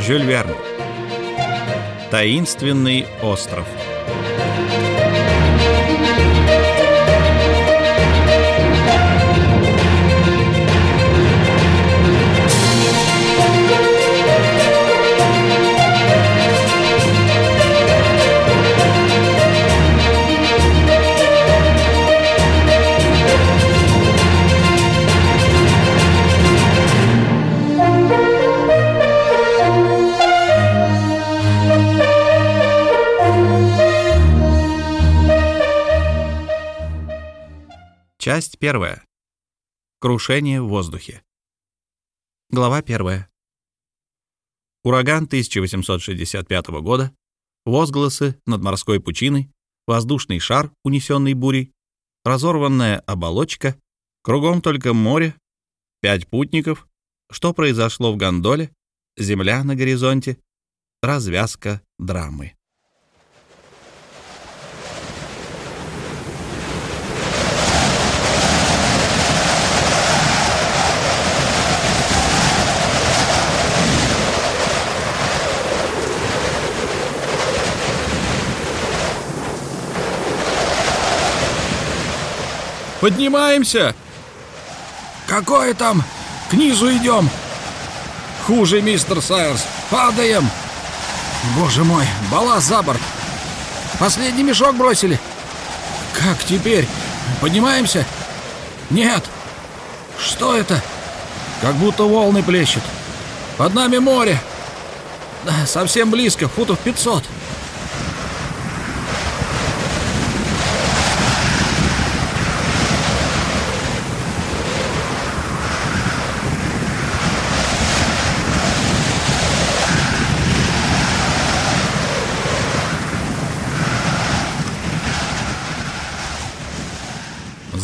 Жюль Верн. Таинственный остров. Часть первая. Крушение в воздухе. Глава первая. Ураган 1865 года. Возгласы над морской пучиной. Воздушный шар, унесенный бурей. Разорванная оболочка. Кругом только море. Пять путников. Что произошло в гондоле? Земля на горизонте. Развязка драмы. Поднимаемся! Какое там? К низу идем! Хуже, мистер Сайерс! Падаем! Боже мой, бала за борт! Последний мешок бросили! Как теперь? Поднимаемся? Нет! Что это? Как будто волны плещут. Под нами море. Да, совсем близко, футов 500.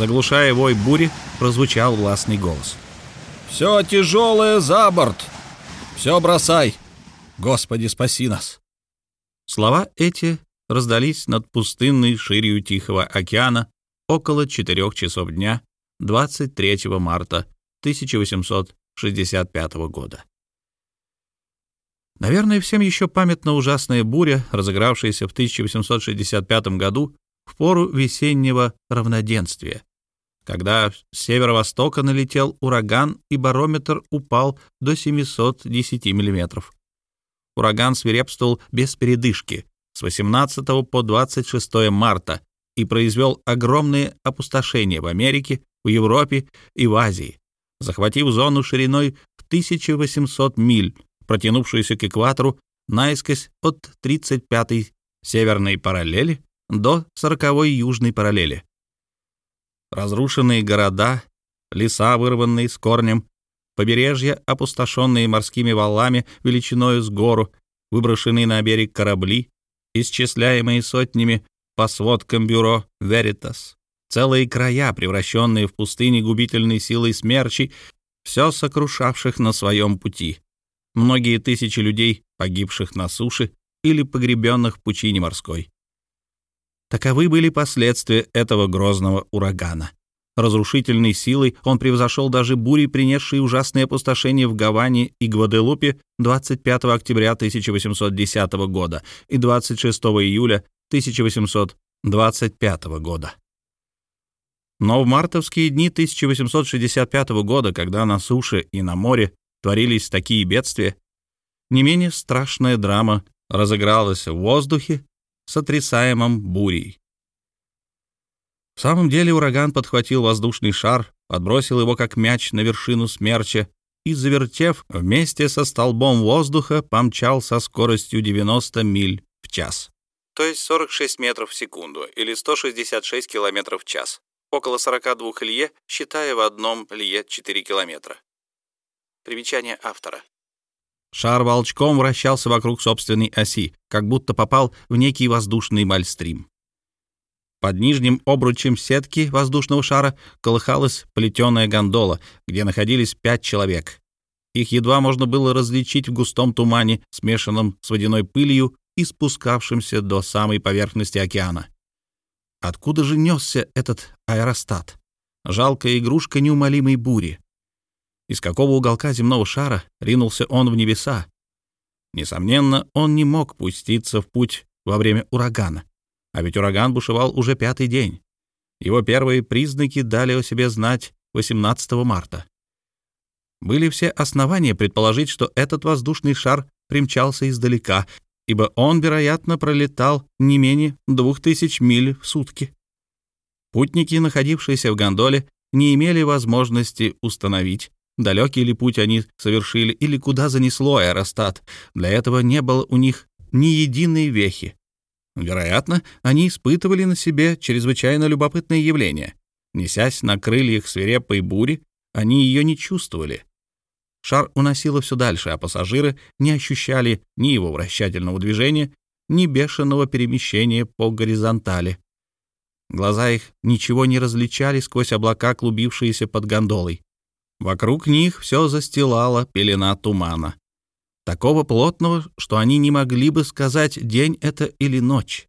Заглушая вой бури, прозвучал властный голос. «Все тяжелое за борт! Все бросай! Господи, спаси нас!» Слова эти раздались над пустынной ширью Тихого океана около 4 часов дня 23 марта 1865 года. Наверное, всем еще памятна ужасная буря, разыгравшаяся в 1865 году в пору весеннего равноденствия, когда с северо-востока налетел ураган и барометр упал до 710 мм. Ураган свирепствовал без передышки с 18 по 26 марта и произвел огромные опустошения в Америке, в Европе и в Азии, захватив зону шириной в 1800 миль, протянувшуюся к экватору наискось от 35-й северной параллели до 40-й южной параллели. Разрушенные города, леса, вырванные с корнем, побережья, опустошенные морскими валами величиною с гору, выброшенные на берег корабли, исчисляемые сотнями по сводкам бюро Veritas, целые края, превращенные в пустыни губительной силой смерчей, все сокрушавших на своем пути, многие тысячи людей, погибших на суше или погребенных в пучине морской. Таковы были последствия этого грозного урагана. Разрушительной силой он превзошел даже бури, принесшие ужасные опустошения в Гаване и Гваделупе 25 октября 1810 года и 26 июля 1825 года. Но в мартовские дни 1865 года, когда на суше и на море творились такие бедствия, не менее страшная драма разыгралась в воздухе сотрясаемом бурей. В самом деле ураган подхватил воздушный шар, подбросил его как мяч на вершину смерча и, завертев, вместе со столбом воздуха помчал со скоростью 90 миль в час, то есть 46 метров в секунду или 166 километров в час, около 42 лье, считая в одном лье 4 километра. Примечание автора. Шар волчком вращался вокруг собственной оси, как будто попал в некий воздушный мальстрим. Под нижним обручем сетки воздушного шара колыхалась плетеная гондола, где находились пять человек. Их едва можно было различить в густом тумане, смешанном с водяной пылью и спускавшимся до самой поверхности океана. Откуда же несся этот аэростат? Жалкая игрушка неумолимой бури. Из какого уголка земного шара ринулся он в небеса? Несомненно, он не мог пуститься в путь во время урагана. А ведь ураган бушевал уже пятый день. Его первые признаки дали о себе знать 18 марта. Были все основания предположить, что этот воздушный шар примчался издалека, ибо он, вероятно, пролетал не менее двух тысяч миль в сутки. Путники, находившиеся в гондоле, не имели возможности установить, далекий ли путь они совершили или куда занесло аэростат. Для этого не было у них ни единой вехи. Вероятно, они испытывали на себе чрезвычайно любопытное явление. Несясь на крыльях свирепой бури, они ее не чувствовали. Шар уносило все дальше, а пассажиры не ощущали ни его вращательного движения, ни бешеного перемещения по горизонтали. Глаза их ничего не различали сквозь облака, клубившиеся под гондолой. Вокруг них все застилала пелена тумана. Такого плотного, что они не могли бы сказать, день это или ночь.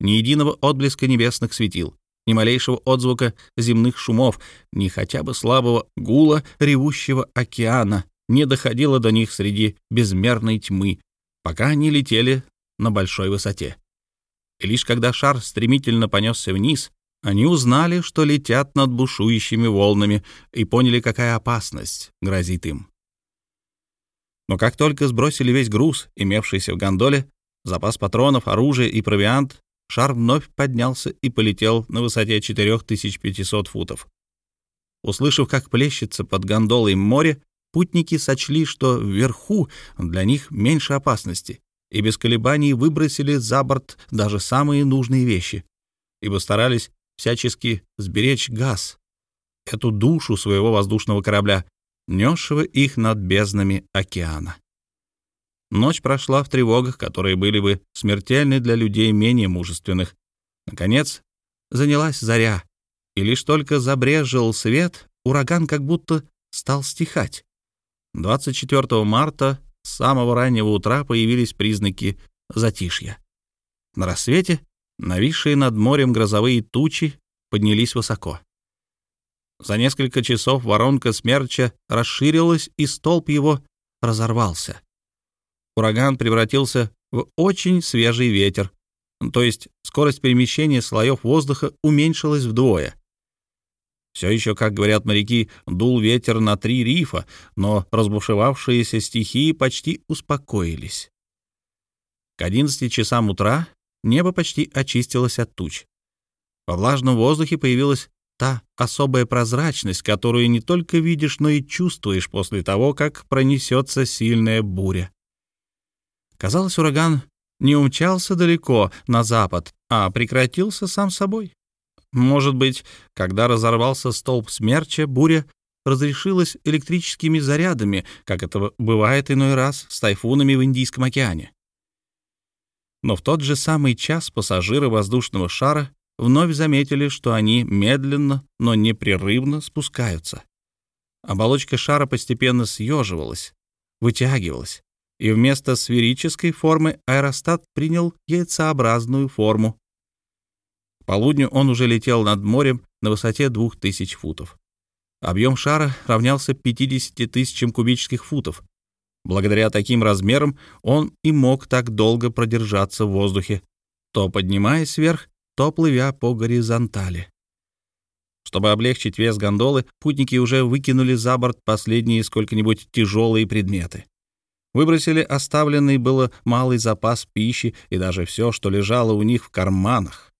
Ни единого отблеска небесных светил, ни малейшего отзвука земных шумов, ни хотя бы слабого гула ревущего океана не доходило до них среди безмерной тьмы, пока они летели на большой высоте. И лишь когда шар стремительно понесся вниз, они узнали, что летят над бушующими волнами и поняли, какая опасность грозит им. Но как только сбросили весь груз, имевшийся в гондоле, запас патронов, оружие и провиант, шар вновь поднялся и полетел на высоте 4500 футов. Услышав, как плещется под гондолой море, путники сочли, что вверху для них меньше опасности, и без колебаний выбросили за борт даже самые нужные вещи, ибо старались всячески сберечь газ, эту душу своего воздушного корабля, несшего их над безднами океана. Ночь прошла в тревогах, которые были бы смертельны для людей менее мужественных. Наконец, занялась заря, и лишь только забрежил свет, ураган как будто стал стихать. 24 марта с самого раннего утра появились признаки затишья. На рассвете Нависшие над морем грозовые тучи поднялись высоко. За несколько часов воронка смерча расширилась, и столб его разорвался. Ураган превратился в очень свежий ветер, то есть скорость перемещения слоев воздуха уменьшилась вдвое. Все еще, как говорят моряки, дул ветер на три рифа, но разбушевавшиеся стихии почти успокоились. К 11 часам утра небо почти очистилось от туч. Во влажном воздухе появилась та особая прозрачность, которую не только видишь, но и чувствуешь после того, как пронесется сильная буря. Казалось, ураган не умчался далеко на запад, а прекратился сам собой. Может быть, когда разорвался столб смерча, буря разрешилась электрическими зарядами, как это бывает иной раз с тайфунами в Индийском океане. Но в тот же самый час пассажиры воздушного шара вновь заметили, что они медленно, но непрерывно спускаются. Оболочка шара постепенно съеживалась, вытягивалась, и вместо сферической формы аэростат принял яйцеобразную форму. К полудню он уже летел над морем на высоте 2000 футов. Объем шара равнялся 50 тысячам кубических футов, Благодаря таким размерам он и мог так долго продержаться в воздухе, то поднимаясь вверх, то плывя по горизонтали. Чтобы облегчить вес гондолы, путники уже выкинули за борт последние сколько-нибудь тяжелые предметы. Выбросили оставленный было малый запас пищи и даже все, что лежало у них в карманах.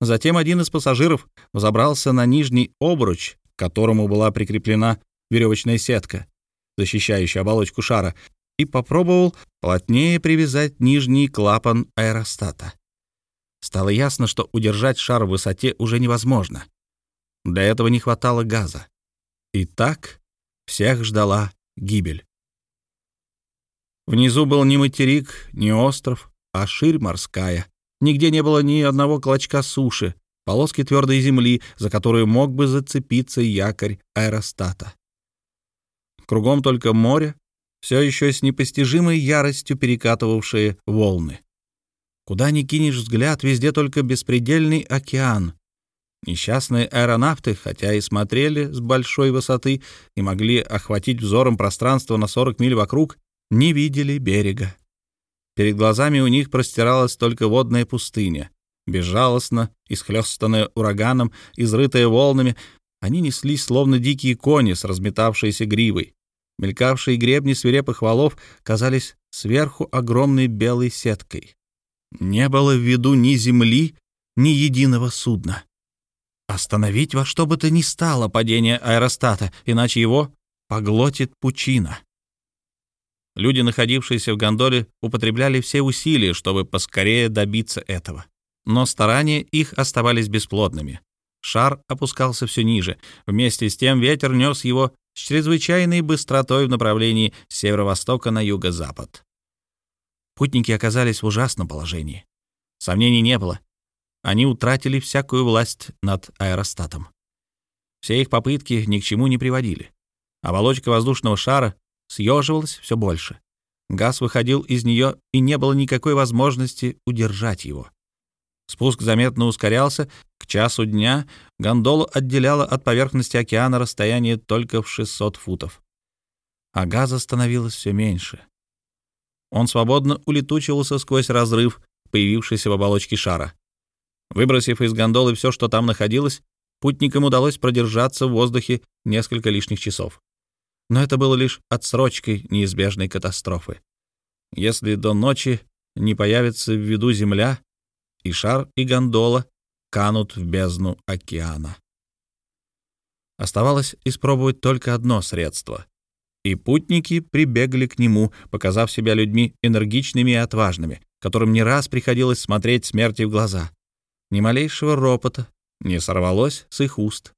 Затем один из пассажиров взобрался на нижний обруч, к которому была прикреплена веревочная сетка, защищающий оболочку шара, и попробовал плотнее привязать нижний клапан аэростата. Стало ясно, что удержать шар в высоте уже невозможно. Для этого не хватало газа. И так всех ждала гибель. Внизу был не материк, не остров, а ширь морская. Нигде не было ни одного клочка суши, полоски твердой земли, за которую мог бы зацепиться якорь аэростата. Кругом только море, все еще с непостижимой яростью перекатывавшие волны. Куда ни кинешь взгляд, везде только беспредельный океан. Несчастные аэронавты, хотя и смотрели с большой высоты и могли охватить взором пространство на 40 миль вокруг, не видели берега. Перед глазами у них простиралась только водная пустыня. Безжалостно, исхлёстанная ураганом, изрытая волнами, они неслись, словно дикие кони с разметавшейся гривой. Мелькавшие гребни свирепых валов казались сверху огромной белой сеткой. Не было в виду ни земли, ни единого судна. Остановить во что бы то ни стало падение аэростата, иначе его поглотит пучина. Люди, находившиеся в гондоле, употребляли все усилия, чтобы поскорее добиться этого. Но старания их оставались бесплодными. Шар опускался все ниже. Вместе с тем ветер нес его с чрезвычайной быстротой в направлении с северо-востока на юго-запад. Путники оказались в ужасном положении. Сомнений не было. Они утратили всякую власть над аэростатом. Все их попытки ни к чему не приводили. Оболочка воздушного шара съеживалась все больше. Газ выходил из нее, и не было никакой возможности удержать его. Спуск заметно ускорялся. Часу дня гондолу отделяло от поверхности океана расстояние только в 600 футов. А газа становилось все меньше. Он свободно улетучивался сквозь разрыв, появившийся в оболочке шара. Выбросив из гондолы все, что там находилось, путникам удалось продержаться в воздухе несколько лишних часов. Но это было лишь отсрочкой неизбежной катастрофы. Если до ночи не появится в виду земля, и шар, и гондола канут в бездну океана. Оставалось испробовать только одно средство. И путники прибегли к нему, показав себя людьми энергичными и отважными, которым не раз приходилось смотреть смерти в глаза. Ни малейшего ропота не сорвалось с их уст.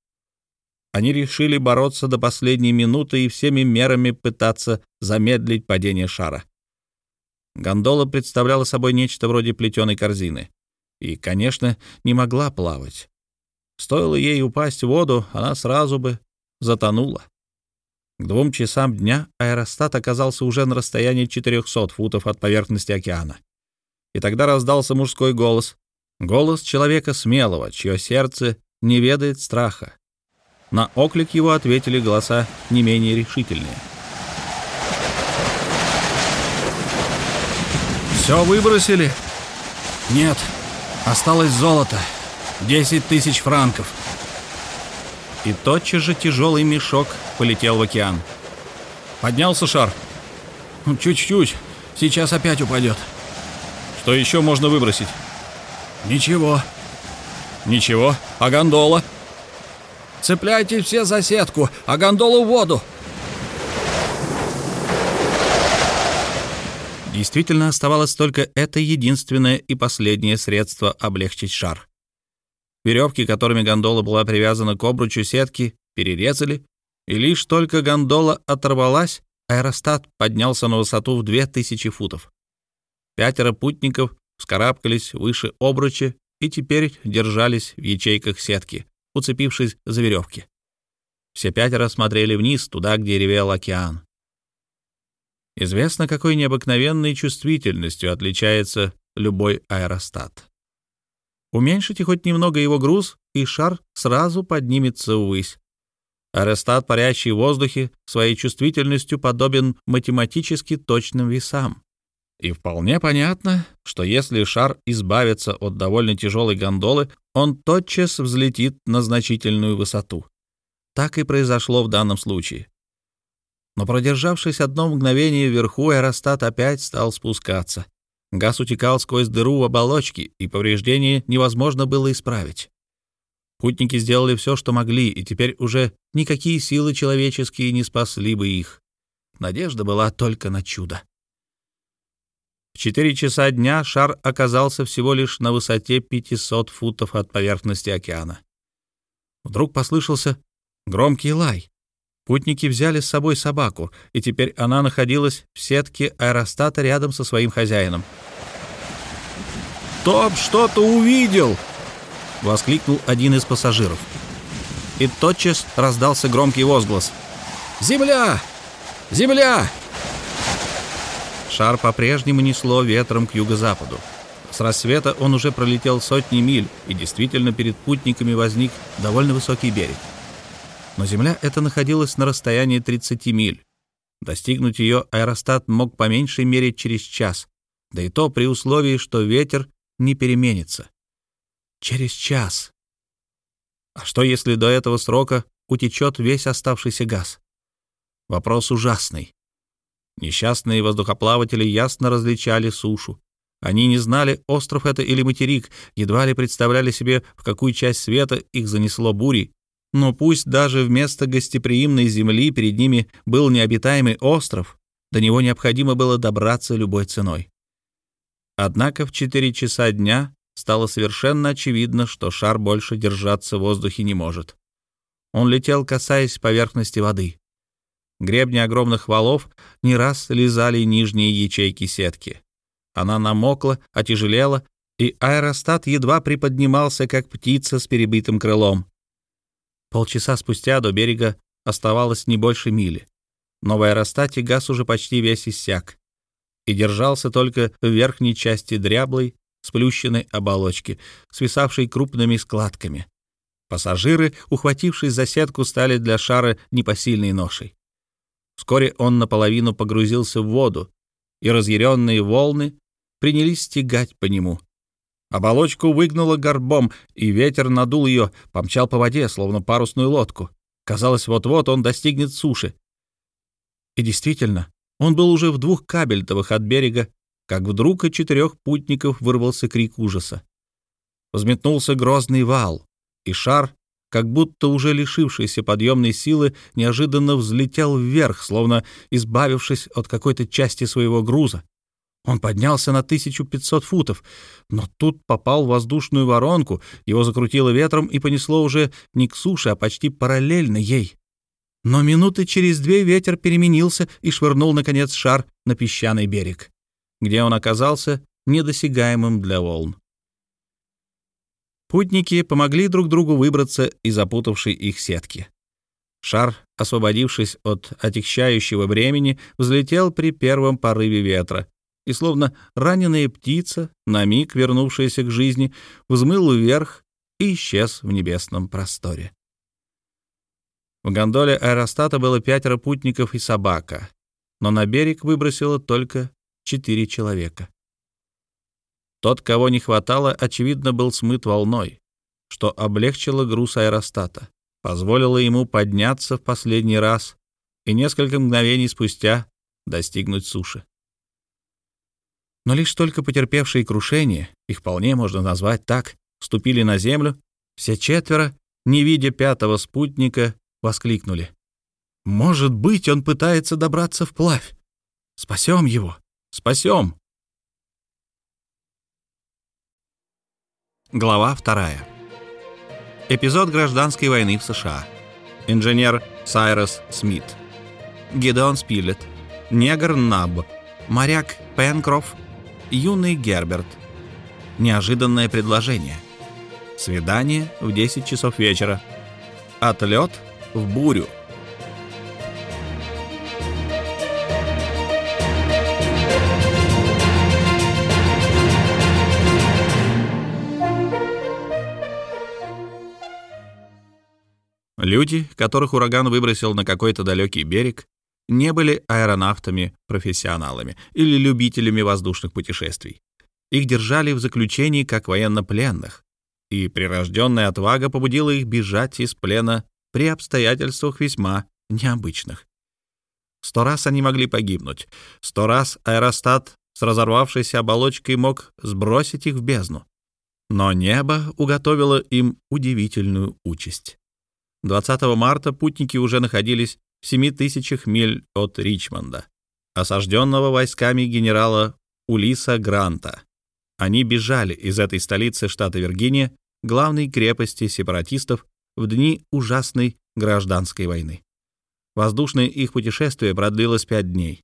Они решили бороться до последней минуты и всеми мерами пытаться замедлить падение шара. Гондола представляла собой нечто вроде плетеной корзины и, конечно, не могла плавать. Стоило ей упасть в воду, она сразу бы затонула. К двум часам дня аэростат оказался уже на расстоянии 400 футов от поверхности океана. И тогда раздался мужской голос. Голос человека смелого, чье сердце не ведает страха. На оклик его ответили голоса не менее решительные. «Все выбросили?» «Нет», Осталось золото. Десять тысяч франков. И тотчас же тяжелый мешок полетел в океан. Поднялся шар? Ну, чуть-чуть. Сейчас опять упадет. Что еще можно выбросить? Ничего. Ничего. А гондола? Цепляйте все за сетку, а гондолу в воду. Действительно, оставалось только это единственное и последнее средство облегчить шар. Веревки, которыми гондола была привязана к обручу сетки, перерезали, и лишь только гондола оторвалась, аэростат поднялся на высоту в 2000 футов. Пятеро путников вскарабкались выше обруча и теперь держались в ячейках сетки, уцепившись за веревки. Все пятеро смотрели вниз, туда, где ревел океан. Известно, какой необыкновенной чувствительностью отличается любой аэростат. Уменьшите хоть немного его груз, и шар сразу поднимется ввысь. Аэростат, парящий в воздухе, своей чувствительностью подобен математически точным весам. И вполне понятно, что если шар избавится от довольно тяжелой гондолы, он тотчас взлетит на значительную высоту. Так и произошло в данном случае. Но продержавшись одно мгновение вверху, аэростат опять стал спускаться. Газ утекал сквозь дыру в оболочке, и повреждение невозможно было исправить. Путники сделали все, что могли, и теперь уже никакие силы человеческие не спасли бы их. Надежда была только на чудо. В четыре часа дня шар оказался всего лишь на высоте 500 футов от поверхности океана. Вдруг послышался громкий лай. Путники взяли с собой собаку, и теперь она находилась в сетке аэростата рядом со своим хозяином. «Топ что-то увидел!» — воскликнул один из пассажиров. И тотчас раздался громкий возглас. «Земля! Земля!» Шар по-прежнему несло ветром к юго-западу. С рассвета он уже пролетел сотни миль, и действительно перед путниками возник довольно высокий берег. Но земля эта находилась на расстоянии 30 миль. Достигнуть ее аэростат мог по меньшей мере через час, да и то при условии, что ветер не переменится. Через час. А что, если до этого срока утечет весь оставшийся газ? Вопрос ужасный. Несчастные воздухоплаватели ясно различали сушу. Они не знали, остров это или материк, едва ли представляли себе, в какую часть света их занесло бурей. Но пусть даже вместо гостеприимной земли перед ними был необитаемый остров, до него необходимо было добраться любой ценой. Однако в 4 часа дня стало совершенно очевидно, что шар больше держаться в воздухе не может. Он летел, касаясь поверхности воды. Гребни огромных валов не раз лизали нижние ячейки сетки. Она намокла, отяжелела, и аэростат едва приподнимался, как птица с перебитым крылом. Полчаса спустя до берега оставалось не больше мили. Но в аэростате газ уже почти весь иссяк и держался только в верхней части дряблой, сплющенной оболочки, свисавшей крупными складками. Пассажиры, ухватившись за сетку, стали для шара непосильной ношей. Вскоре он наполовину погрузился в воду, и разъяренные волны принялись стегать по нему. Оболочку выгнуло горбом, и ветер надул ее, помчал по воде, словно парусную лодку. Казалось, вот-вот он достигнет суши. И действительно, он был уже в двух кабельтовых от берега, как вдруг от четырех путников вырвался крик ужаса. Взметнулся грозный вал, и шар, как будто уже лишившийся подъемной силы, неожиданно взлетел вверх, словно избавившись от какой-то части своего груза. Он поднялся на 1500 футов, но тут попал в воздушную воронку, его закрутило ветром и понесло уже не к суше, а почти параллельно ей. Но минуты через две ветер переменился и швырнул, наконец, шар на песчаный берег, где он оказался недосягаемым для волн. Путники помогли друг другу выбраться из запутавшей их сетки. Шар, освободившись от отягчающего бремени, взлетел при первом порыве ветра, и, словно раненая птица, на миг вернувшаяся к жизни, взмыл вверх и исчез в небесном просторе. В гондоле аэростата было пятеро путников и собака, но на берег выбросило только четыре человека. Тот, кого не хватало, очевидно, был смыт волной, что облегчило груз аэростата, позволило ему подняться в последний раз и несколько мгновений спустя достигнуть суши. Но лишь только потерпевшие крушение, их вполне можно назвать так, вступили на землю, все четверо, не видя пятого спутника, воскликнули. «Может быть, он пытается добраться вплавь. Спасем его! Спасем!» Глава вторая. Эпизод гражданской войны в США. Инженер Сайрос Смит. Гидеон Спилет. Негр Наб. Моряк Пенкроф. Юный Герберт. Неожиданное предложение. Свидание в 10 часов вечера. Отлет в бурю. Люди, которых ураган выбросил на какой-то далекий берег, не были аэронавтами-профессионалами или любителями воздушных путешествий. Их держали в заключении как военнопленных, и прирожденная отвага побудила их бежать из плена при обстоятельствах весьма необычных. Сто раз они могли погибнуть, сто раз аэростат с разорвавшейся оболочкой мог сбросить их в бездну. Но небо уготовило им удивительную участь. 20 марта путники уже находились в 7 тысячах миль от Ричмонда, осажденного войсками генерала Улиса Гранта. Они бежали из этой столицы штата Виргиния, главной крепости сепаратистов, в дни ужасной гражданской войны. Воздушное их путешествие продлилось пять дней.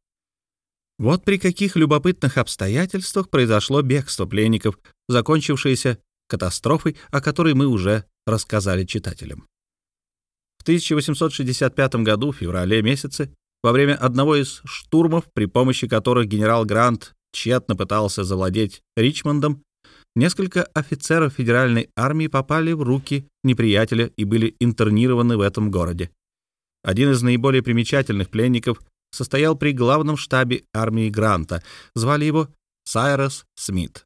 Вот при каких любопытных обстоятельствах произошло бегство пленников, закончившееся катастрофой, о которой мы уже рассказали читателям. В 1865 году, в феврале месяце, во время одного из штурмов, при помощи которых генерал Грант тщетно пытался завладеть Ричмондом, несколько офицеров федеральной армии попали в руки неприятеля и были интернированы в этом городе. Один из наиболее примечательных пленников состоял при главном штабе армии Гранта. Звали его Сайрос Смит.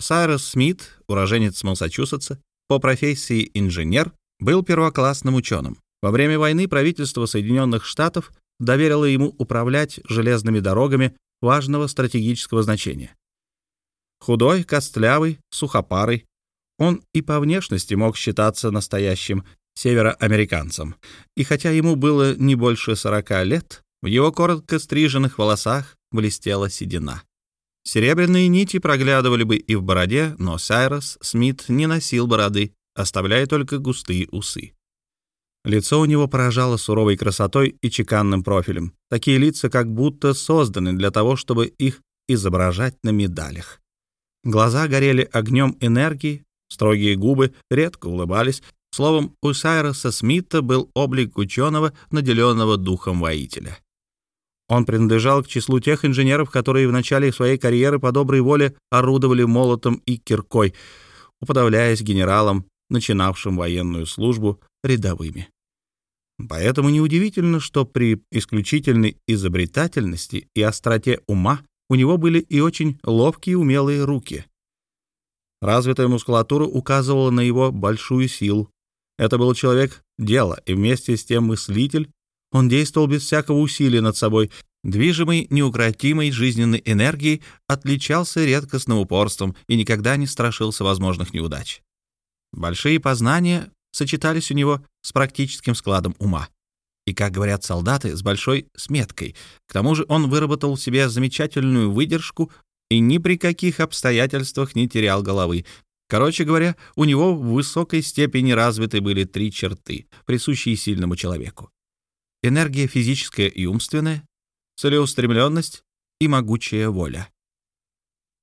Сайрос Смит, уроженец Массачусетса, по профессии инженер, был первоклассным ученым. Во время войны правительство Соединенных Штатов доверило ему управлять железными дорогами важного стратегического значения. Худой, костлявый, сухопарый, он и по внешности мог считаться настоящим североамериканцем. И хотя ему было не больше 40 лет, в его коротко стриженных волосах блестела седина. Серебряные нити проглядывали бы и в бороде, но Сайрос Смит не носил бороды, оставляя только густые усы. Лицо у него поражало суровой красотой и чеканным профилем. Такие лица как будто созданы для того, чтобы их изображать на медалях. Глаза горели огнем энергии, строгие губы редко улыбались. Словом, у Сайроса Смита был облик ученого, наделенного духом воителя. Он принадлежал к числу тех инженеров, которые в начале своей карьеры по доброй воле орудовали молотом и киркой, уподавляясь генералам, начинавшим военную службу рядовыми. Поэтому неудивительно, что при исключительной изобретательности и остроте ума у него были и очень ловкие умелые руки. Развитая мускулатура указывала на его большую силу. Это был человек дела и вместе с тем мыслитель, он действовал без всякого усилия над собой, движимый неукротимой жизненной энергией, отличался редкостным упорством и никогда не страшился возможных неудач. Большие познания сочетались у него с практическим складом ума. И, как говорят солдаты, с большой сметкой. К тому же он выработал в себе замечательную выдержку и ни при каких обстоятельствах не терял головы. Короче говоря, у него в высокой степени развиты были три черты, присущие сильному человеку энергия физическая и умственная, целеустремленность и могучая воля.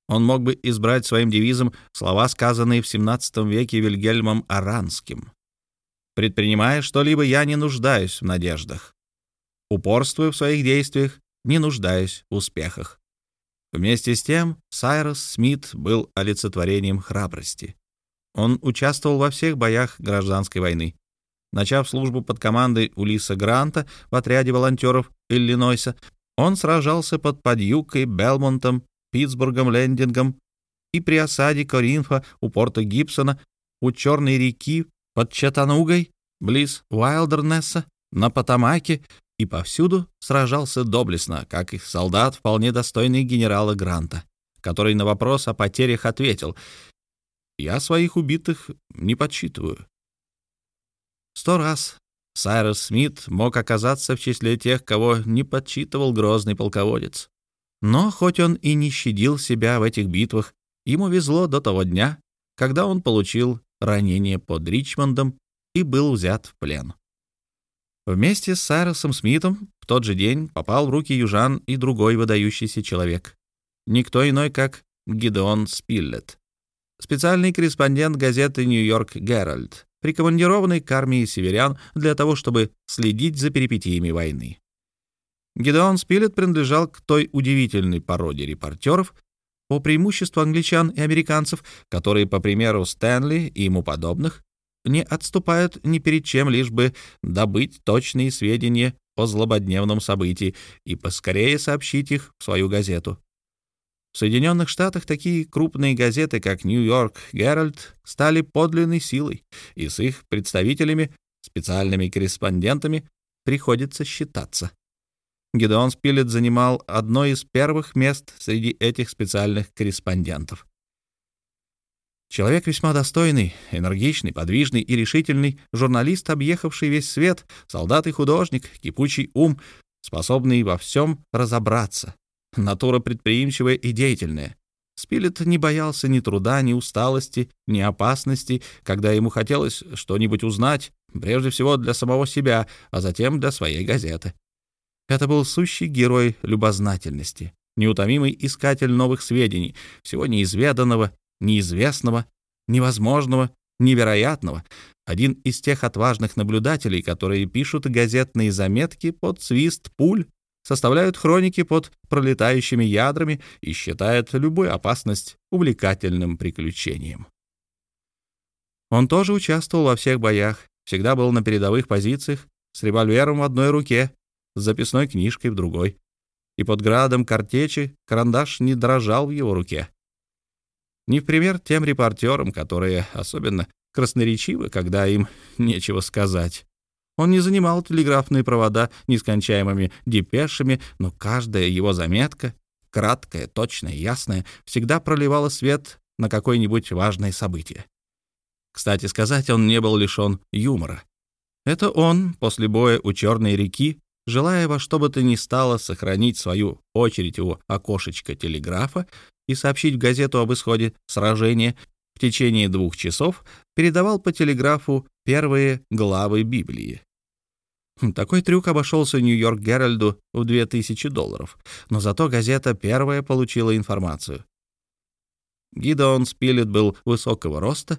Он мог бы избрать своим девизом слова, сказанные в XVII веке Вильгельмом Аранским. «Предпринимая что-либо, я не нуждаюсь в надеждах. Упорствую в своих действиях, не нуждаюсь в успехах». Вместе с тем Сайрос Смит был олицетворением храбрости. Он участвовал во всех боях гражданской войны. Начав службу под командой Улиса Гранта в отряде волонтеров Иллинойса, он сражался под Подьюкой, Белмонтом, Питтсбургом, Лендингом и при осаде Коринфа у порта Гибсона, у Черной реки, под Чатанугой, близ Уайлдернесса, на Потамаке и повсюду сражался доблестно, как их солдат, вполне достойный генерала Гранта, который на вопрос о потерях ответил «Я своих убитых не подсчитываю, Сто раз Сайрос Смит мог оказаться в числе тех, кого не подсчитывал грозный полководец. Но хоть он и не щадил себя в этих битвах, ему везло до того дня, когда он получил ранение под Ричмондом и был взят в плен. Вместе с Сайросом Смитом в тот же день попал в руки южан и другой выдающийся человек. Никто иной, как Гидеон Спиллет, специальный корреспондент газеты «Нью-Йорк Геральд», прикомандированный к армии северян для того, чтобы следить за перипетиями войны. Гедеон Спилет принадлежал к той удивительной породе репортеров, по преимуществу англичан и американцев, которые, по примеру Стэнли и ему подобных, не отступают ни перед чем, лишь бы добыть точные сведения о злободневном событии и поскорее сообщить их в свою газету. В Соединенных Штатах такие крупные газеты, как «Нью-Йорк Геральд», стали подлинной силой, и с их представителями, специальными корреспондентами, приходится считаться. Гедеон Спилет занимал одно из первых мест среди этих специальных корреспондентов. Человек весьма достойный, энергичный, подвижный и решительный, журналист, объехавший весь свет, солдат и художник, кипучий ум, способный во всем разобраться, натура предприимчивая и деятельная. Спилет не боялся ни труда, ни усталости, ни опасности. Когда ему хотелось что-нибудь узнать, прежде всего для самого себя, а затем для своей газеты. Это был сущий герой любознательности, неутомимый искатель новых сведений, всего неизведанного, неизвестного, невозможного, невероятного, один из тех отважных наблюдателей, которые пишут газетные заметки под свист пуль, составляют хроники под пролетающими ядрами и считают любую опасность увлекательным приключением. Он тоже участвовал во всех боях, всегда был на передовых позициях, с револьвером в одной руке, с записной книжкой в другой. И под градом картечи карандаш не дрожал в его руке. Не в пример тем репортерам, которые особенно красноречивы, когда им нечего сказать. Он не занимал телеграфные провода нескончаемыми депешами, но каждая его заметка, краткая, точная, ясная, всегда проливала свет на какое-нибудь важное событие. Кстати сказать, он не был лишен юмора. Это он после боя у Черной реки желая во что бы то ни стало сохранить свою очередь у окошечка телеграфа и сообщить в газету об исходе сражения, в течение двух часов передавал по телеграфу первые главы Библии. Такой трюк обошелся Нью-Йорк Геральду в 2000 долларов, но зато газета первая получила информацию. Гидеон Спилет был высокого роста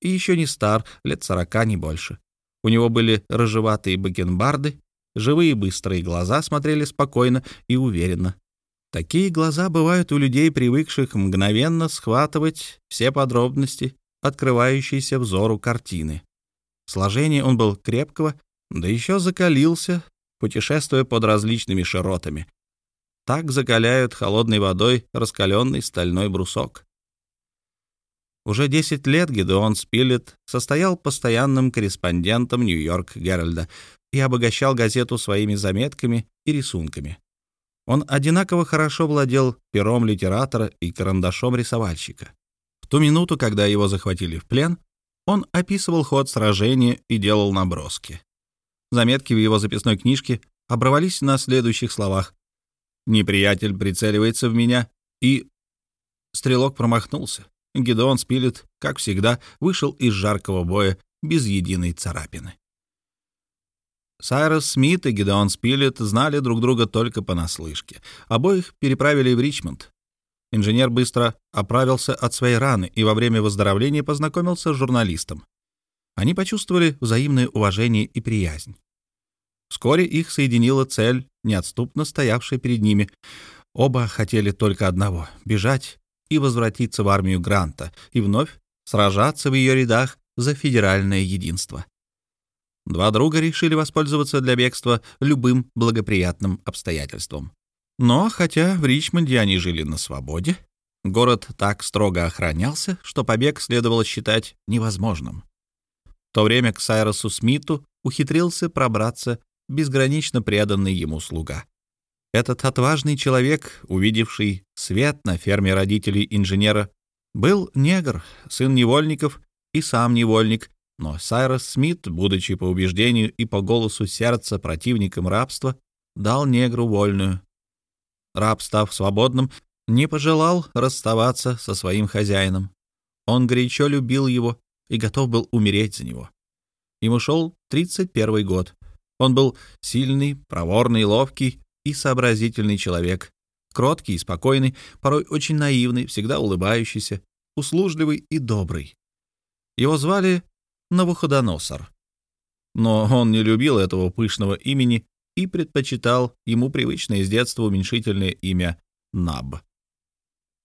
и еще не стар, лет сорока, не больше. У него были рыжеватые бакенбарды, Живые быстрые глаза смотрели спокойно и уверенно. Такие глаза бывают у людей, привыкших мгновенно схватывать все подробности, открывающиеся взору картины. Сложение он был крепкого, да еще закалился, путешествуя под различными широтами. Так закаляют холодной водой раскаленный стальной брусок. Уже 10 лет Гедеон Спилет состоял постоянным корреспондентом Нью-Йорк Геральда, и обогащал газету своими заметками и рисунками. Он одинаково хорошо владел пером литератора и карандашом рисовальщика. В ту минуту, когда его захватили в плен, он описывал ход сражения и делал наброски. Заметки в его записной книжке оборвались на следующих словах. «Неприятель прицеливается в меня» и... Стрелок промахнулся. Гедеон Спилет, как всегда, вышел из жаркого боя без единой царапины. Сайрос Смит и Гидеон Спилет знали друг друга только понаслышке. Обоих переправили в Ричмонд. Инженер быстро оправился от своей раны и во время выздоровления познакомился с журналистом. Они почувствовали взаимное уважение и приязнь. Вскоре их соединила цель, неотступно стоявшая перед ними. Оба хотели только одного — бежать и возвратиться в армию Гранта и вновь сражаться в ее рядах за федеральное единство. Два друга решили воспользоваться для бегства любым благоприятным обстоятельством. Но хотя в Ричмонде они жили на свободе, город так строго охранялся, что побег следовало считать невозможным. В то время к Сайросу Смиту ухитрился пробраться безгранично преданный ему слуга. Этот отважный человек, увидевший свет на ферме родителей инженера, был негр, сын невольников и сам невольник, но Сайрос Смит, будучи по убеждению и по голосу сердца противником рабства, дал негру вольную. Раб, став свободным, не пожелал расставаться со своим хозяином. Он горячо любил его и готов был умереть за него. Ему шел 31 год. Он был сильный, проворный, ловкий и сообразительный человек, кроткий и спокойный, порой очень наивный, всегда улыбающийся, услужливый и добрый. Его звали Навуходоносор. Но он не любил этого пышного имени и предпочитал ему привычное с детства уменьшительное имя Наб.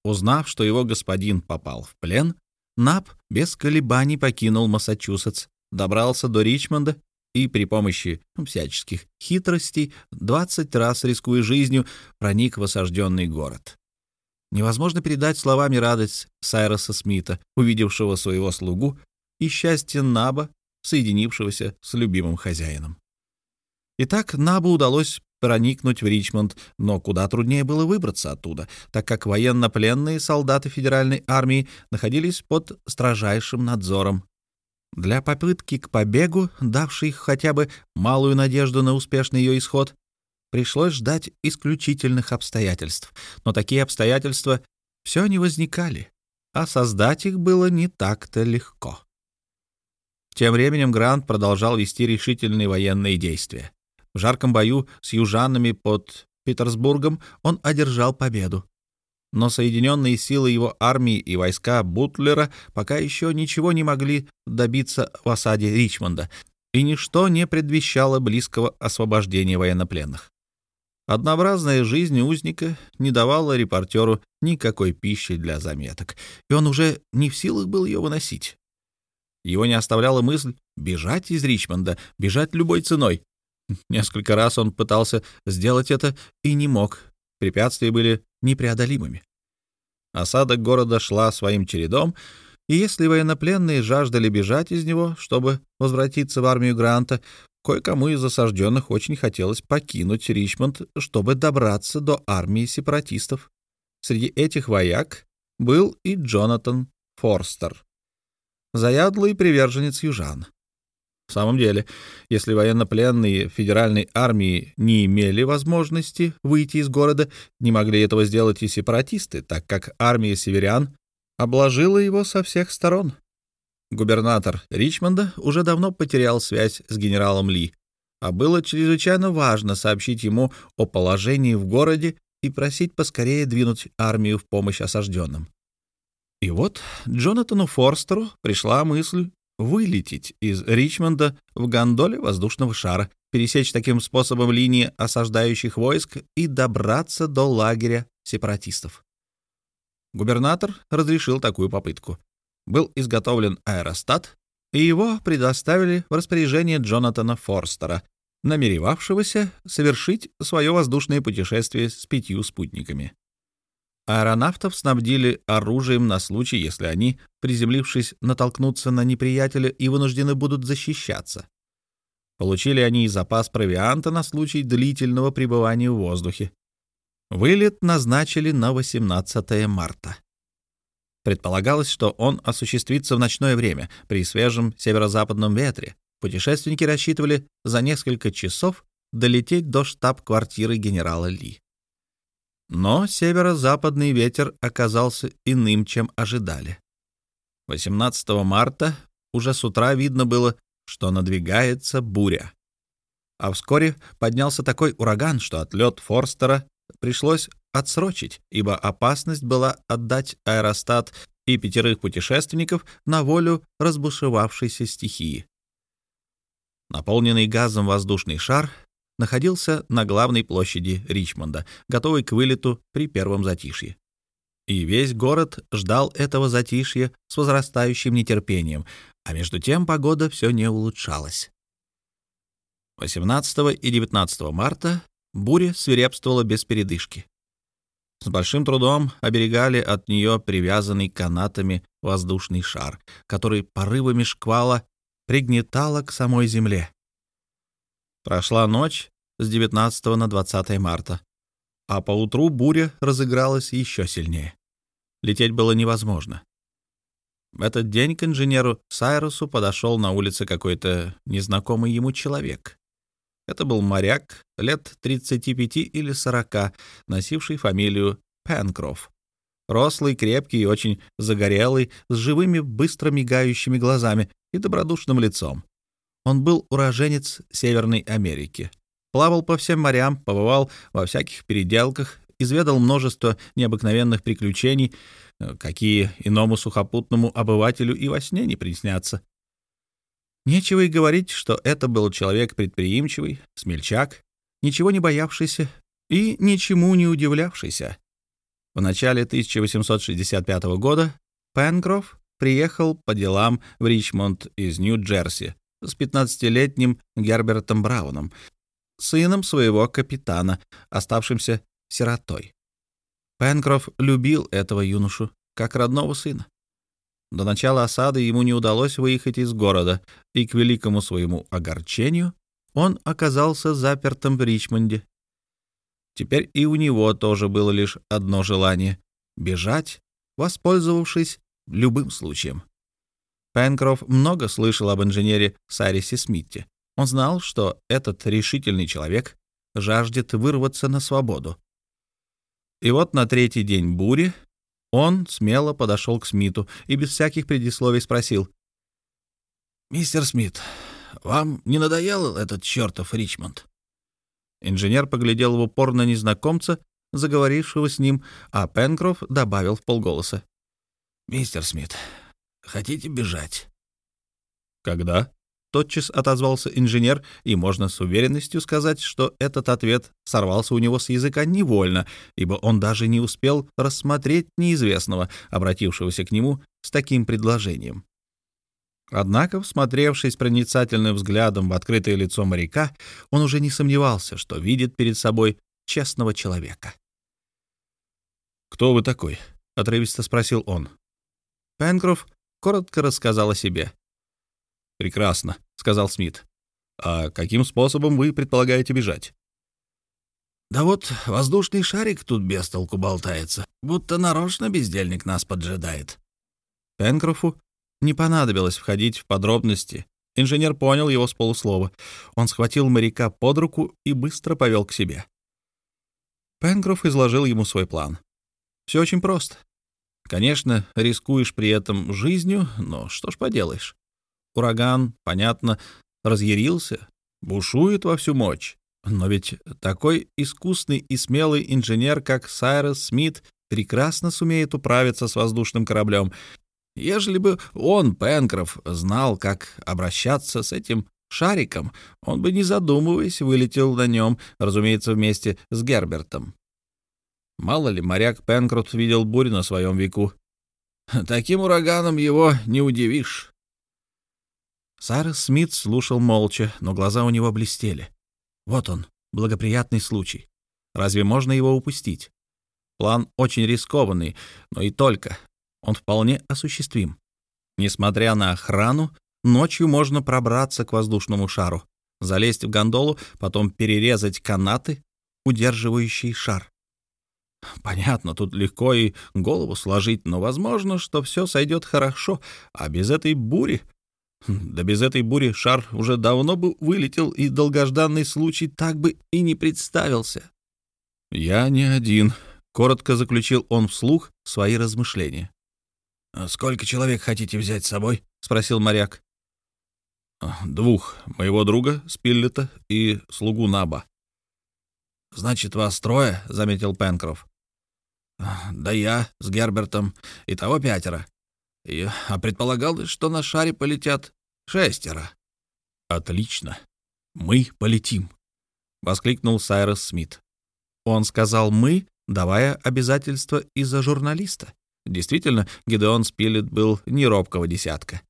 Узнав, что его господин попал в плен, Наб без колебаний покинул Массачусетс, добрался до Ричмонда и при помощи всяческих хитростей, 20 раз рискуя жизнью, проник в осажденный город. Невозможно передать словами радость Сайроса Смита, увидевшего своего слугу, и счастье Наба, соединившегося с любимым хозяином. Итак, Набу удалось проникнуть в Ричмонд, но куда труднее было выбраться оттуда, так как военнопленные солдаты федеральной армии находились под строжайшим надзором. Для попытки к побегу, давшей хотя бы малую надежду на успешный ее исход, пришлось ждать исключительных обстоятельств. Но такие обстоятельства все не возникали, а создать их было не так-то легко. Тем временем Грант продолжал вести решительные военные действия. В жарком бою с южанами под Питерсбургом он одержал победу. Но соединенные силы его армии и войска Бутлера пока еще ничего не могли добиться в осаде Ричмонда, и ничто не предвещало близкого освобождения военнопленных. Однообразная жизнь узника не давала репортеру никакой пищи для заметок, и он уже не в силах был ее выносить. Его не оставляла мысль бежать из Ричмонда, бежать любой ценой. Несколько раз он пытался сделать это и не мог. Препятствия были непреодолимыми. Осада города шла своим чередом, и если военнопленные жаждали бежать из него, чтобы возвратиться в армию Гранта, кое-кому из осажденных очень хотелось покинуть Ричмонд, чтобы добраться до армии сепаратистов. Среди этих вояк был и Джонатан Форстер, заядлый приверженец южан. В самом деле, если военнопленные федеральной армии не имели возможности выйти из города, не могли этого сделать и сепаратисты, так как армия северян обложила его со всех сторон. Губернатор Ричмонда уже давно потерял связь с генералом Ли, а было чрезвычайно важно сообщить ему о положении в городе и просить поскорее двинуть армию в помощь осажденным. И вот Джонатану Форстеру пришла мысль вылететь из Ричмонда в гондоле воздушного шара, пересечь таким способом линии осаждающих войск и добраться до лагеря сепаратистов. Губернатор разрешил такую попытку. Был изготовлен аэростат, и его предоставили в распоряжение Джонатана Форстера, намеревавшегося совершить свое воздушное путешествие с пятью спутниками. Аэронавтов снабдили оружием на случай, если они, приземлившись, натолкнутся на неприятеля и вынуждены будут защищаться. Получили они и запас провианта на случай длительного пребывания в воздухе. Вылет назначили на 18 марта. Предполагалось, что он осуществится в ночное время при свежем северо-западном ветре. Путешественники рассчитывали за несколько часов долететь до штаб-квартиры генерала Ли. Но северо-западный ветер оказался иным, чем ожидали. 18 марта уже с утра видно было, что надвигается буря. А вскоре поднялся такой ураган, что отлет Форстера пришлось отсрочить, ибо опасность была отдать аэростат и пятерых путешественников на волю разбушевавшейся стихии. Наполненный газом воздушный шар находился на главной площади Ричмонда, готовый к вылету при первом затишье. И весь город ждал этого затишья с возрастающим нетерпением, а между тем погода все не улучшалась. 18 и 19 марта буря свирепствовала без передышки. С большим трудом оберегали от нее привязанный канатами воздушный шар, который порывами шквала пригнетало к самой земле. Прошла ночь с 19 на 20 марта, а поутру буря разыгралась еще сильнее. Лететь было невозможно. В этот день к инженеру Сайрусу подошел на улице какой-то незнакомый ему человек. Это был моряк лет 35 или 40, носивший фамилию Пенкроф. Рослый, крепкий и очень загорелый, с живыми, быстро мигающими глазами и добродушным лицом. Он был уроженец Северной Америки. Плавал по всем морям, побывал во всяких переделках, изведал множество необыкновенных приключений, э, какие иному сухопутному обывателю и во сне не приснятся. Нечего и говорить, что это был человек предприимчивый, смельчак, ничего не боявшийся и ничему не удивлявшийся. В начале 1865 года Пенкроф приехал по делам в Ричмонд из Нью-Джерси с 15-летним Гербертом Брауном, сыном своего капитана, оставшимся сиротой. Пенкроф любил этого юношу как родного сына. До начала осады ему не удалось выехать из города, и к великому своему огорчению он оказался запертым в Ричмонде. Теперь и у него тоже было лишь одно желание — бежать, воспользовавшись любым случаем. Пенкроф много слышал об инженере Сайрисе Смитте. Он знал, что этот решительный человек жаждет вырваться на свободу. И вот на третий день бури он смело подошел к Смиту и без всяких предисловий спросил. «Мистер Смит, вам не надоел этот чертов Ричмонд?» Инженер поглядел в упор на незнакомца, заговорившего с ним, а Пенкроф добавил в полголоса. «Мистер Смит, хотите бежать?» «Когда?» — тотчас отозвался инженер, и можно с уверенностью сказать, что этот ответ сорвался у него с языка невольно, ибо он даже не успел рассмотреть неизвестного, обратившегося к нему с таким предложением. Однако, всмотревшись проницательным взглядом в открытое лицо моряка, он уже не сомневался, что видит перед собой честного человека. «Кто вы такой?» — отрывисто спросил он. Пенкроф коротко рассказал о себе. «Прекрасно», — сказал Смит. «А каким способом вы предполагаете бежать?» «Да вот воздушный шарик тут без толку болтается, будто нарочно бездельник нас поджидает». Пенкрофу не понадобилось входить в подробности. Инженер понял его с полуслова. Он схватил моряка под руку и быстро повел к себе. Пенкроф изложил ему свой план. Все очень просто. Конечно, рискуешь при этом жизнью, но что ж поделаешь. Ураган, понятно, разъярился, бушует во всю мощь. Но ведь такой искусный и смелый инженер, как Сайрос Смит, прекрасно сумеет управиться с воздушным кораблем Ежели бы он, Пенкроф, знал, как обращаться с этим шариком, он бы, не задумываясь, вылетел на нем, разумеется, вместе с Гербертом. Мало ли, моряк Пенкроф видел бурь на своем веку. Таким ураганом его не удивишь. Сайрес Смит слушал молча, но глаза у него блестели. Вот он, благоприятный случай. Разве можно его упустить? План очень рискованный, но и только он вполне осуществим. Несмотря на охрану, ночью можно пробраться к воздушному шару, залезть в гондолу, потом перерезать канаты, удерживающие шар. Понятно, тут легко и голову сложить, но возможно, что все сойдет хорошо, а без этой бури... Да без этой бури шар уже давно бы вылетел, и долгожданный случай так бы и не представился. «Я не один», — коротко заключил он вслух свои размышления. «А «Сколько человек хотите взять с собой?» — спросил моряк. «Двух. Моего друга Спиллета и слугу Наба». «Значит, вас трое?» — заметил Пенкроф. «Да я с Гербертом. и того пятеро. И, а предполагалось, что на шаре полетят шестеро». «Отлично. Мы полетим», — воскликнул Сайрос Смит. Он сказал «мы», давая обязательства из-за журналиста. Действительно, Гидеон Спилет был не робкого десятка.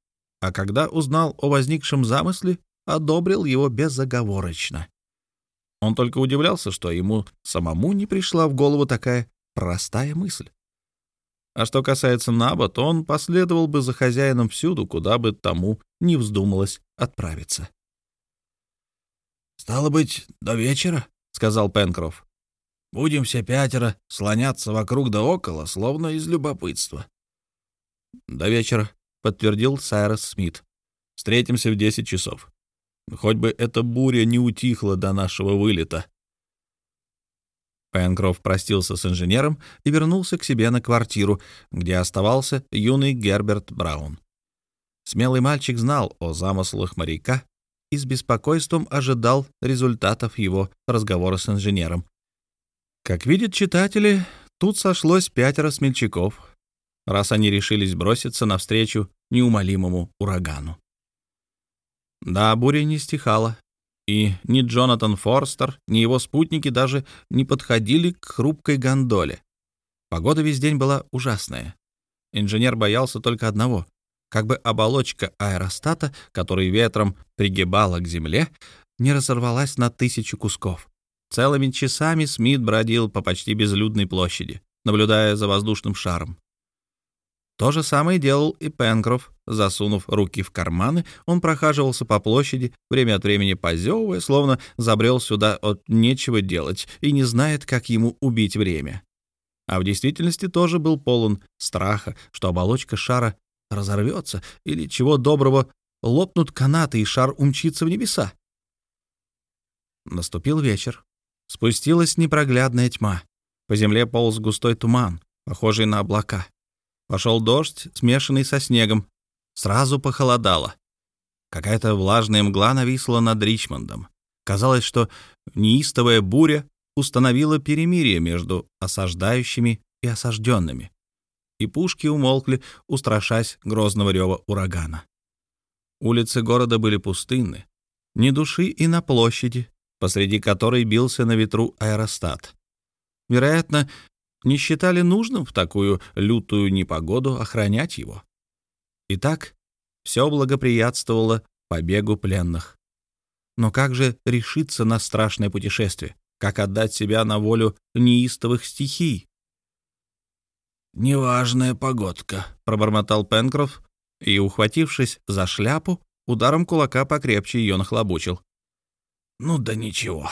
А когда узнал о возникшем замысле, одобрил его безоговорочно. Он только удивлялся, что ему самому не пришла в голову такая простая мысль. А что касается Наба, то он последовал бы за хозяином всюду, куда бы тому не вздумалось отправиться. «Стало быть, до вечера», — сказал Пенкроф. Будем все пятеро слоняться вокруг да около, словно из любопытства. — До вечера, — подтвердил Сайрос Смит. — Встретимся в десять часов. Хоть бы эта буря не утихла до нашего вылета. Пенкроф простился с инженером и вернулся к себе на квартиру, где оставался юный Герберт Браун. Смелый мальчик знал о замыслах моряка и с беспокойством ожидал результатов его разговора с инженером, как видят читатели, тут сошлось пятеро смельчаков, раз они решились броситься навстречу неумолимому урагану. Да, буря не стихала, и ни Джонатан Форстер, ни его спутники даже не подходили к хрупкой гондоле. Погода весь день была ужасная. Инженер боялся только одного — как бы оболочка аэростата, который ветром пригибала к земле, не разорвалась на тысячу кусков. Целыми часами Смит бродил по почти безлюдной площади, наблюдая за воздушным шаром. То же самое делал и Пенкроф. Засунув руки в карманы, он прохаживался по площади, время от времени позевывая, словно забрел сюда от нечего делать и не знает, как ему убить время. А в действительности тоже был полон страха, что оболочка шара разорвется или, чего доброго, лопнут канаты, и шар умчится в небеса. Наступил вечер. Спустилась непроглядная тьма. По земле полз густой туман, похожий на облака. Пошел дождь, смешанный со снегом. Сразу похолодало. Какая-то влажная мгла нависла над Ричмондом. Казалось, что неистовая буря установила перемирие между осаждающими и осажденными. И пушки умолкли, устрашась грозного рева урагана. Улицы города были пустынны, ни души и на площади, посреди которой бился на ветру аэростат. Вероятно, не считали нужным в такую лютую непогоду охранять его. Итак, все благоприятствовало побегу пленных. Но как же решиться на страшное путешествие? Как отдать себя на волю неистовых стихий? «Неважная погодка», — пробормотал Пенкроф и, ухватившись за шляпу, ударом кулака покрепче ее нахлобучил. «Ну да ничего,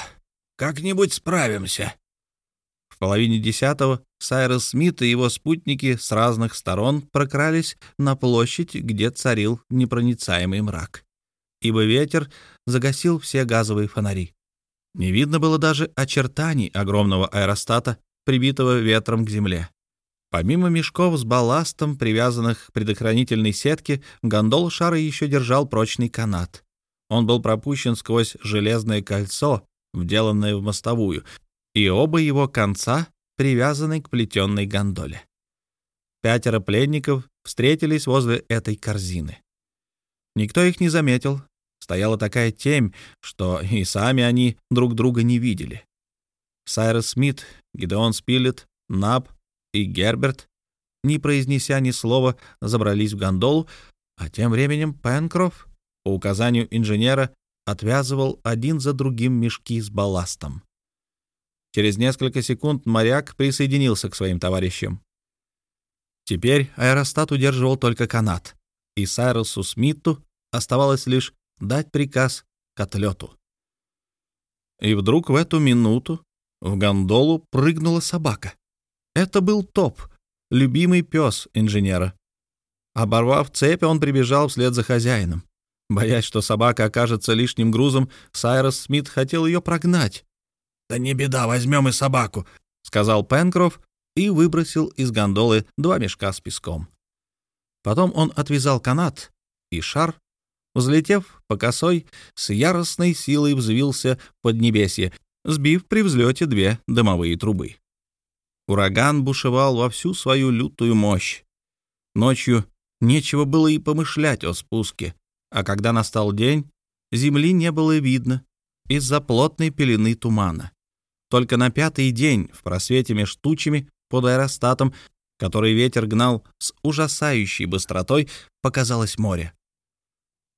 как-нибудь справимся». В половине десятого Сайрос Смит и его спутники с разных сторон прокрались на площадь, где царил непроницаемый мрак, ибо ветер загасил все газовые фонари. Не видно было даже очертаний огромного аэростата, прибитого ветром к земле. Помимо мешков с балластом, привязанных к предохранительной сетке, гондол шара еще держал прочный канат. Он был пропущен сквозь железное кольцо, вделанное в мостовую, и оба его конца привязаны к плетенной гондоле. Пятеро пленников встретились возле этой корзины. Никто их не заметил. Стояла такая темь, что и сами они друг друга не видели. Сайрос Смит, Гидеон Спилет, Наб и Герберт, не произнеся ни слова, забрались в гондолу, а тем временем Пенкроф, по указанию инженера, отвязывал один за другим мешки с балластом. Через несколько секунд моряк присоединился к своим товарищам. Теперь аэростат удерживал только канат, и Сайрусу Смиту оставалось лишь дать приказ к отлету. И вдруг в эту минуту в гондолу прыгнула собака. Это был Топ, любимый пес инженера. Оборвав цепь, он прибежал вслед за хозяином. Боясь, что собака окажется лишним грузом, Сайрос Смит хотел ее прогнать. «Да не беда, возьмем и собаку», — сказал Пенкроф и выбросил из гондолы два мешка с песком. Потом он отвязал канат, и шар, взлетев по косой, с яростной силой взвился под небесье, сбив при взлете две дымовые трубы. Ураган бушевал во всю свою лютую мощь. Ночью нечего было и помышлять о спуске, а когда настал день, земли не было видно из-за плотной пелены тумана. Только на пятый день в просвете меж тучами под аэростатом, который ветер гнал с ужасающей быстротой, показалось море.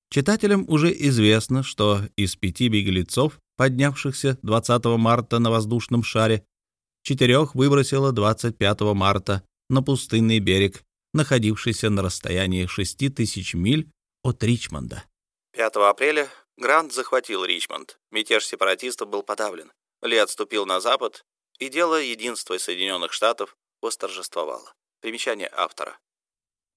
Читателям уже известно, что из пяти беглецов, поднявшихся 20 марта на воздушном шаре, четырех выбросило 25 марта на пустынный берег, находившийся на расстоянии 6 тысяч миль от Ричмонда. 5 апреля Грант захватил Ричмонд. Мятеж сепаратистов был подавлен. Ли отступил на запад, и дело единства Соединенных Штатов восторжествовало. Примечание автора.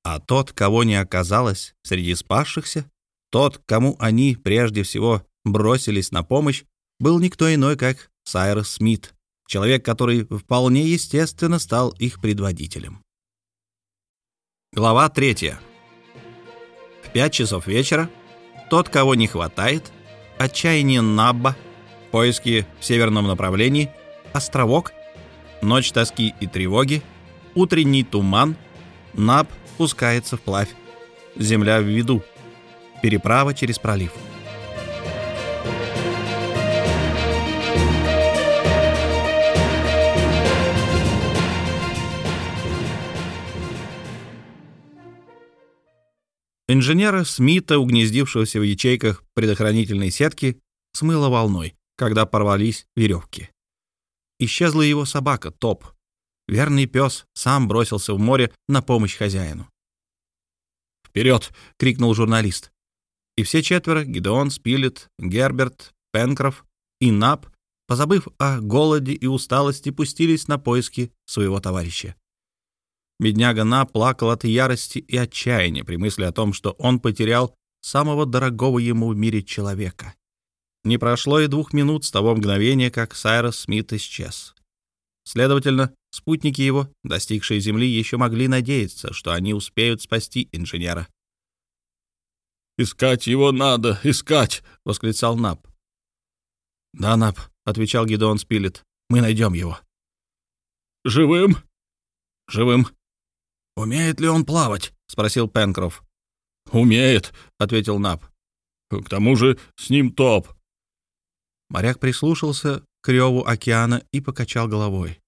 А тот, кого не оказалось среди спасшихся, тот, кому они прежде всего бросились на помощь, был никто иной, как Сайрос Смит, человек, который вполне естественно стал их предводителем. Глава третья. В пять часов вечера тот, кого не хватает, отчаяние Набба, поиски в северном направлении, островок, ночь тоски и тревоги, утренний туман, Наб пускается вплавь, земля в виду, переправа через пролив. Инженера Смита, угнездившегося в ячейках предохранительной сетки, смыло волной, когда порвались веревки. Исчезла его собака, Топ. Верный пес сам бросился в море на помощь хозяину. «Вперед!» — крикнул журналист. И все четверо — Гидеон, Спилет, Герберт, Пенкроф и Нап, позабыв о голоде и усталости, пустились на поиски своего товарища. Бедняга На плакал от ярости и отчаяния при мысли о том, что он потерял самого дорогого ему в мире человека. Не прошло и двух минут с того мгновения, как Сайрос Смит исчез. Следовательно, спутники его, достигшие Земли, еще могли надеяться, что они успеют спасти инженера. Искать его надо, искать!» — восклицал Нап. «Да, Нап», — отвечал Гидеон Спилет, — «мы найдем его». «Живым?» «Живым». «Умеет ли он плавать?» — спросил Пенкроф. «Умеет», — ответил Нап. «К тому же с ним топ». Моряк прислушался к реву океана и покачал головой.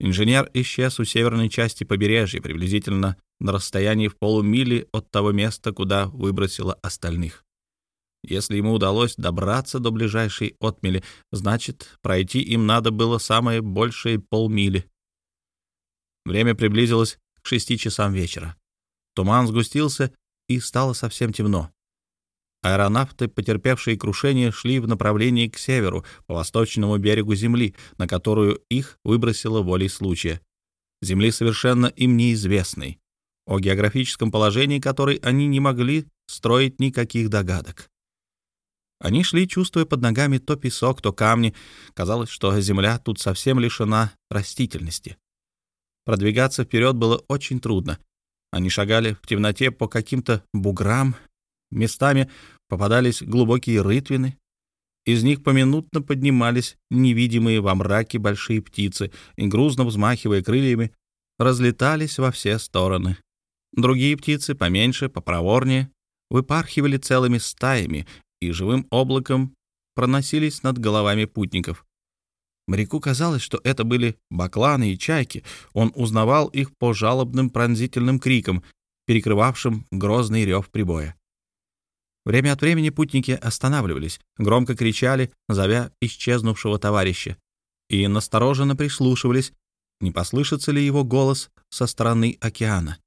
Инженер исчез у северной части побережья, приблизительно на расстоянии в полумили от того места, куда выбросило остальных. Если ему удалось добраться до ближайшей отмели, значит, пройти им надо было самое большее полмили. Время приблизилось к шести часам вечера. Туман сгустился, и стало совсем темно. Аэронавты, потерпевшие крушение, шли в направлении к северу, по восточному берегу Земли, на которую их выбросило волей случая. Земли совершенно им неизвестной, о географическом положении которой они не могли строить никаких догадок. Они шли, чувствуя под ногами то песок, то камни. Казалось, что земля тут совсем лишена растительности. Продвигаться вперед было очень трудно. Они шагали в темноте по каким-то буграм, местами попадались глубокие рытвины. Из них поминутно поднимались невидимые во мраке большие птицы и, грузно взмахивая крыльями, разлетались во все стороны. Другие птицы, поменьше, попроворнее, выпархивали целыми стаями и живым облаком проносились над головами путников. Моряку казалось, что это были бакланы и чайки. Он узнавал их по жалобным пронзительным крикам, перекрывавшим грозный рев прибоя. Время от времени путники останавливались, громко кричали, зовя исчезнувшего товарища, и настороженно прислушивались, не послышится ли его голос со стороны океана.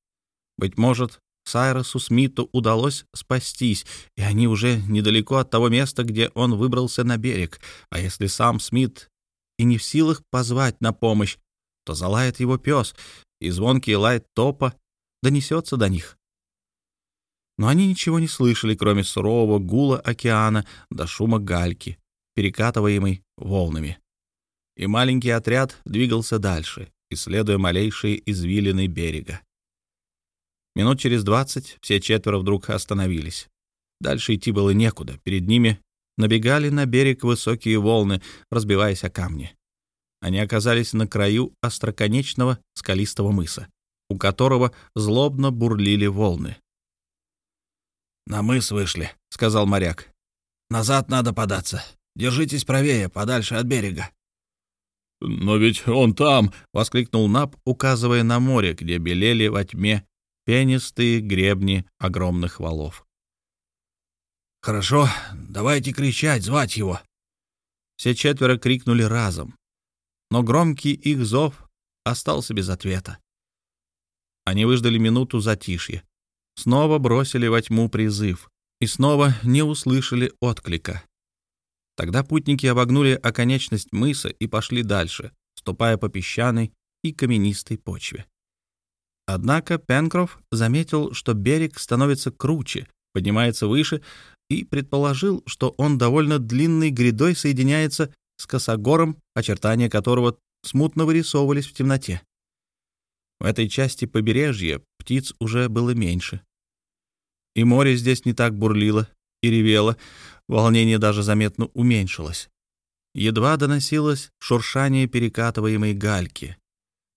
Быть может, Сайросу Смиту удалось спастись, и они уже недалеко от того места, где он выбрался на берег. А если сам Смит и не в силах позвать на помощь, то залает его пес, и звонкий лай топа донесется до них. Но они ничего не слышали, кроме сурового гула океана до шума гальки, перекатываемой волнами. И маленький отряд двигался дальше, исследуя малейшие извилины берега. Минут через двадцать все четверо вдруг остановились. Дальше идти было некуда, перед ними набегали на берег высокие волны, разбиваясь о камни. Они оказались на краю остроконечного скалистого мыса, у которого злобно бурлили волны. «На мыс вышли», — сказал моряк. «Назад надо податься. Держитесь правее, подальше от берега». «Но ведь он там!» — воскликнул Нап, указывая на море, где белели во тьме пенистые гребни огромных валов. «Хорошо, давайте кричать, звать его!» Все четверо крикнули разом, но громкий их зов остался без ответа. Они выждали минуту затишья, снова бросили во тьму призыв и снова не услышали отклика. Тогда путники обогнули оконечность мыса и пошли дальше, ступая по песчаной и каменистой почве. Однако Пенкроф заметил, что берег становится круче, поднимается выше, и предположил, что он довольно длинной грядой соединяется с косогором, очертания которого смутно вырисовывались в темноте. В этой части побережья птиц уже было меньше. И море здесь не так бурлило и ревело, волнение даже заметно уменьшилось. Едва доносилось шуршание перекатываемой гальки.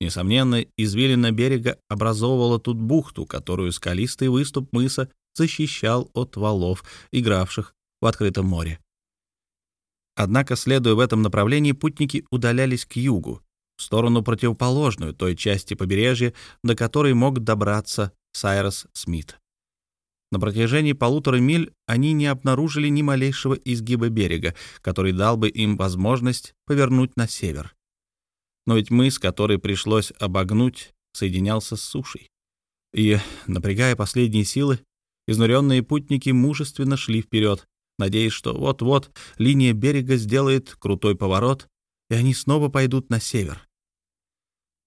Несомненно, извилина берега образовывала тут бухту, которую скалистый выступ мыса защищал от валов, игравших в открытом море. Однако, следуя в этом направлении, путники удалялись к югу, в сторону противоположную той части побережья, до которой мог добраться Сайрос Смит. На протяжении полутора миль они не обнаружили ни малейшего изгиба берега, который дал бы им возможность повернуть на север. Но ведь мыс, который пришлось обогнуть, соединялся с сушей. И, напрягая последние силы, Изнуренные путники мужественно шли вперед, надеясь, что вот-вот линия берега сделает крутой поворот, и они снова пойдут на север.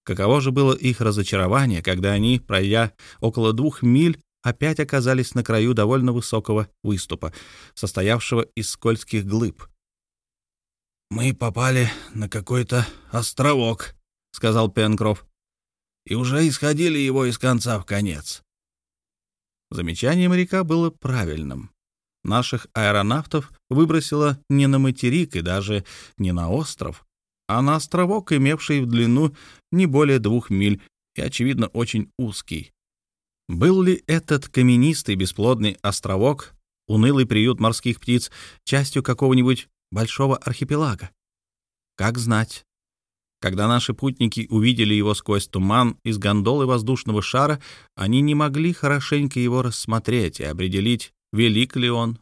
Каково же было их разочарование, когда они, пройдя около двух миль, опять оказались на краю довольно высокого выступа, состоявшего из скользких глыб. «Мы попали на какой-то островок», — сказал Пенкроф, — «и уже исходили его из конца в конец. Замечание моряка было правильным. Наших аэронавтов выбросило не на материк и даже не на остров, а на островок, имевший в длину не более двух миль и, очевидно, очень узкий. Был ли этот каменистый бесплодный островок, унылый приют морских птиц, частью какого-нибудь большого архипелага? Как знать. Когда наши путники увидели его сквозь туман из гондолы воздушного шара, они не могли хорошенько его рассмотреть и определить, велик ли он.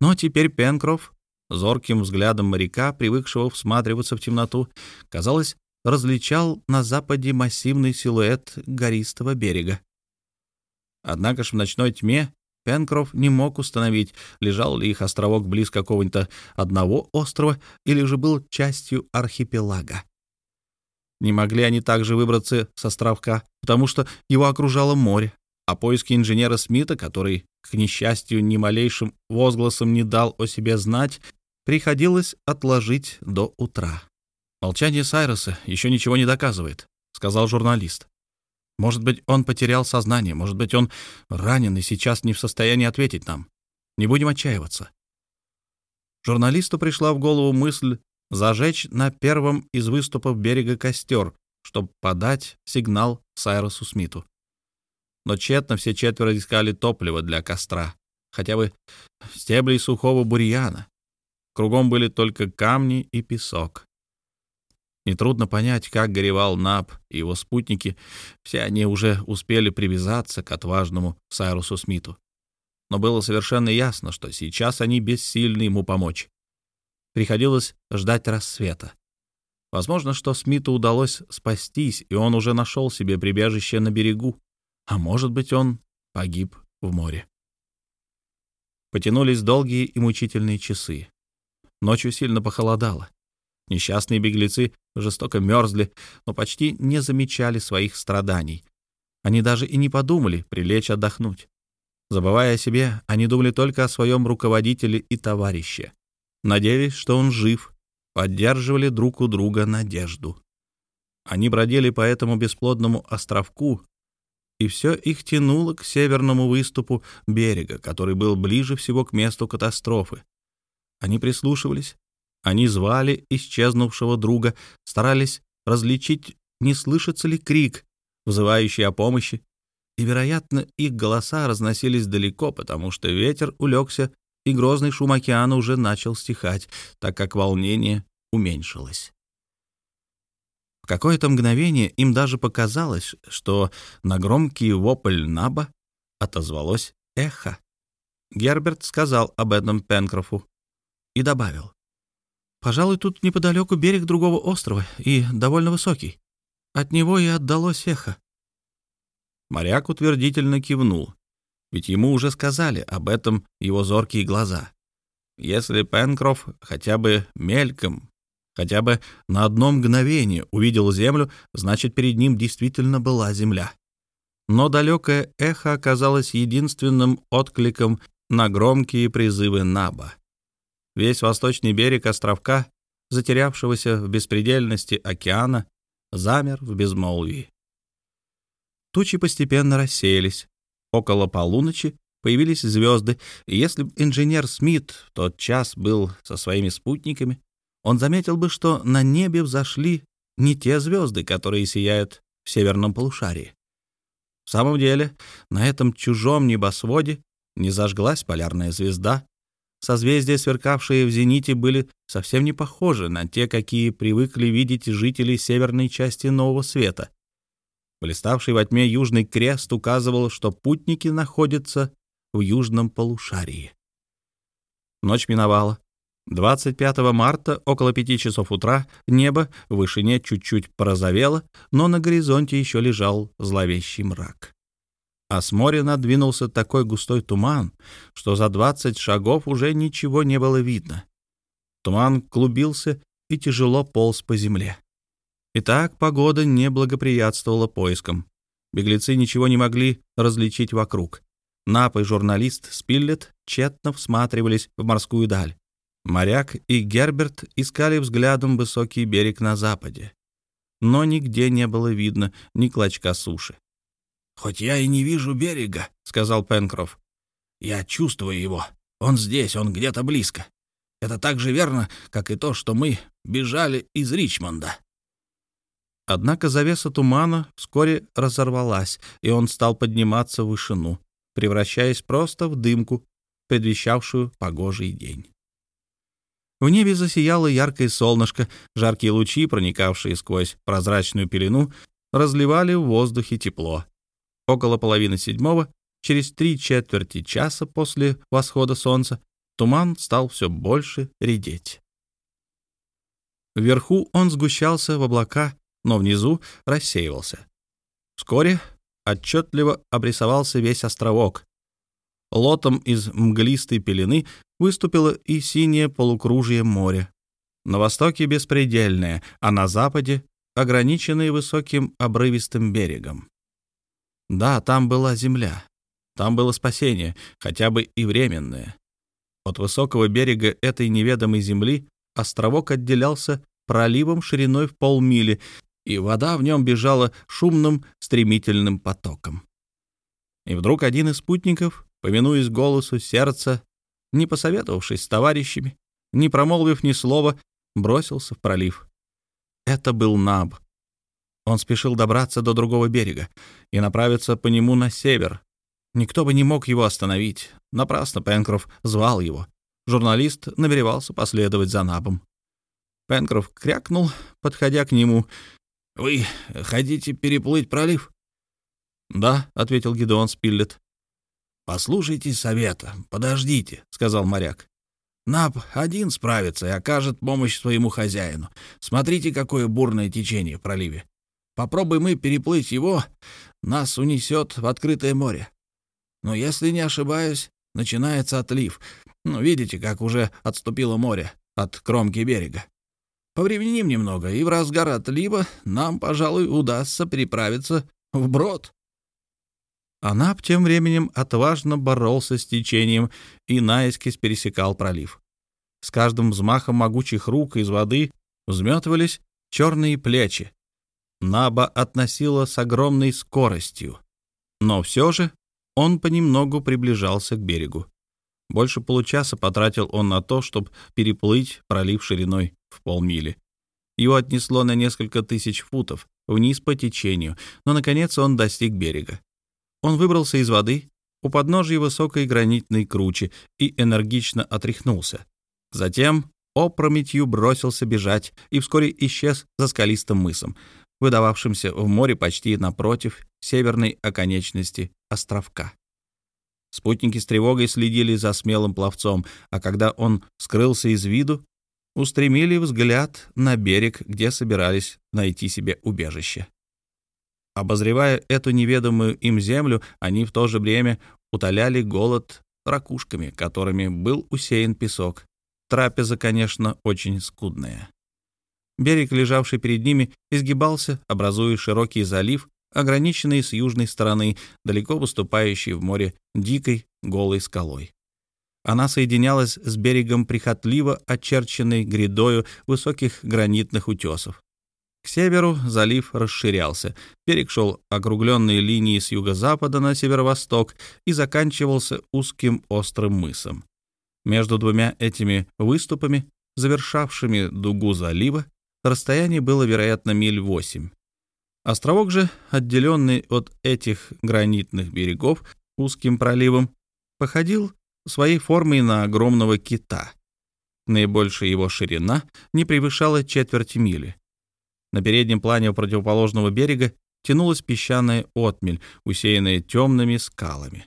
Но теперь Пенкроф, зорким взглядом моряка, привыкшего всматриваться в темноту, казалось, различал на западе массивный силуэт гористого берега. Однако ж в ночной тьме Пенкроф не мог установить, лежал ли их островок близ какого-нибудь одного острова или же был частью архипелага. Не могли они также выбраться с островка, потому что его окружало море, а поиски инженера Смита, который, к несчастью, ни малейшим возгласом не дал о себе знать, приходилось отложить до утра. «Молчание Сайроса еще ничего не доказывает», — сказал журналист. Может быть, он потерял сознание, может быть, он ранен и сейчас не в состоянии ответить нам. Не будем отчаиваться. Журналисту пришла в голову мысль зажечь на первом из выступов берега костер, чтобы подать сигнал Сайросу Смиту. Но тщетно все четверо искали топливо для костра, хотя бы стебли сухого бурьяна. Кругом были только камни и песок. Нетрудно понять, как горевал Наб и его спутники. Все они уже успели привязаться к отважному Сайрусу Смиту. Но было совершенно ясно, что сейчас они бессильны ему помочь. Приходилось ждать рассвета. Возможно, что Смиту удалось спастись, и он уже нашел себе прибежище на берегу. А может быть, он погиб в море. Потянулись долгие и мучительные часы. Ночью сильно похолодало. Несчастные беглецы жестоко мерзли, но почти не замечали своих страданий. Они даже и не подумали прилечь отдохнуть. Забывая о себе, они думали только о своем руководителе и товарище. Надеялись, что он жив, поддерживали друг у друга надежду. Они бродили по этому бесплодному островку, и все их тянуло к северному выступу берега, который был ближе всего к месту катастрофы. Они прислушивались, они звали исчезнувшего друга, старались различить, не слышится ли крик, вызывающий о помощи, и, вероятно, их голоса разносились далеко, потому что ветер улегся, и грозный шум океана уже начал стихать, так как волнение уменьшилось. В какое-то мгновение им даже показалось, что на громкий вопль Наба отозвалось эхо. Герберт сказал об этом Пенкрофу и добавил. Пожалуй, тут неподалеку берег другого острова и довольно высокий. От него и отдалось эхо. Моряк утвердительно кивнул, ведь ему уже сказали об этом его зоркие глаза. Если Пенкроф хотя бы мельком, хотя бы на одно мгновение увидел землю, значит, перед ним действительно была земля. Но далекое эхо оказалось единственным откликом на громкие призывы Наба. Весь восточный берег островка, затерявшегося в беспредельности океана, замер в безмолвии. Тучи постепенно рассеялись. Около полуночи появились звезды, и если бы инженер Смит в тот час был со своими спутниками, он заметил бы, что на небе взошли не те звезды, которые сияют в северном полушарии. В самом деле, на этом чужом небосводе не зажглась полярная звезда, Созвездия, сверкавшие в зените, были совсем не похожи на те, какие привыкли видеть жители северной части Нового Света. Блиставший во тьме Южный Крест указывал, что путники находятся в южном полушарии. Ночь миновала. 25 марта около пяти часов утра небо в вышине чуть-чуть порозовело, но на горизонте еще лежал зловещий мрак а с моря надвинулся такой густой туман, что за двадцать шагов уже ничего не было видно. Туман клубился и тяжело полз по земле. Итак, погода не благоприятствовала поискам. Беглецы ничего не могли различить вокруг. Нап и журналист Спиллет тщетно всматривались в морскую даль. Моряк и Герберт искали взглядом высокий берег на западе. Но нигде не было видно ни клочка суши. «Хоть я и не вижу берега», сказал Пенкроф. «Я чувствую его. Он здесь, он где-то близко. Это так же верно, как и то, что мы бежали из Ричмонда». Однако завеса тумана вскоре разорвалась, и он стал подниматься в вышину, превращаясь просто в дымку, предвещавшую погожий день. В небе засияло яркое солнышко, жаркие лучи, проникавшие сквозь прозрачную пелену, разливали в воздухе тепло. Около половины седьмого, через три четверти часа после восхода солнца, туман стал все больше редеть. Вверху он сгущался в облака, но внизу рассеивался. Вскоре отчетливо обрисовался весь островок. Лотом из мглистой пелены выступило и синее полукружие моря. На востоке беспредельное, а на западе ограниченное высоким обрывистым берегом. Да, там была земля. Там было спасение, хотя бы и временное. От высокого берега этой неведомой земли островок отделялся проливом шириной в полмили, и вода в нем бежала шумным стремительным потоком. И вдруг один из спутников, повинуясь голосу сердца, не посоветовавшись с товарищами, не промолвив ни слова, бросился в пролив. Это был Наб. Он спешил добраться до другого берега и направиться по нему на север. Никто бы не мог его остановить. Напрасно Пенкроф звал его. Журналист намеревался последовать за Набом. Пенкроф крякнул, подходя к нему. «Вы хотите переплыть пролив?» «Да», — ответил Гидеон Спиллет. «Послушайте совета, подождите», — сказал моряк. «Нап один справится и окажет помощь своему хозяину. Смотрите, какое бурное течение в проливе. Попробуем мы переплыть его, нас унесет в открытое море. Но если не ошибаюсь, начинается отлив. Ну, видите, как уже отступило море от кромки берега. Повременим немного, и в разгар отлива нам, пожалуй, удастся переправиться вброд. Анап тем временем отважно боролся с течением и наискось пересекал пролив. С каждым взмахом могучих рук из воды взметывались черные плечи. Наба относила с огромной скоростью. Но все же он понемногу приближался к берегу. Больше получаса потратил он на то, чтобы переплыть пролив шириной в полмили. Его отнесло на несколько тысяч футов вниз по течению, но, наконец, он достиг берега. Он выбрался из воды у подножия высокой гранитной кручи и энергично отряхнулся. Затем опрометью бросился бежать и вскоре исчез за скалистым мысом, выдававшимся в море почти напротив северной оконечности островка. Спутники с тревогой следили за смелым пловцом, а когда он скрылся из виду, устремили взгляд на берег, где собирались найти себе убежище. Обозревая эту неведомую им землю, они в то же время утоляли голод ракушками, которыми был усеян песок. Трапеза, конечно, очень скудная. Берег, лежавший перед ними, изгибался, образуя широкий залив, ограниченный с южной стороны, далеко выступающий в море дикой голой скалой. Она соединялась с берегом прихотливо очерченной грядою высоких гранитных утесов. К северу залив расширялся, берег шел округленной линией с юго-запада на северо-восток и заканчивался узким острым мысом. Между двумя этими выступами, завершавшими дугу залива, расстояние было, вероятно, миль восемь. Островок же, отделенный от этих гранитных берегов узким проливом, походил своей формой на огромного кита. Наибольшая его ширина не превышала четверти мили. На переднем плане у противоположного берега тянулась песчаная отмель, усеянная темными скалами.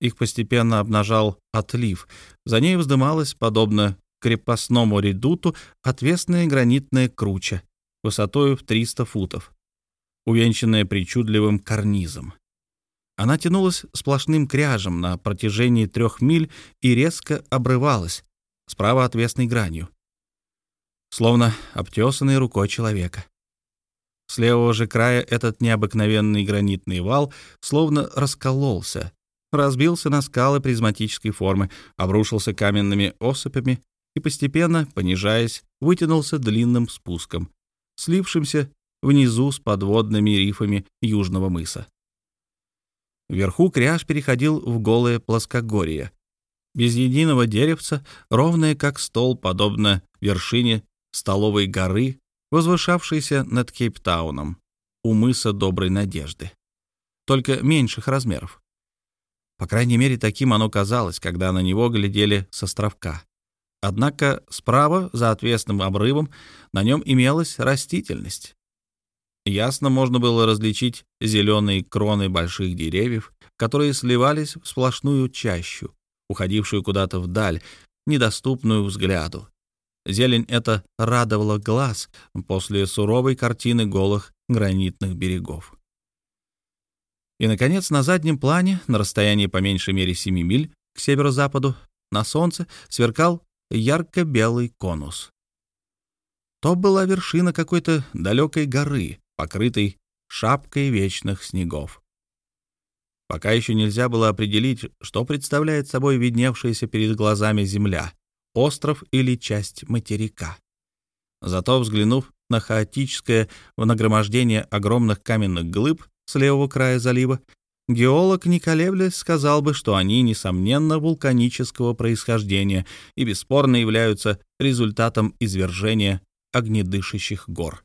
Их постепенно обнажал отлив. За ней вздымалась, подобно крепостному редуту, отвесная гранитная круча, высотой в 300 футов, увенчанная причудливым карнизом. Она тянулась сплошным кряжем на протяжении трех миль и резко обрывалась, справа отвесной гранью словно обтесанный рукой человека. С левого же края этот необыкновенный гранитный вал словно раскололся, разбился на скалы призматической формы, обрушился каменными осыпями и постепенно, понижаясь, вытянулся длинным спуском, слившимся внизу с подводными рифами южного мыса. Вверху кряж переходил в голое плоскогорье. Без единого деревца, ровное как стол, подобно вершине столовой горы, возвышавшейся над Кейптауном, у мыса Доброй Надежды. Только меньших размеров. По крайней мере, таким оно казалось, когда на него глядели с островка. Однако справа, за отвесным обрывом, на нем имелась растительность. Ясно можно было различить зеленые кроны больших деревьев, которые сливались в сплошную чащу, уходившую куда-то вдаль, недоступную взгляду. Зелень эта радовала глаз после суровой картины голых гранитных берегов. И, наконец, на заднем плане, на расстоянии по меньшей мере 7 миль к северо-западу, на солнце сверкал ярко-белый конус. То была вершина какой-то далекой горы, покрытой шапкой вечных снегов. Пока еще нельзя было определить, что представляет собой видневшаяся перед глазами земля, остров или часть материка. Зато, взглянув на хаотическое нагромождение огромных каменных глыб с левого края залива, геолог, не колеблясь, сказал бы, что они, несомненно, вулканического происхождения и бесспорно являются результатом извержения огнедышащих гор.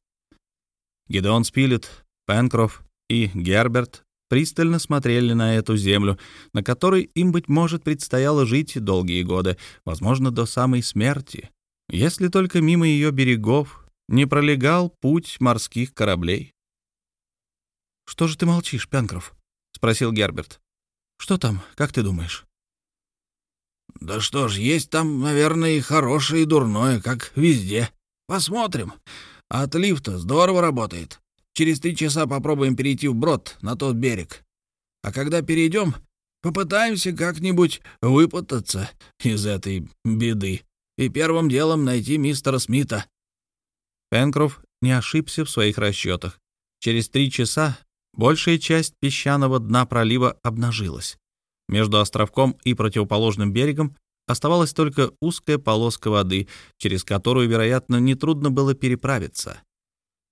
Гедеон Спилет, Пенкроф и Герберт пристально смотрели на эту землю, на которой им, быть может, предстояло жить долгие годы, возможно, до самой смерти, если только мимо ее берегов не пролегал путь морских кораблей. «Что же ты молчишь, Пенкроф?» — спросил Герберт. «Что там, как ты думаешь?» «Да что ж, есть там, наверное, и хорошее, и дурное, как везде. Посмотрим. От лифта здорово работает. Через три часа попробуем перейти вброд на тот берег. А когда перейдем, попытаемся как-нибудь выпутаться из этой беды и первым делом найти мистера Смита». Пенкроф не ошибся в своих расчетах. Через три часа большая часть песчаного дна пролива обнажилась. Между островком и противоположным берегом Оставалась только узкая полоска воды, через которую, вероятно, нетрудно было переправиться.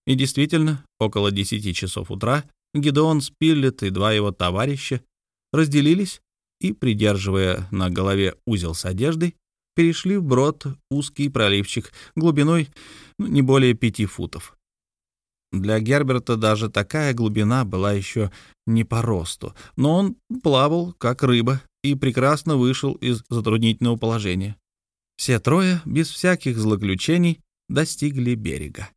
И действительно, около десяти часов утра Гидеон Спиллет и два его товарища разделились и, придерживая на голове узел с одеждой, перешли в брод узкий проливчик глубиной ну, не более пяти футов. Для Герберта даже такая глубина была еще не по росту, но он плавал, как рыба, и прекрасно вышел из затруднительного положения. Все трое, без всяких злоключений, достигли берега.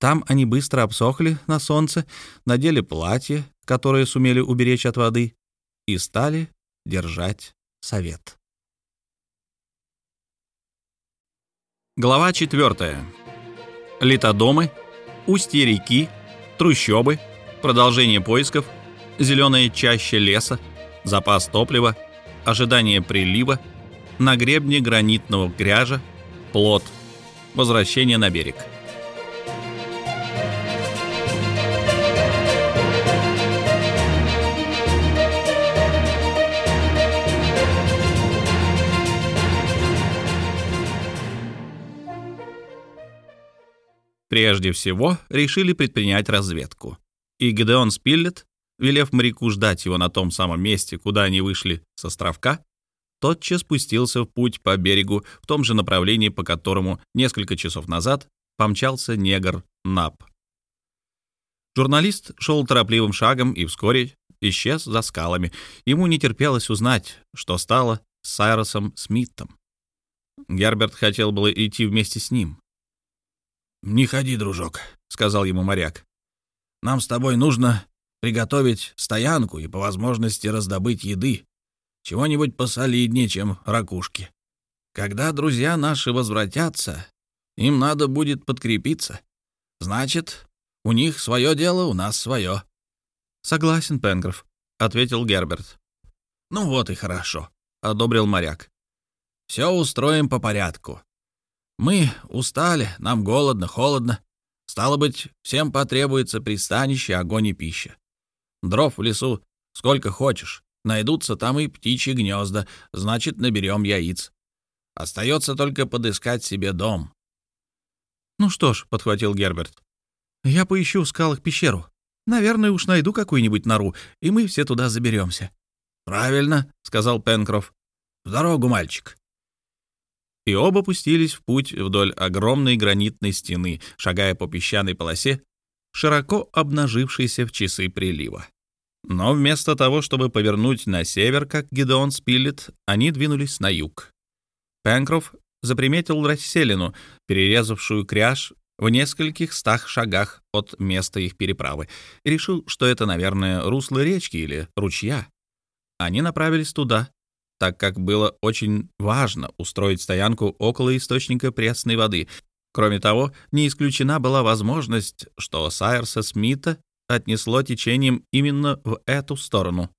Там они быстро обсохли на солнце, надели платье, которое сумели уберечь от воды, и стали держать совет. Глава 4. Литодомы, устье реки, трущобы, продолжение поисков, зеленая чаща леса, запас топлива, ожидание прилива, на гребне гранитного гряжа, плот, возвращение на берег. Прежде всего решили предпринять разведку. И Гедеон Спиллет Велев моряку ждать его на том самом месте, куда они вышли с островка, тотчас спустился в путь по берегу в том же направлении, по которому несколько часов назад помчался негр Нап. Журналист шел торопливым шагом и вскоре исчез за скалами. Ему не терпелось узнать, что стало с Сайросом Смитом. Герберт хотел было идти вместе с ним. «Не ходи, дружок», — сказал ему моряк. «Нам с тобой нужно приготовить стоянку и по возможности раздобыть еды, чего-нибудь посолиднее, чем ракушки. Когда друзья наши возвратятся, им надо будет подкрепиться. Значит, у них свое дело, у нас свое. — Согласен, Пенгров, — ответил Герберт. — Ну вот и хорошо, — одобрил моряк. — Все устроим по порядку. Мы устали, нам голодно, холодно. Стало быть, всем потребуется пристанище, огонь и пища. Дров в лесу сколько хочешь. Найдутся там и птичьи гнезда, значит, наберем яиц. Остается только подыскать себе дом. — Ну что ж, — подхватил Герберт, — я поищу в скалах пещеру. Наверное, уж найду какую-нибудь нору, и мы все туда заберемся. «Правильно», — сказал Пенкроф. «В дорогу, мальчик». И оба пустились в путь вдоль огромной гранитной стены, шагая по песчаной полосе, широко обнажившейся в часы прилива. Но вместо того, чтобы повернуть на север, как Гидеон Спилет, они двинулись на юг. Пенкроф заприметил расселину, перерезавшую кряж в нескольких стах шагах от места их переправы, и решил, что это, наверное, русло речки или ручья. Они направились туда, так как было очень важно устроить стоянку около источника пресной воды. Кроме того, не исключена была возможность, что Сайерса Смита отнесло течением именно в эту сторону.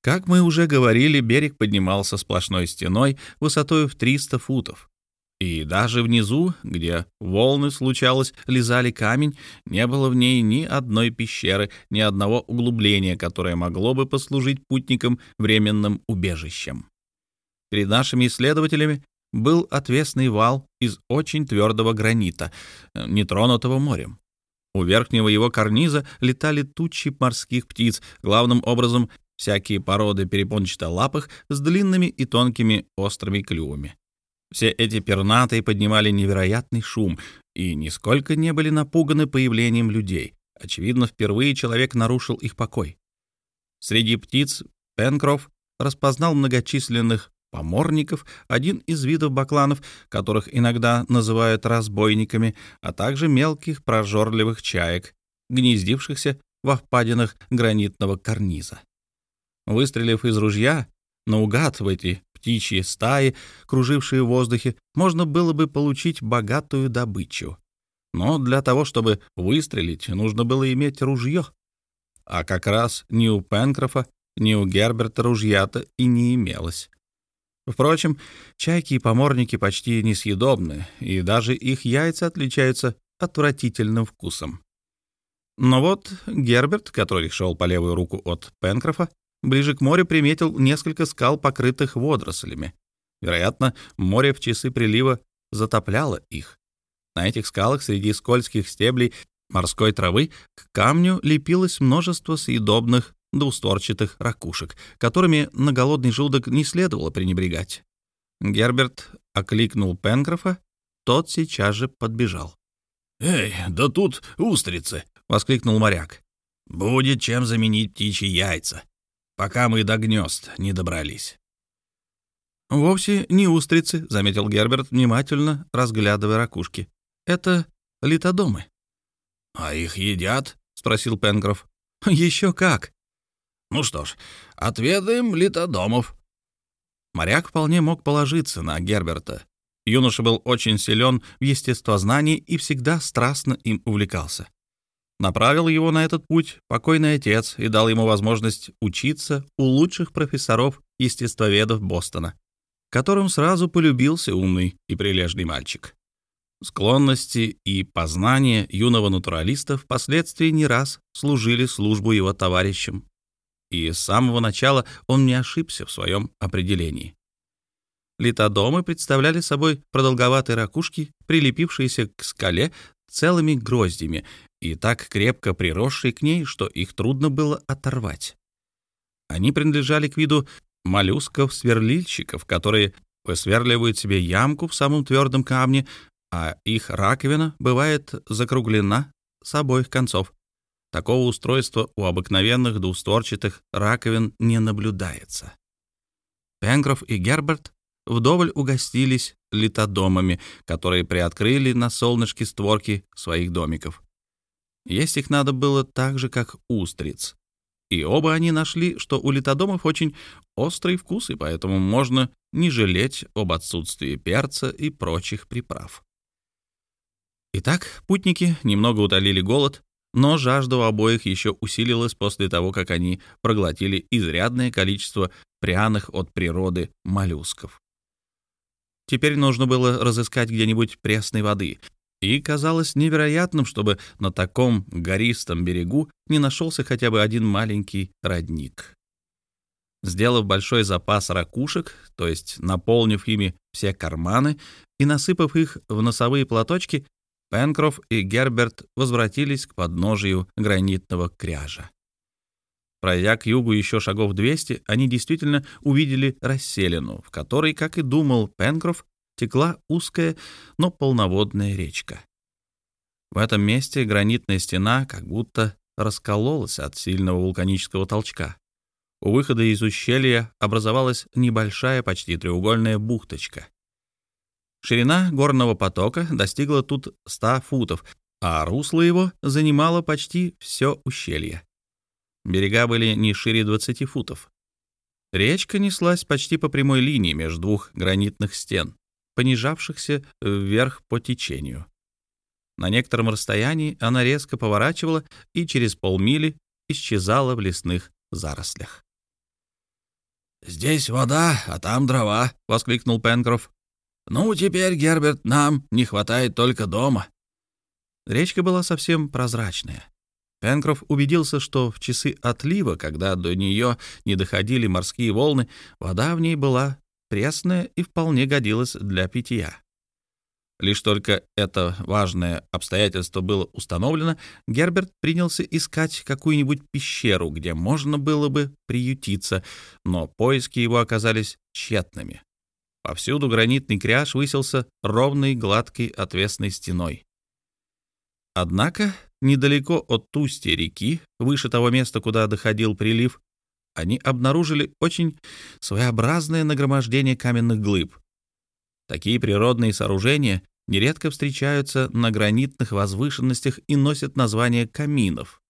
Как мы уже говорили, берег поднимался сплошной стеной высотой в 300 футов. И даже внизу, где волны, случалось, лизали камень, не было в ней ни одной пещеры, ни одного углубления, которое могло бы послужить путникам временным убежищем. Перед нашими исследователями был отвесный вал из очень твердого гранита, нетронутого морем. У верхнего его карниза летали тучи морских птиц, главным образом всякие породы перепончатолапых с длинными и тонкими острыми клювами. Все эти пернатые поднимали невероятный шум и нисколько не были напуганы появлением людей. Очевидно, впервые человек нарушил их покой. Среди птиц Пенкроф распознал многочисленных поморников, один из видов бакланов, которых иногда называют разбойниками, а также мелких прожорливых чаек, гнездившихся во впадинах гранитного карниза. Выстрелив из ружья, наугад в эти птичьи стаи, кружившие в воздухе, можно было бы получить богатую добычу. Но для того, чтобы выстрелить, нужно было иметь ружье. А как раз ни у Пенкрофа, ни у Герберта ружья-то и не имелось. Впрочем, чайки и поморники почти несъедобны, и даже их яйца отличаются отвратительным вкусом. Но вот Герберт, который шел по левую руку от Пенкрофа, ближе к морю приметил несколько скал, покрытых водорослями. Вероятно, море в часы прилива затопляло их. На этих скалах среди скользких стеблей морской травы к камню лепилось множество съедобных двусторчатых ракушек, которыми на голодный желудок не следовало пренебрегать. Герберт окликнул Пенкрофа, тот сейчас же подбежал. «Эй, да тут устрицы!» — воскликнул моряк. «Будет чем заменить птичьи яйца пока мы до гнезд не добрались. «Вовсе не устрицы», — заметил Герберт, внимательно разглядывая ракушки. «Это литодомы». «А их едят?» — спросил Пенкроф. «Еще как!» «Ну что ж, отведаем литодомов». Моряк вполне мог положиться на Герберта. Юноша был очень силен в естествознании и всегда страстно им увлекался. Направил его на этот путь покойный отец и дал ему возможность учиться у лучших профессоров естествоведов Бостона, которым сразу полюбился умный и прилежный мальчик. Склонности и познания юного натуралиста впоследствии не раз служили службу его товарищам, и с самого начала он не ошибся в своем определении. Литодомы представляли собой продолговатые ракушки, прилепившиеся к скале целыми гроздями и так крепко приросшие к ней, что их трудно было оторвать. Они принадлежали к виду моллюсков-сверлильщиков, которые высверливают себе ямку в самом твердом камне, а их раковина бывает закруглена с обоих концов. Такого устройства у обыкновенных двустворчатых раковин не наблюдается. Пенгров и Герберт вдоволь угостились литодомами, которые приоткрыли на солнышке створки своих домиков. Есть их надо было так же, как устриц. И оба они нашли, что у литодомов очень острый вкус, и поэтому можно не жалеть об отсутствии перца и прочих приправ. Итак, путники немного утолили голод, но жажда у обоих еще усилилась после того, как они проглотили изрядное количество пряных от природы моллюсков. Теперь нужно было разыскать где-нибудь пресной воды, и казалось невероятным, чтобы на таком гористом берегу не нашелся хотя бы один маленький родник. Сделав большой запас ракушек, то есть наполнив ими все карманы и насыпав их в носовые платочки, Пенкроф и Герберт возвратились к подножию гранитного кряжа. Пройдя к югу еще шагов 200, они действительно увидели расселину, в которой, как и думал Пенкроф, текла узкая, но полноводная речка. В этом месте гранитная стена как будто раскололась от сильного вулканического толчка. У выхода из ущелья образовалась небольшая, почти треугольная бухточка. Ширина горного потока достигла тут 100 футов, а русло его занимало почти все ущелье. Берега были не шире 20 футов. Речка неслась почти по прямой линии между двух гранитных стен, понижавшихся вверх по течению. На некотором расстоянии она резко поворачивала и через полмили исчезала в лесных зарослях. «Здесь вода, а там дрова», — воскликнул Пенкроф. «Ну, теперь, Герберт, нам не хватает только дома». Речка была совсем прозрачная. Пенкроф убедился, что в часы отлива, когда до нее не доходили морские волны, вода в ней была пресная и вполне годилась для питья. Лишь только это важное обстоятельство было установлено, Герберт принялся искать какую-нибудь пещеру, где можно было бы приютиться, но поиски его оказались тщетными. Повсюду гранитный кряж высился ровной, гладкой, отвесной стеной. Однако недалеко от устья реки, выше того места, куда доходил прилив, они обнаружили очень своеобразное нагромождение каменных глыб. Такие природные сооружения нередко встречаются на гранитных возвышенностях и носят название каминов.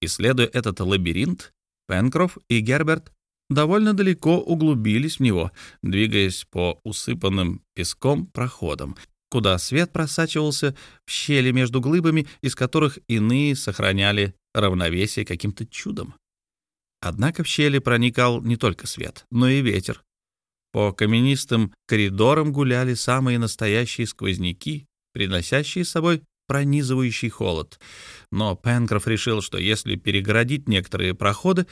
Исследуя этот лабиринт, Пенкроф и Герберт довольно далеко углубились в него, двигаясь по усыпанным песком проходам, куда свет просачивался в щели между глыбами, из которых иные сохраняли равновесие каким-то чудом. Однако в щели проникал не только свет, но и ветер, по каменистым коридорам гуляли самые настоящие сквозняки, приносящие с собой пронизывающий холод. Но Пенкроф решил, что если перегородить некоторые проходы,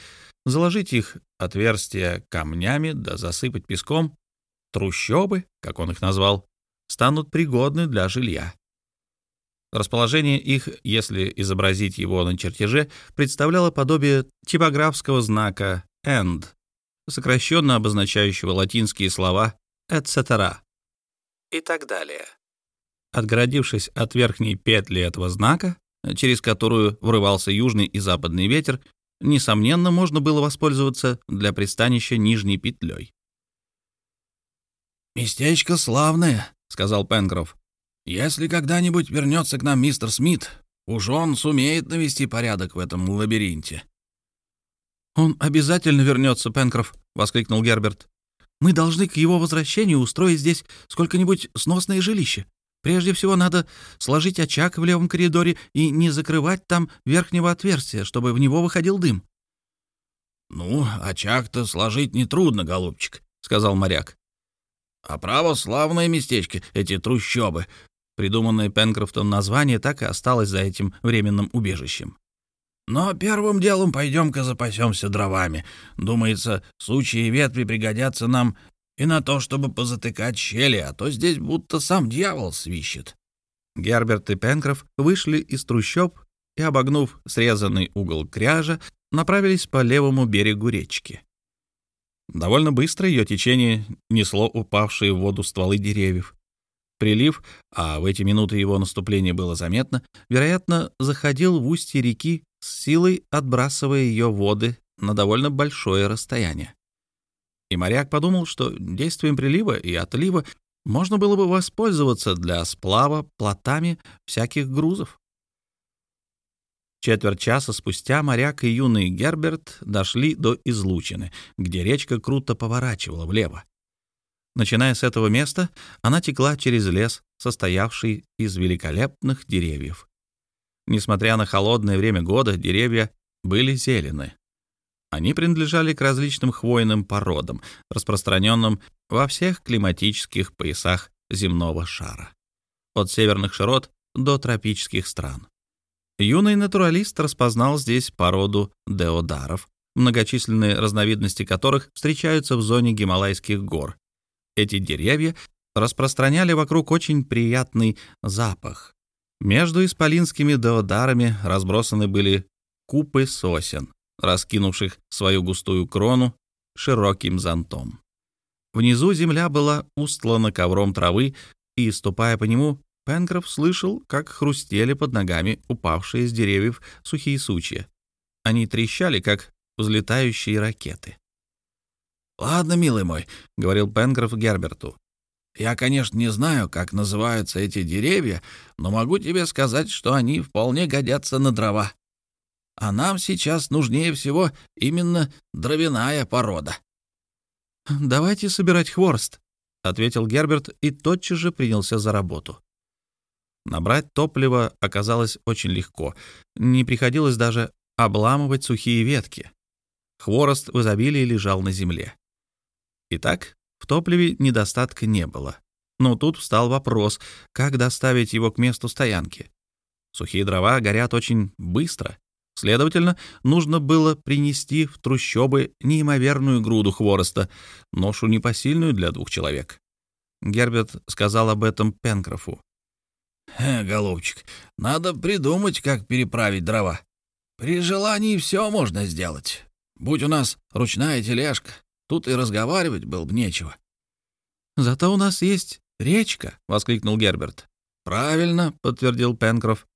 заложить их отверстия камнями да засыпать песком, трущобы, как он их назвал, станут пригодны для жилья. Расположение их, если изобразить его на чертеже, представляло подобие типографского знака «End», сокращенно обозначающего латинские слова «etc» и так далее. Отгородившись от верхней петли этого знака, через которую врывался южный и западный ветер, несомненно, можно было воспользоваться для пристанища нижней петлей. «Местечко славное», — сказал Пенкроф. «Если когда-нибудь вернется к нам мистер Смит, уж он сумеет навести порядок в этом лабиринте». «Он обязательно вернется, Пенкроф», — воскликнул Герберт. «Мы должны к его возвращению устроить здесь сколько-нибудь сносное жилище. Прежде всего надо сложить очаг в левом коридоре и не закрывать там верхнего отверстия, чтобы в него выходил дым». «Ну, очаг-то сложить нетрудно, голубчик», — сказал моряк. «А право славное местечко, эти трущобы». Придуманное Пенкрофтом название так и осталось за этим временным убежищем. Но первым делом пойдем-ка запасемся дровами. Думается, сучьи ветви пригодятся нам и на то, чтобы позатыкать щели, а то здесь будто сам дьявол свищет». Герберт и Пенкроф вышли из трущоб и, обогнув срезанный угол кряжа, направились по левому берегу речки. Довольно быстро ее течение несло упавшие в воду стволы деревьев. Прилив, а в эти минуты его наступление было заметно, вероятно, заходил в устье реки с силой отбрасывая ее воды на довольно большое расстояние. И моряк подумал, что действием прилива и отлива можно было бы воспользоваться для сплава плотами всяких грузов. Четверть часа спустя моряк и юный Герберт дошли до излучины, где речка круто поворачивала влево. Начиная с этого места, она текла через лес, состоявший из великолепных деревьев. Несмотря на холодное время года, деревья были зелены. Они принадлежали к различным хвойным породам, распространенным во всех климатических поясах земного шара, от северных широт до тропических стран. Юный натуралист распознал здесь породу деодаров, многочисленные разновидности которых встречаются в зоне Гималайских гор. Эти деревья распространяли вокруг очень приятный запах. Между исполинскими деодарами разбросаны были купы сосен, раскинувших свою густую крону широким зонтом. Внизу земля была устлана ковром травы, и, ступая по нему, Пенкроф слышал, как хрустели под ногами упавшие с деревьев сухие сучья. Они трещали, как взлетающие ракеты. «Ладно, милый мой», — говорил Пенкроф Герберту. «Я, конечно, не знаю, как называются эти деревья, но могу тебе сказать, что они вполне годятся на дрова. А нам сейчас нужнее всего именно дровяная порода». «Давайте собирать хворост», — ответил Герберт и тотчас же принялся за работу. Набрать топливо оказалось очень легко. Не приходилось даже обламывать сухие ветки. Хворост в изобилии лежал на земле. Итак, в топливе недостатка не было. Но тут встал вопрос, как доставить его к месту стоянки. Сухие дрова горят очень быстро. Следовательно, нужно было принести в трущобы неимоверную груду хвороста, ношу непосильную для двух человек. Герберт сказал об этом Пенкрофу. «Э, голубчик, надо придумать, как переправить дрова. При желании все можно сделать. Будь у нас ручная тележка, тут и разговаривать было бы нечего». «Зато у нас есть речка», — воскликнул Герберт. «Правильно», — подтвердил Пенкроф.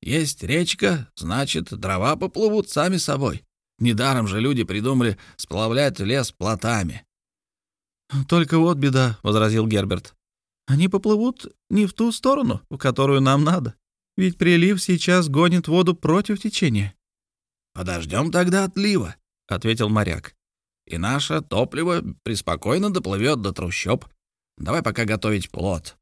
«Есть речка, значит, дрова поплывут сами собой. Недаром же люди придумали сплавлять лес плотами». «Только вот беда», — возразил Герберт. Они поплывут не в ту сторону, в которую нам надо. Ведь прилив сейчас гонит воду против течения. «Подождем тогда отлива», — ответил моряк. «И наше топливо преспокойно доплывет до трущоб. Давай пока готовить плод».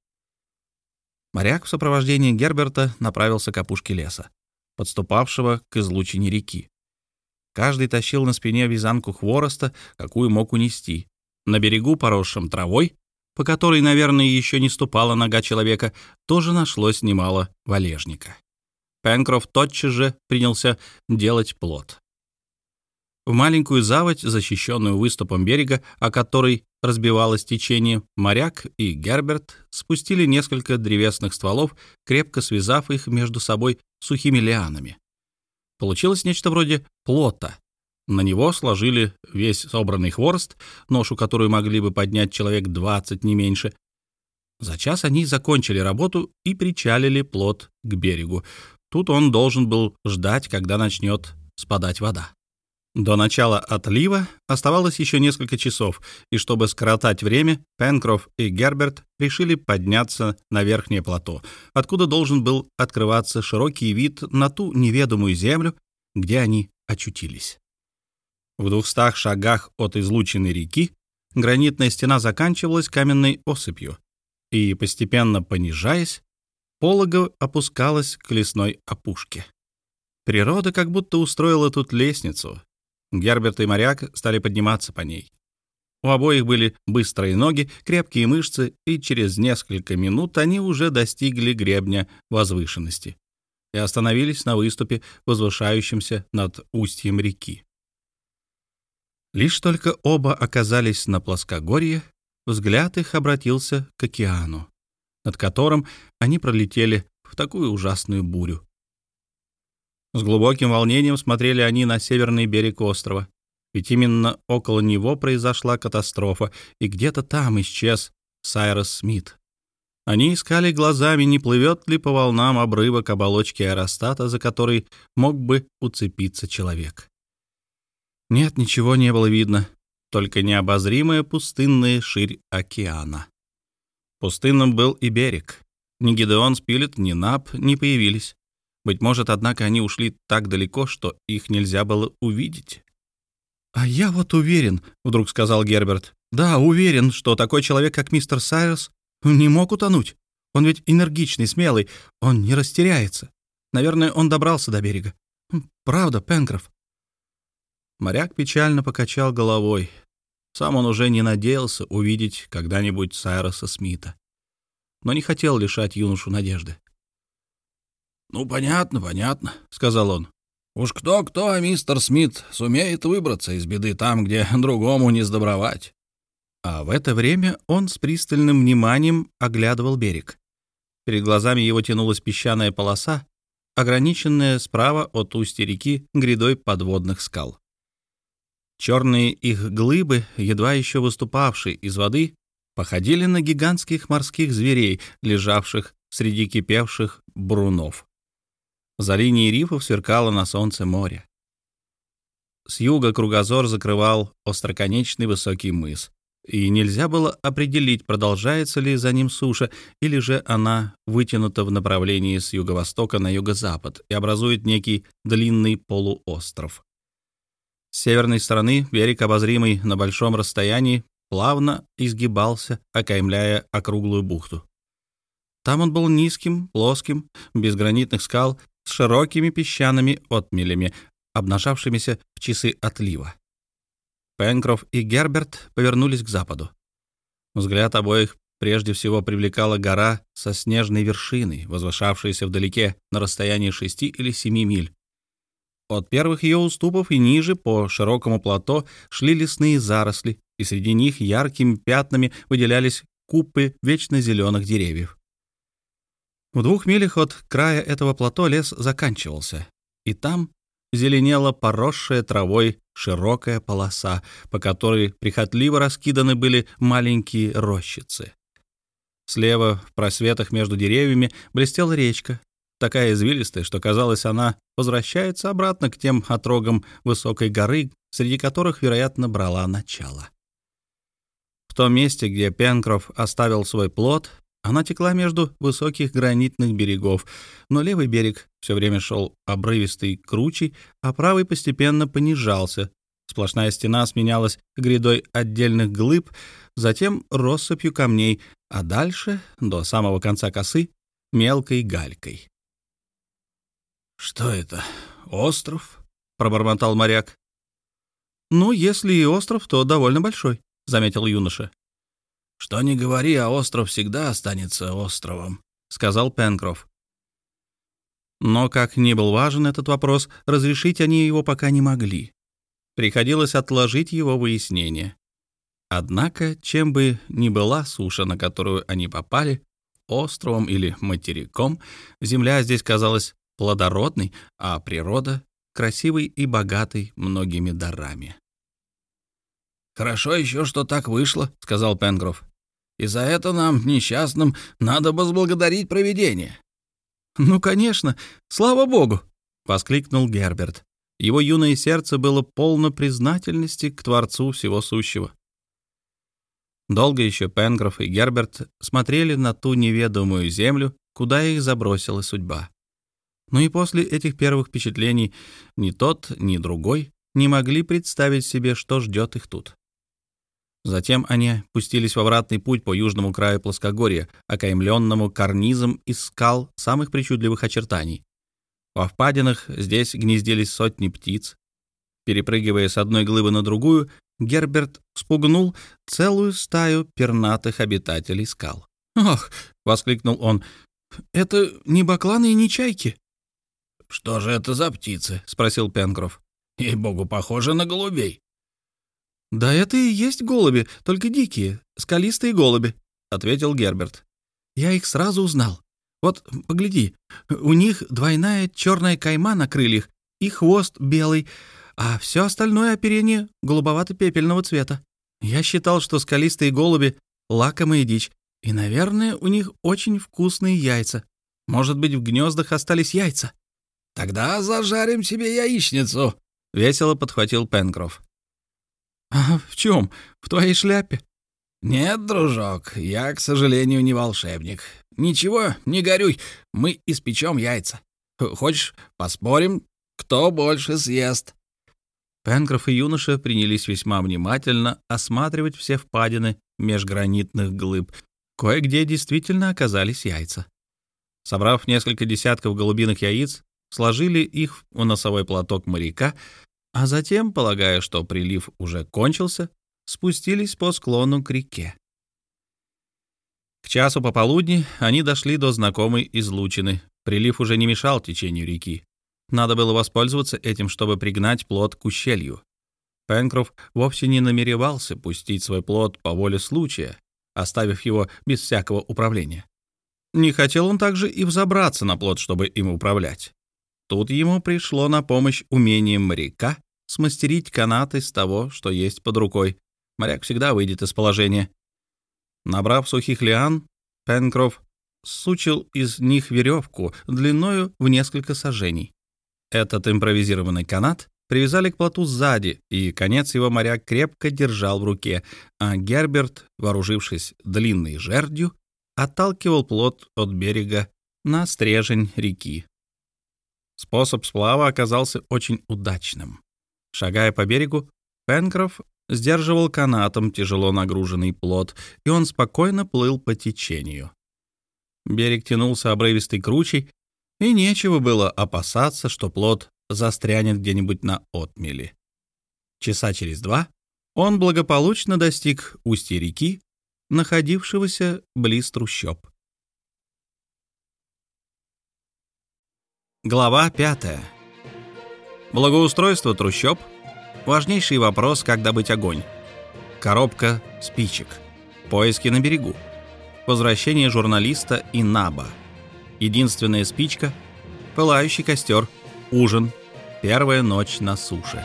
Моряк в сопровождении Герберта направился к опушке леса, подступавшего к излучине реки. Каждый тащил на спине вязанку хвороста, какую мог унести. На берегу, поросшем травой, по которой, наверное, еще не ступала нога человека, тоже нашлось немало валежника. Пенкроф тотчас же принялся делать плод. В маленькую заводь, защищенную выступом берега, о которой разбивалось течение, моряк и Герберт спустили несколько древесных стволов, крепко связав их между собой сухими лианами. Получилось нечто вроде плота, на него сложили весь собранный хворост, ношу которую могли бы поднять человек 20, не меньше. За час они закончили работу и причалили плот к берегу. Тут он должен был ждать, когда начнет спадать вода. До начала отлива оставалось еще несколько часов, и чтобы скоротать время, Пенкроф и Герберт решили подняться на верхнее плато, откуда должен был открываться широкий вид на ту неведомую землю, где они очутились. В двухстах шагах от излученной реки гранитная стена заканчивалась каменной осыпью, и, постепенно понижаясь, полога опускалась к лесной опушке. Природа как будто устроила тут лестницу. Герберт и моряк стали подниматься по ней. У обоих были быстрые ноги, крепкие мышцы, и через несколько минут они уже достигли гребня возвышенности и остановились на выступе, возвышающемся над устьем реки. Лишь только оба оказались на плоскогорье, взгляд их обратился к океану, над которым они пролетели в такую ужасную бурю. С глубоким волнением смотрели они на северный берег острова, ведь именно около него произошла катастрофа, и где-то там исчез Сайрос Смит. Они искали глазами, не плывет ли по волнам обрывок оболочки аэростата, за который мог бы уцепиться человек. Нет, ничего не было видно, только необозримая пустынная ширь океана. Пустынным был и берег. Ни Гидеон Спилет, ни Нап не появились. Быть может, однако, они ушли так далеко, что их нельзя было увидеть. «А я вот уверен», — вдруг сказал Герберт, «да, уверен, что такой человек, как мистер Сайрус, не мог утонуть. Он ведь энергичный, смелый, он не растеряется. Наверное, он добрался до берега. Правда, Пенкроф?» Моряк печально покачал головой. Сам он уже не надеялся увидеть когда-нибудь Сайроса Смита, но не хотел лишать юношу надежды. «Ну, понятно, понятно», — сказал он. «Уж кто-кто, а мистер Смит сумеет выбраться из беды там, где другому не сдобровать. А в это время он с пристальным вниманием оглядывал берег. Перед глазами его тянулась песчаная полоса, ограниченная справа от устья реки грядой подводных скал. Черные их глыбы, едва еще выступавшие из воды, походили на гигантских морских зверей, лежавших среди кипевших брунов. За линией рифов сверкало на солнце море. С юга кругозор закрывал остроконечный высокий мыс, и нельзя было определить, продолжается ли за ним суша, или же она вытянута в направлении с юго-востока на юго-запад и образует некий длинный полуостров. С северной стороны берег, обозримый на большом расстоянии, плавно изгибался, окаймляя округлую бухту. Там он был низким, плоским, без гранитных скал, с широкими песчаными отмелями, обнажавшимися в часы отлива. Пенкроф и Герберт повернулись к западу. Взгляд обоих прежде всего привлекала гора со снежной вершиной, возвышавшаяся вдалеке на расстоянии шести или семи миль. От первых ее уступов и ниже по широкому плато шли лесные заросли, и среди них яркими пятнами выделялись купы вечно зеленых деревьев. В двух милях от края этого плато лес заканчивался, и там зеленела поросшая травой широкая полоса, по которой прихотливо раскиданы были маленькие рощицы. Слева, в просветах между деревьями, блестела речка, такая извилистая, что, казалось, она возвращается обратно к тем отрогам высокой горы, среди которых, вероятно, брала начало. В том месте, где Пенкроф оставил свой плод, она текла между высоких гранитных берегов, но левый берег все время шел обрывистый кручей, а правый постепенно понижался. Сплошная стена сменялась грядой отдельных глыб, затем россыпью камней, а дальше, до самого конца косы, мелкой галькой. «Что это? Остров?» — пробормотал моряк. «Ну, если и остров, то довольно большой», — заметил юноша. «Что ни говори, а остров всегда останется островом», — сказал Пенкроф. Но, как ни был важен этот вопрос, разрешить они его пока не могли. Приходилось отложить его выяснение. Однако, чем бы ни была суша, на которую они попали, островом или материком, земля здесь казалась плодородной, а природа — красивой и богатой многими дарами. «Хорошо еще, что так вышло», — сказал Пенгров. И за это нам, несчастным, надо возблагодарить провидение». «Ну, конечно, слава богу!» — воскликнул Герберт. Его юное сердце было полно признательности к Творцу Всего Сущего. Долго еще Пенгроф и Герберт смотрели на ту неведомую землю, куда их забросила судьба. Но и после этих первых впечатлений ни тот, ни другой не могли представить себе, что ждет их тут. Затем они пустились в обратный путь по южному краю плоскогорья, окаймленному карнизом из скал самых причудливых очертаний. Во впадинах здесь гнездились сотни птиц. Перепрыгивая с одной глыбы на другую, Герберт спугнул целую стаю пернатых обитателей скал. «Ах!» — воскликнул он. «Это не бакланы и не чайки?» «Что же это за птицы?» — спросил Пенкроф. «Ей-богу, похоже на голубей». «Да это и есть голуби, только дикие, скалистые голуби», — ответил Герберт. «Я их сразу узнал. Вот, погляди, у них двойная черная кайма на крыльях и хвост белый, а все остальное оперение голубовато-пепельного цвета. Я считал, что скалистые голуби — лакомая дичь, и, наверное, у них очень вкусные яйца. Может быть, в гнездах остались яйца?» «Тогда зажарим себе яичницу», — весело подхватил Пенкроф. «А в чем? В твоей шляпе?» «Нет, дружок, я, к сожалению, не волшебник. Ничего, не горюй, мы испечем яйца. Хочешь, поспорим, кто больше съест?» Пенкроф и юноша принялись весьма внимательно осматривать все впадины межгранитных глыб. Кое-где действительно оказались яйца. Собрав несколько десятков голубиных яиц, сложили их в носовой платок моряка, а затем, полагая, что прилив уже кончился, спустились по склону к реке. К часу пополудни они дошли до знакомой излучины. Прилив уже не мешал течению реки. Надо было воспользоваться этим, чтобы пригнать плод к ущелью. Пенкроф вовсе не намеревался пустить свой плод по воле случая, оставив его без всякого управления. Не хотел он также и взобраться на плод, чтобы им управлять. Тут ему пришло на помощь умение моряка смастерить канат из того, что есть под рукой. Моряк всегда выйдет из положения. Набрав сухих лиан, Пенкроф сучил из них веревку длиною в несколько сажений. Этот импровизированный канат привязали к плоту сзади, и конец его моряк крепко держал в руке, а Герберт, вооружившись длинной жердью, отталкивал плот от берега на стрежень реки. Способ сплава оказался очень удачным. Шагая по берегу, Пенкроф сдерживал канатом тяжело нагруженный плот, и он спокойно плыл по течению. Берег тянулся обрывистой кручей, и нечего было опасаться, что плот застрянет где-нибудь на отмели. Часа через два он благополучно достиг устья реки, находившегося близ трущоб. Глава пятая. Благоустройство трущоб — важнейший вопрос, как добыть огонь. Коробка спичек. Поиски на берегу. Возвращение журналиста и Наба. Единственная спичка. Пылающий костер. Ужин. Первая ночь на суше.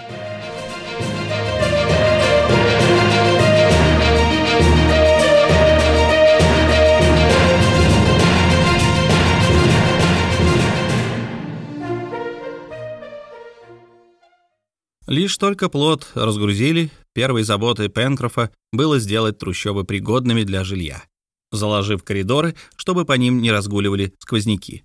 Лишь только плод разгрузили, первой заботой Пенкрофа было сделать трущобы пригодными для жилья, заложив коридоры, чтобы по ним не разгуливали сквозняки.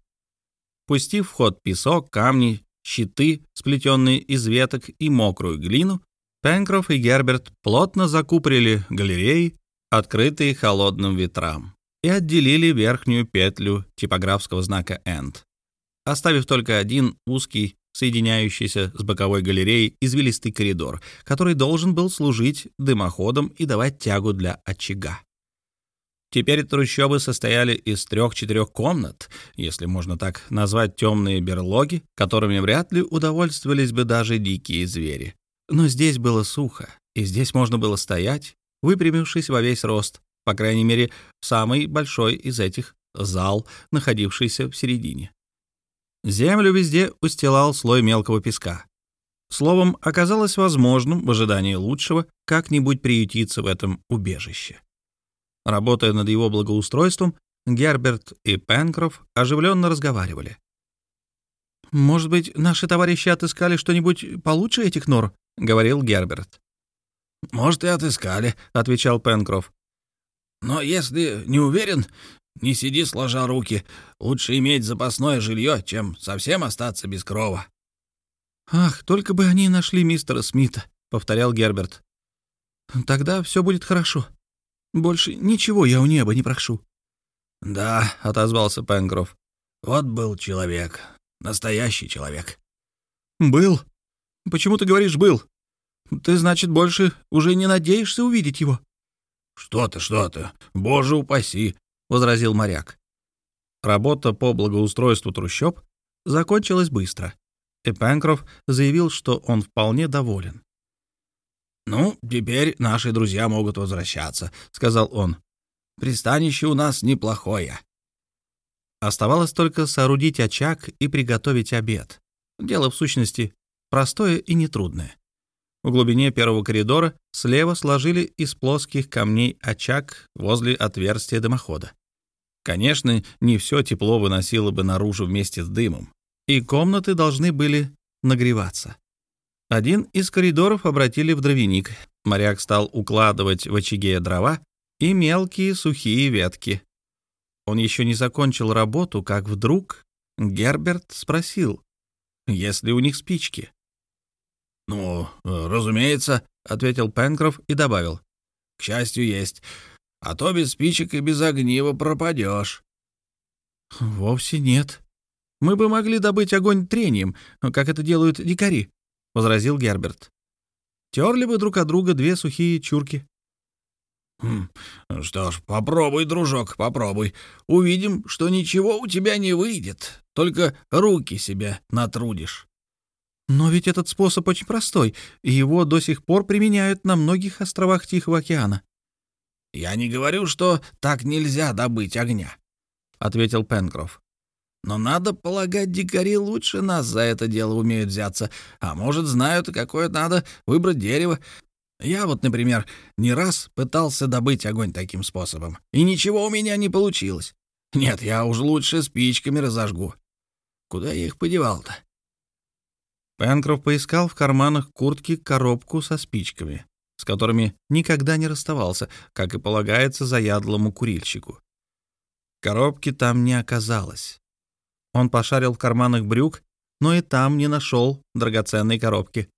Пустив в ход песок, камни, щиты, сплетенные из веток и мокрую глину, Пенкроф и Герберт плотно закупорили галереи, открытые холодным ветрам, и отделили верхнюю петлю типографского знака «Энд», оставив только один узкий соединяющийся с боковой галереей извилистый коридор, который должен был служить дымоходом и давать тягу для очага. Теперь трущобы состояли из трех-четырех комнат, если можно так назвать темные берлоги, которыми вряд ли удовольствовались бы даже дикие звери. Но здесь было сухо, и здесь можно было стоять, выпрямившись во весь рост, по крайней мере, самый большой из этих — зал, находившийся в середине. Землю везде устилал слой мелкого песка. Словом, оказалось возможным в ожидании лучшего как-нибудь приютиться в этом убежище. Работая над его благоустройством, Герберт и Пенкроф оживленно разговаривали. «Может быть, наши товарищи отыскали что-нибудь получше этих нор?» — говорил Герберт. «Может, и отыскали», — отвечал Пенкроф. «Но если не уверен, не сиди сложа руки. Лучше иметь запасное жилье, чем совсем остаться без крова». «Ах, только бы они нашли мистера Смита», — повторял Герберт. «Тогда все будет хорошо. Больше ничего я у неба не прошу». «Да», — отозвался Пенкроф. «Вот был человек. Настоящий человек». «Был? Почему ты говоришь «был»? Ты, значит, больше уже не надеешься увидеть его?» «Что ты, что ты? Боже упаси!» — возразил моряк. Работа по благоустройству трущоб закончилась быстро, и Пенкроф заявил, что он вполне доволен. «Ну, теперь наши друзья могут возвращаться», — сказал он. «Пристанище у нас неплохое». Оставалось только соорудить очаг и приготовить обед. Дело, в сущности, простое и нетрудное. В глубине первого коридора слева сложили из плоских камней очаг возле отверстия дымохода. Конечно, не все тепло выносило бы наружу вместе с дымом, и комнаты должны были нагреваться. Один из коридоров обратили в дровяник. Моряк стал укладывать в очаге дрова и мелкие сухие ветки. Он еще не закончил работу, как вдруг Герберт спросил, есть ли у них спички. «Ну, разумеется», — ответил Пенкроф и добавил. «К счастью, есть а то без спичек и без огнива пропадешь. Вовсе нет. Мы бы могли добыть огонь трением, как это делают дикари, возразил Герберт. Терли бы друг от друга две сухие чурки. Хм, что ж, попробуй, дружок, попробуй. Увидим, что ничего у тебя не выйдет, только руки себе натрудишь. Но ведь этот способ очень простой, и его до сих пор применяют на многих островах Тихого океана. «Я не говорю, что так нельзя добыть огня», — ответил Пенкроф. «Но надо полагать, дикари лучше нас за это дело умеют взяться, а может, знают, какое надо выбрать дерево. Я вот, например, не раз пытался добыть огонь таким способом, и ничего у меня не получилось. Нет, я уж лучше спичками разожгу. Куда я их подевал-то?» Пенкроф поискал в карманах куртки коробку со спичками с которыми никогда не расставался, как и полагается заядлому курильщику. Коробки там не оказалось. Он пошарил в карманах брюк, но и там не нашел драгоценной коробки.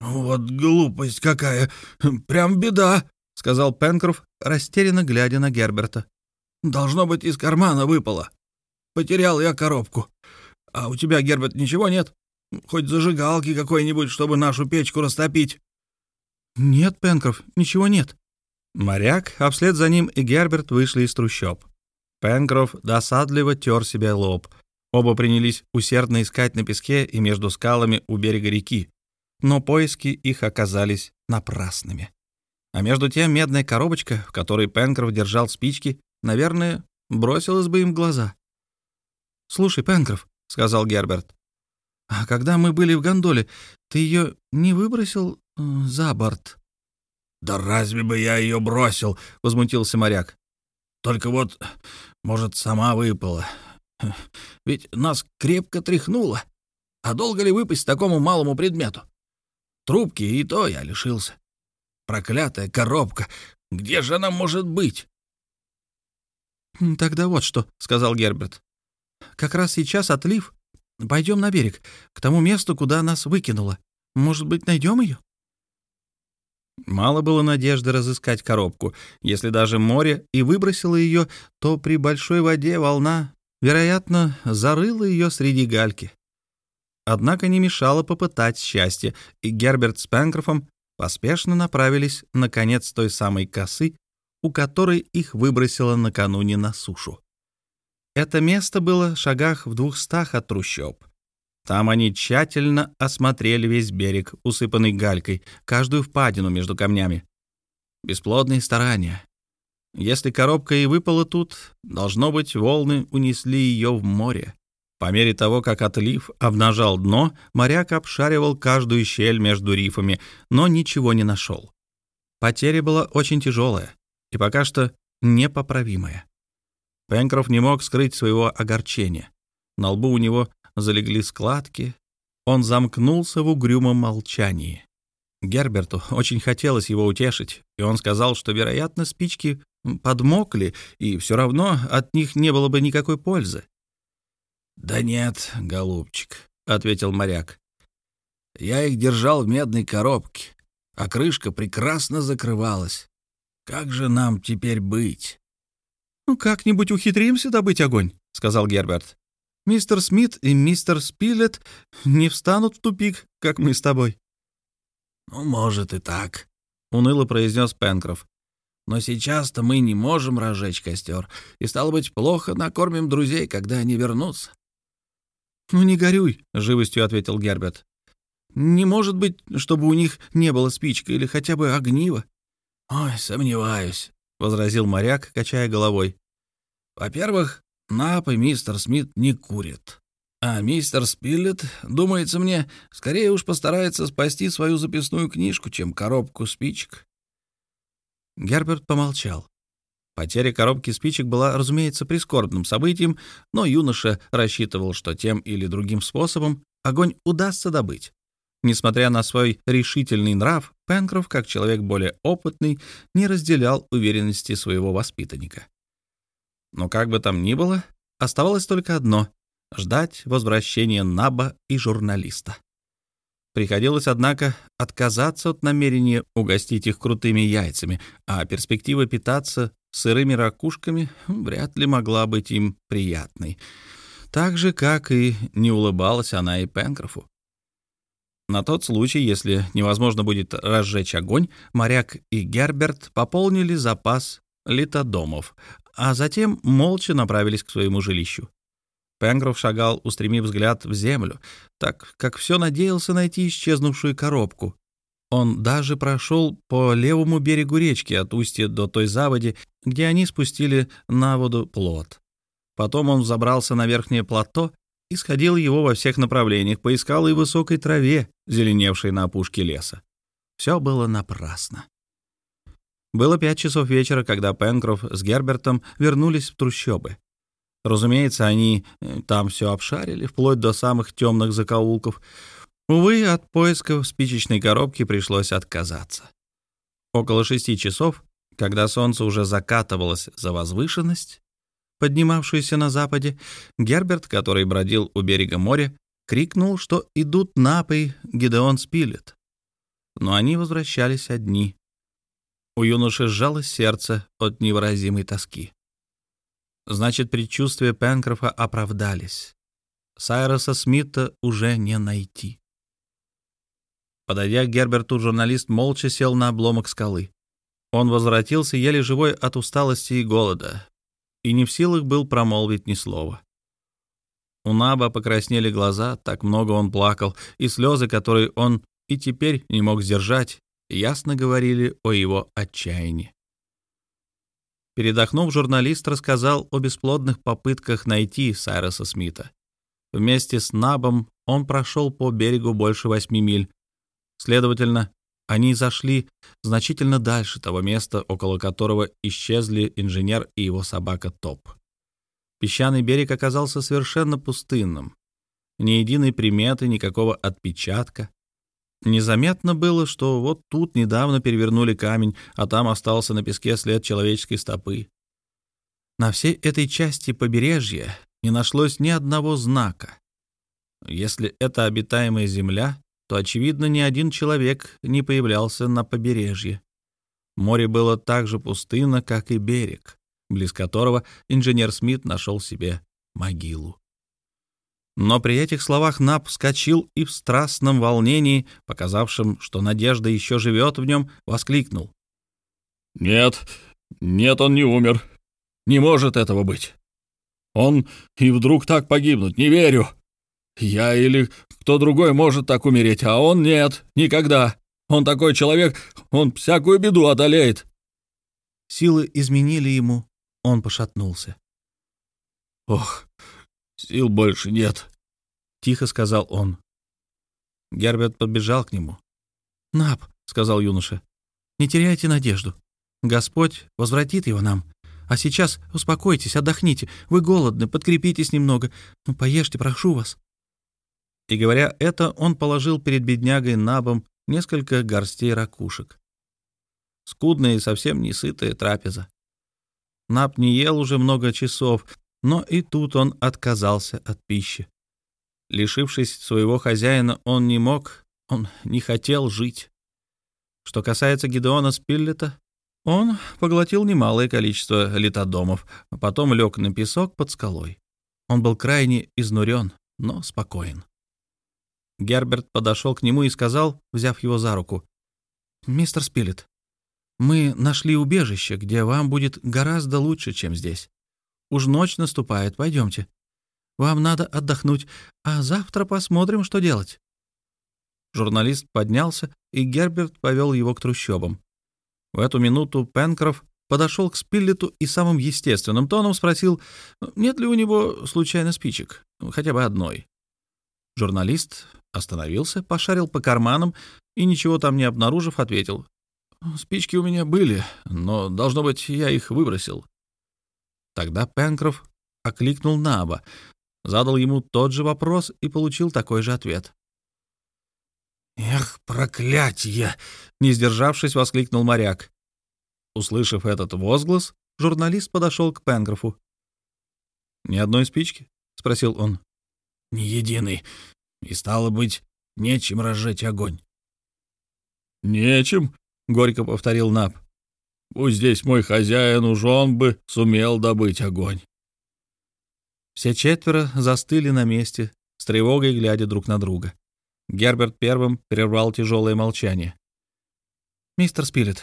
«Вот глупость какая! Прям беда!» — сказал Пенкроф, растерянно глядя на Герберта. «Должно быть, из кармана выпало. Потерял я коробку. А у тебя, Герберт, ничего нет? Хоть зажигалки какой-нибудь, чтобы нашу печку растопить?» «Нет, Пенкроф, ничего нет». Моряк, а вслед за ним и Герберт вышли из трущоб. Пенкроф досадливо тер себе лоб. Оба принялись усердно искать на песке и между скалами у берега реки, но поиски их оказались напрасными. А между тем медная коробочка, в которой Пенкроф держал спички, наверное, бросилась бы им в глаза. «Слушай, Пенкроф», — сказал Герберт, — «а когда мы были в гондоле, ты ее не выбросил за борт». «Да разве бы я ее бросил?» — возмутился моряк. «Только вот, может, сама выпала. Ведь нас крепко тряхнуло. А долго ли выпасть такому малому предмету? Трубки и то я лишился. Проклятая коробка! Где же она может быть?» «Тогда вот что», — сказал Герберт. «Как раз сейчас отлив. Пойдем на берег, к тому месту, куда нас выкинуло. Может быть, найдем ее?» Мало было надежды разыскать коробку. Если даже море и выбросило ее, то при большой воде волна, вероятно, зарыла ее среди гальки. Однако не мешало попытать счастье, и Герберт с Пенкрофом поспешно направились на конец той самой косы, у которой их выбросило накануне на сушу. Это место было в шагах в двухстах от трущоб. Там они тщательно осмотрели весь берег, усыпанный галькой, каждую впадину между камнями. Бесплодные старания. Если коробка и выпала тут, должно быть, волны унесли ее в море. По мере того, как отлив обнажал дно, моряк обшаривал каждую щель между рифами, но ничего не нашел. Потеря была очень тяжелая и пока что непоправимая. Пенкроф не мог скрыть своего огорчения. На лбу у него залегли складки. Он замкнулся в угрюмом молчании. Герберту очень хотелось его утешить, и он сказал, что, вероятно, спички подмокли, и все равно от них не было бы никакой пользы. «Да нет, голубчик», — ответил моряк. «Я их держал в медной коробке, а крышка прекрасно закрывалась. Как же нам теперь быть?» «Ну, как-нибудь ухитримся добыть огонь», — сказал Герберт. Мистер Смит и мистер Спилет не встанут в тупик, как мы с тобой». «Ну, может и так», — уныло произнес Пенкроф. «Но сейчас-то мы не можем разжечь костер, и, стало быть, плохо накормим друзей, когда они вернутся». «Ну, не горюй», — живостью ответил Герберт. «Не может быть, чтобы у них не было спички или хотя бы огнива». «Ой, сомневаюсь», — возразил моряк, качая головой. «Во-первых, Нап и мистер Смит не курят. А мистер Спиллет, думается мне, скорее уж постарается спасти свою записную книжку, чем коробку спичек. Герберт помолчал. Потеря коробки спичек была, разумеется, прискорбным событием, но юноша рассчитывал, что тем или другим способом огонь удастся добыть. Несмотря на свой решительный нрав, Пенкроф, как человек более опытный, не разделял уверенности своего воспитанника. Но как бы там ни было, оставалось только одно — ждать возвращения Наба и журналиста. Приходилось, однако, отказаться от намерения угостить их крутыми яйцами, а перспектива питаться сырыми ракушками вряд ли могла быть им приятной. Так же, как и не улыбалась она и Пенкрофу. На тот случай, если невозможно будет разжечь огонь, моряк и Герберт пополнили запас литодомов, а затем молча направились к своему жилищу. Пенгров шагал, устремив взгляд в землю, так как все надеялся найти исчезнувшую коробку. Он даже прошел по левому берегу речки от устья до той заводи, где они спустили на воду плот. Потом он забрался на верхнее плато и сходил его во всех направлениях, поискал и высокой траве, зеленевшей на опушке леса. Все было напрасно. Было пять часов вечера, когда Пенкроф с Гербертом вернулись в трущобы. Разумеется, они э, там все обшарили, вплоть до самых темных закоулков. Увы, от поисков спичечной коробки пришлось отказаться. Около шести часов, когда солнце уже закатывалось за возвышенность, поднимавшуюся на западе, Герберт, который бродил у берега моря, крикнул, что идут напой Гидеон Спилет. Но они возвращались одни. У юноши сжалось сердце от невыразимой тоски. Значит, предчувствия Пенкрофа оправдались. Сайроса Смита уже не найти. Подойдя к Герберту, журналист молча сел на обломок скалы. Он возвратился еле живой от усталости и голода, и не в силах был промолвить ни слова. У Наба покраснели глаза, так много он плакал, и слезы, которые он и теперь не мог сдержать, ясно говорили о его отчаянии. Передохнув, журналист рассказал о бесплодных попытках найти Сайроса Смита. Вместе с Набом он прошел по берегу больше восьми миль. Следовательно, они зашли значительно дальше того места, около которого исчезли инженер и его собака Топ. Песчаный берег оказался совершенно пустынным. Ни единой приметы, никакого отпечатка. Незаметно было, что вот тут недавно перевернули камень, а там остался на песке след человеческой стопы. На всей этой части побережья не нашлось ни одного знака. Если это обитаемая земля, то, очевидно, ни один человек не появлялся на побережье. Море было так же пустынно, как и берег, близ которого инженер Смит нашел себе могилу. Но при этих словах Нап вскочил и в страстном волнении, показавшем, что надежда еще живет в нем, воскликнул. «Нет, нет, он не умер. Не может этого быть. Он и вдруг так погибнуть, не верю. Я или кто другой может так умереть, а он нет, никогда. Он такой человек, он всякую беду одолеет». Силы изменили ему, он пошатнулся. «Ох, «Сил больше нет», — тихо сказал он. Герберт подбежал к нему. «Нап», — сказал юноша, — «не теряйте надежду. Господь возвратит его нам. А сейчас успокойтесь, отдохните. Вы голодны, подкрепитесь немного. Ну, поешьте, прошу вас». И говоря это, он положил перед беднягой Набом несколько горстей ракушек. Скудная и совсем не сытая трапеза. Наб не ел уже много часов, но и тут он отказался от пищи. Лишившись своего хозяина, он не мог, он не хотел жить. Что касается Гидеона Спиллета, он поглотил немалое количество литодомов, а потом лег на песок под скалой. Он был крайне изнурен, но спокоен. Герберт подошел к нему и сказал, взяв его за руку, «Мистер Спилет, мы нашли убежище, где вам будет гораздо лучше, чем здесь. Уж ночь наступает, пойдемте. Вам надо отдохнуть, а завтра посмотрим, что делать». Журналист поднялся, и Герберт повел его к трущобам. В эту минуту Пенкроф подошел к Спиллету и самым естественным тоном спросил, нет ли у него случайно спичек, хотя бы одной. Журналист остановился, пошарил по карманам и, ничего там не обнаружив, ответил, «Спички у меня были, но, должно быть, я их выбросил. Тогда Пенкроф окликнул Наба, задал ему тот же вопрос и получил такой же ответ. «Эх, проклятие!» — не сдержавшись, воскликнул моряк. Услышав этот возглас, журналист подошел к Пенкрофу. «Ни одной спички?» — спросил он. «Ни единой. И стало быть, нечем разжечь огонь». «Нечем?» — горько повторил Наб. Будь здесь мой хозяин, уж он бы сумел добыть огонь. Все четверо застыли на месте, с тревогой глядя друг на друга. Герберт первым прервал тяжелое молчание. «Мистер Спилет,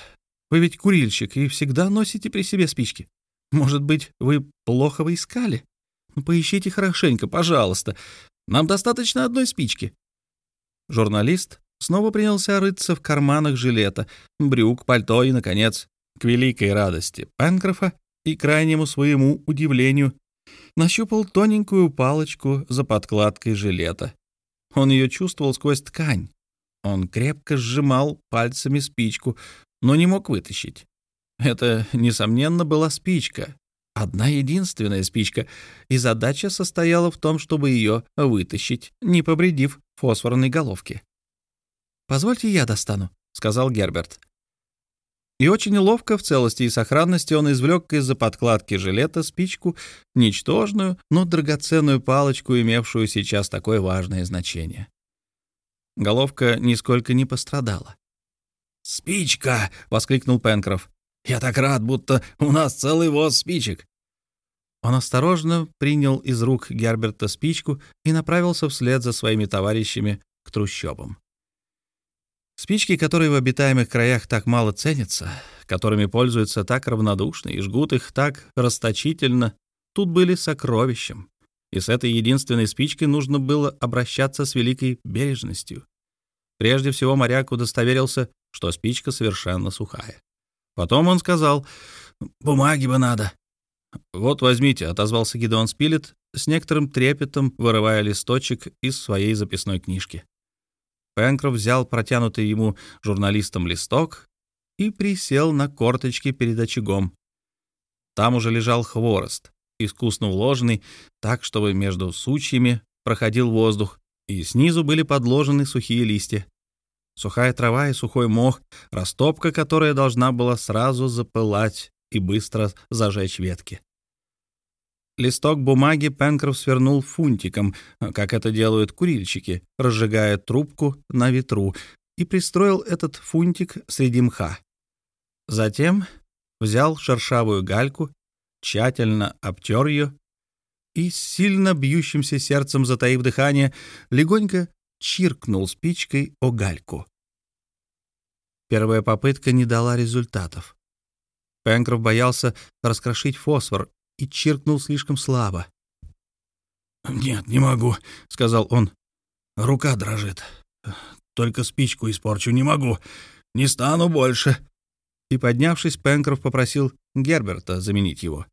вы ведь курильщик и всегда носите при себе спички. Может быть, вы плохо вы искали? Ну, поищите хорошенько, пожалуйста. Нам достаточно одной спички». Журналист снова принялся рыться в карманах жилета, брюк, пальто и, наконец, к великой радости Пенкрофа и крайнему своему удивлению, нащупал тоненькую палочку за подкладкой жилета. Он ее чувствовал сквозь ткань. Он крепко сжимал пальцами спичку, но не мог вытащить. Это, несомненно, была спичка. Одна единственная спичка, и задача состояла в том, чтобы ее вытащить, не повредив фосфорной головки. «Позвольте я достану», — сказал Герберт. И очень ловко, в целости и сохранности, он извлек из-за подкладки жилета спичку, ничтожную, но драгоценную палочку, имевшую сейчас такое важное значение. Головка нисколько не пострадала. «Спичка!» — воскликнул Пенкроф. «Я так рад, будто у нас целый воз спичек!» Он осторожно принял из рук Герберта спичку и направился вслед за своими товарищами к трущобам. Спички, которые в обитаемых краях так мало ценятся, которыми пользуются так равнодушно и жгут их так расточительно, тут были сокровищем. И с этой единственной спичкой нужно было обращаться с великой бережностью. Прежде всего моряк удостоверился, что спичка совершенно сухая. Потом он сказал, «Бумаги бы надо». «Вот возьмите», — отозвался Гидеон Спилет, с некоторым трепетом вырывая листочек из своей записной книжки. Пенкроф взял протянутый ему журналистом листок и присел на корточки перед очагом. Там уже лежал хворост, искусно уложенный, так, чтобы между сучьями проходил воздух, и снизу были подложены сухие листья. Сухая трава и сухой мох, растопка, которая должна была сразу запылать и быстро зажечь ветки. Листок бумаги Пенкроф свернул фунтиком, как это делают курильщики, разжигая трубку на ветру, и пристроил этот фунтик среди мха. Затем взял шершавую гальку, тщательно обтер ее и, с сильно бьющимся сердцем затаив дыхание, легонько чиркнул спичкой о гальку. Первая попытка не дала результатов. Пенкроф боялся раскрошить фосфор и чиркнул слишком слабо. «Нет, не могу», — сказал он. «Рука дрожит. Только спичку испорчу не могу. Не стану больше». И, поднявшись, Пенкроф попросил Герберта заменить его.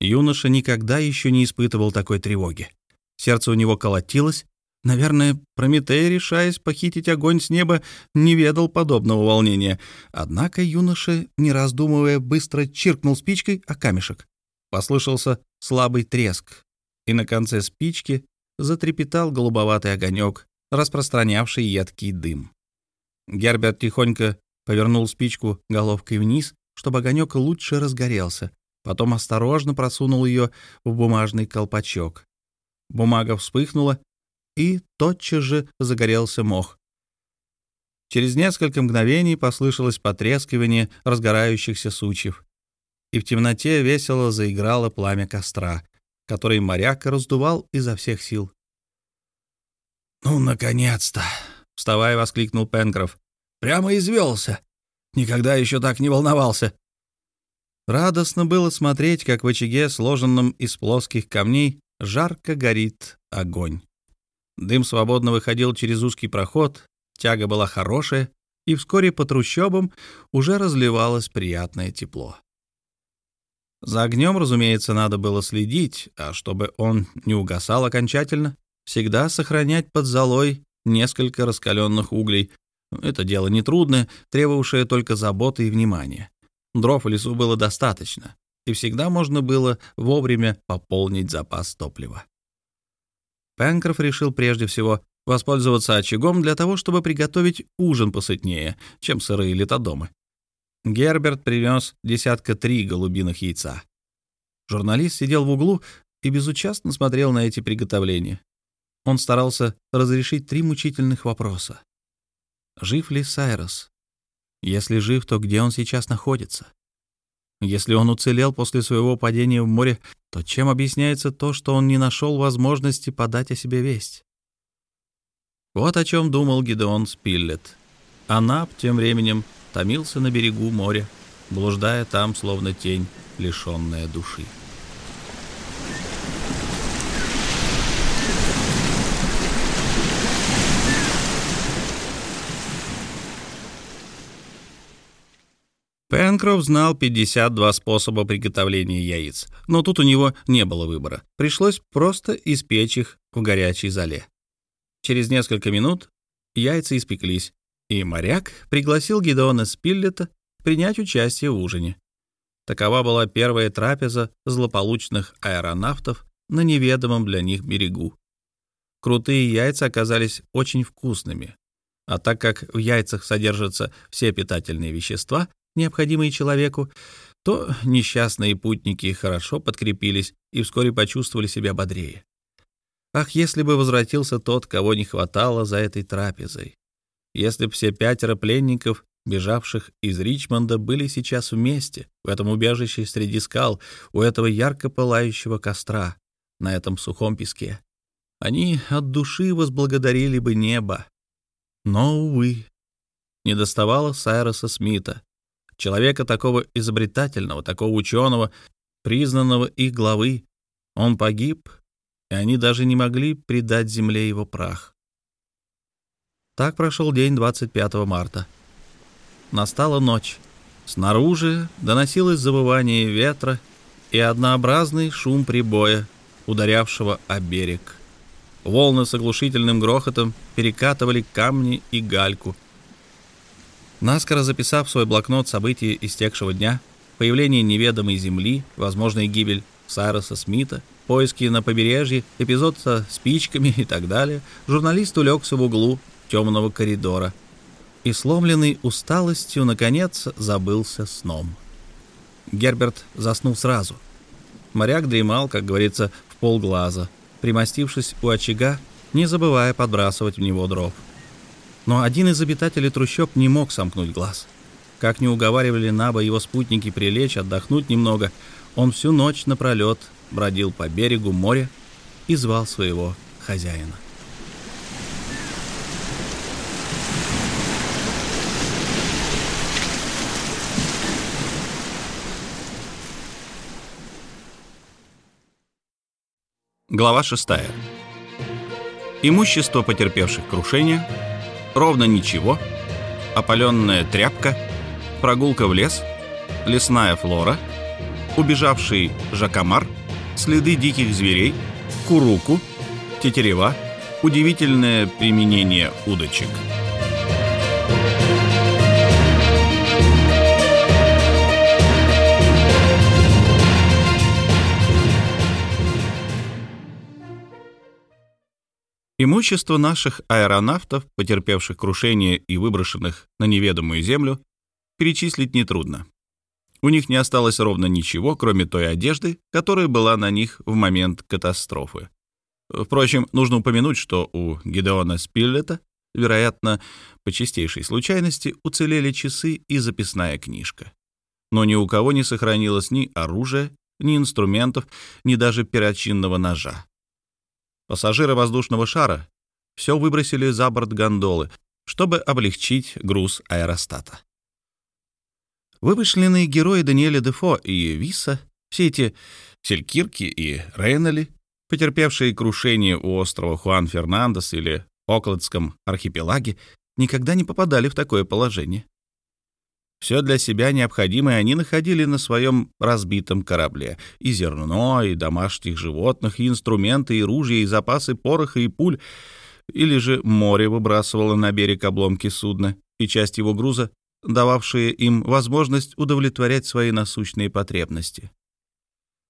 Юноша никогда еще не испытывал такой тревоги. Сердце у него колотилось. Наверное, Прометей, решаясь похитить огонь с неба, не ведал подобного волнения. Однако юноша, не раздумывая, быстро чиркнул спичкой о камешек. Послышался слабый треск, и на конце спички затрепетал голубоватый огонек, распространявший едкий дым. Герберт тихонько повернул спичку головкой вниз, чтобы огонек лучше разгорелся, потом осторожно просунул ее в бумажный колпачок. Бумага вспыхнула, и тотчас же загорелся мох. Через несколько мгновений послышалось потрескивание разгорающихся сучьев и в темноте весело заиграло пламя костра, который моряк раздувал изо всех сил. «Ну, наконец-то!» — вставая, воскликнул Пенкроф. «Прямо извелся! Никогда еще так не волновался!» Радостно было смотреть, как в очаге, сложенном из плоских камней, жарко горит огонь. Дым свободно выходил через узкий проход, тяга была хорошая, и вскоре по трущобам уже разливалось приятное тепло. За огнем, разумеется, надо было следить, а чтобы он не угасал окончательно, всегда сохранять под золой несколько раскаленных углей. Это дело нетрудное, требовавшее только заботы и внимания. Дров в лесу было достаточно, и всегда можно было вовремя пополнить запас топлива. Пенкроф решил прежде всего воспользоваться очагом для того, чтобы приготовить ужин посытнее, чем сырые летодомы. Герберт принес десятка три голубиных яйца. Журналист сидел в углу и безучастно смотрел на эти приготовления. Он старался разрешить три мучительных вопроса. Жив ли Сайрос? Если жив, то где он сейчас находится? Если он уцелел после своего падения в море, то чем объясняется то, что он не нашел возможности подать о себе весть? Вот о чем думал Гидеон Спиллет. Анап тем временем томился на берегу моря, блуждая там, словно тень, лишенная души. Пенкроф знал 52 способа приготовления яиц, но тут у него не было выбора. Пришлось просто испечь их в горячей зале. Через несколько минут яйца испеклись, и моряк пригласил Гидеона Спиллета принять участие в ужине. Такова была первая трапеза злополучных аэронавтов на неведомом для них берегу. Крутые яйца оказались очень вкусными, а так как в яйцах содержатся все питательные вещества, необходимые человеку, то несчастные путники хорошо подкрепились и вскоре почувствовали себя бодрее. Ах, если бы возвратился тот, кого не хватало за этой трапезой. Если бы все пятеро пленников, бежавших из Ричмонда, были сейчас вместе, в этом убежище среди скал, у этого ярко пылающего костра, на этом сухом песке. Они от души возблагодарили бы небо. Но, увы, не доставало Сайроса Смита, человека такого изобретательного, такого ученого, признанного их главы. Он погиб, и они даже не могли предать земле его прах. Так прошел день 25 марта. Настала ночь. Снаружи доносилось завывание ветра и однообразный шум прибоя, ударявшего о берег. Волны с оглушительным грохотом перекатывали камни и гальку. Наскоро записав в свой блокнот события истекшего дня, появление неведомой земли, возможная гибель Сайроса Смита, поиски на побережье, эпизод со спичками и так далее, журналист улегся в углу темного коридора и, сломленный усталостью, наконец забылся сном. Герберт заснул сразу. Моряк дремал, как говорится, в полглаза, примостившись у очага, не забывая подбрасывать в него дров. Но один из обитателей трущоб не мог сомкнуть глаз. Как не уговаривали Наба его спутники прилечь, отдохнуть немного, он всю ночь напролет бродил по берегу моря и звал своего хозяина. Глава 6. Имущество потерпевших крушение, ровно ничего, опаленная тряпка, прогулка в лес, лесная флора, убежавший жакомар, следы диких зверей, куруку, тетерева, удивительное применение удочек – Имущество наших аэронавтов, потерпевших крушение и выброшенных на неведомую землю, перечислить нетрудно. У них не осталось ровно ничего, кроме той одежды, которая была на них в момент катастрофы. Впрочем, нужно упомянуть, что у Гидеона Спиллета, вероятно, по чистейшей случайности, уцелели часы и записная книжка. Но ни у кого не сохранилось ни оружия, ни инструментов, ни даже перочинного ножа. Пассажиры воздушного шара все выбросили за борт гондолы, чтобы облегчить груз аэростата. Вымышленные герои Даниэля Дефо и Виса, все эти Селькирки и Рейнели, потерпевшие крушение у острова Хуан Фернандес или Окладском архипелаге, никогда не попадали в такое положение. Все для себя необходимое они находили на своем разбитом корабле. И зерно, и домашних животных, и инструменты, и ружья, и запасы пороха, и пуль. Или же море выбрасывало на берег обломки судна, и часть его груза, дававшие им возможность удовлетворять свои насущные потребности.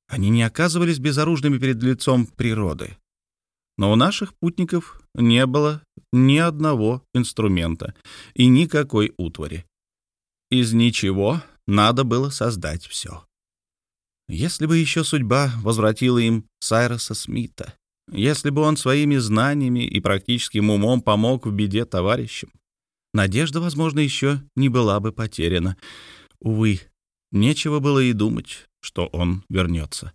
Они не оказывались безоружными перед лицом природы. Но у наших путников не было ни одного инструмента и никакой утвари. Из ничего надо было создать все. Если бы еще судьба возвратила им Сайроса Смита, если бы он своими знаниями и практическим умом помог в беде товарищам, надежда, возможно, еще не была бы потеряна. Увы, нечего было и думать, что он вернется.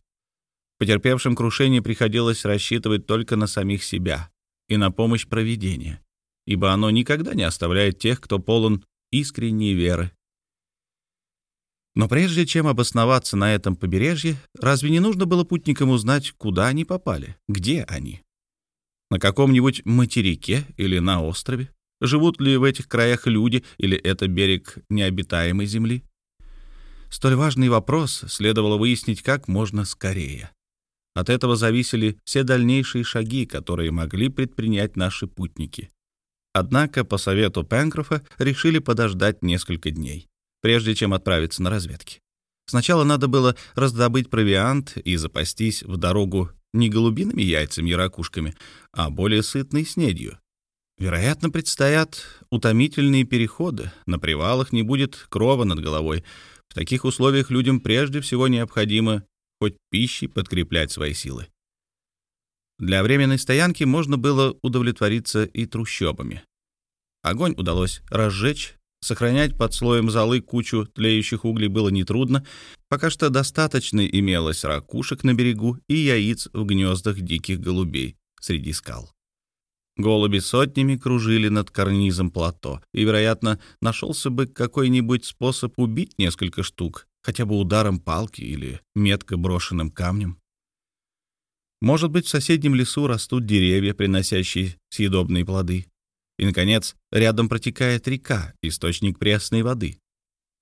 Потерпевшим крушение приходилось рассчитывать только на самих себя и на помощь провидения, ибо оно никогда не оставляет тех, кто полон искренней веры но прежде чем обосноваться на этом побережье, разве не нужно было путникам узнать, куда они попали, где они? На каком-нибудь материке или на острове? Живут ли в этих краях люди, или это берег необитаемой земли? Столь важный вопрос следовало выяснить как можно скорее. От этого зависели все дальнейшие шаги, которые могли предпринять наши путники. Однако, по совету Пенкрофа, решили подождать несколько дней, прежде чем отправиться на разведки. Сначала надо было раздобыть провиант и запастись в дорогу не голубиными яйцами и ракушками, а более сытной снедью. Вероятно, предстоят утомительные переходы, на привалах не будет крова над головой. В таких условиях людям прежде всего необходимо хоть пищей подкреплять свои силы. Для временной стоянки можно было удовлетвориться и трущобами. Огонь удалось разжечь, сохранять под слоем золы кучу тлеющих углей было нетрудно, пока что достаточно имелось ракушек на берегу и яиц в гнездах диких голубей среди скал. Голуби сотнями кружили над карнизом плато, и, вероятно, нашелся бы какой-нибудь способ убить несколько штук, хотя бы ударом палки или метко брошенным камнем. Может быть, в соседнем лесу растут деревья, приносящие съедобные плоды. И, наконец, рядом протекает река, источник пресной воды.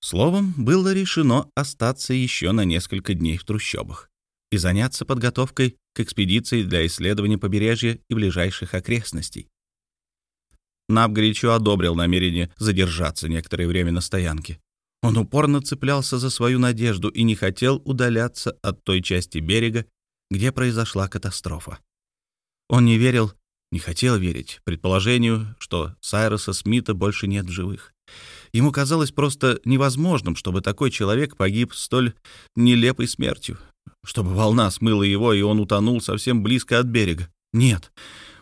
Словом, было решено остаться еще на несколько дней в трущобах и заняться подготовкой к экспедиции для исследования побережья и ближайших окрестностей. Наб горячо одобрил намерение задержаться некоторое время на стоянке. Он упорно цеплялся за свою надежду и не хотел удаляться от той части берега, где произошла катастрофа. Он не верил не хотел верить предположению, что Сайроса Смита больше нет в живых. Ему казалось просто невозможным, чтобы такой человек погиб столь нелепой смертью, чтобы волна смыла его, и он утонул совсем близко от берега. Нет,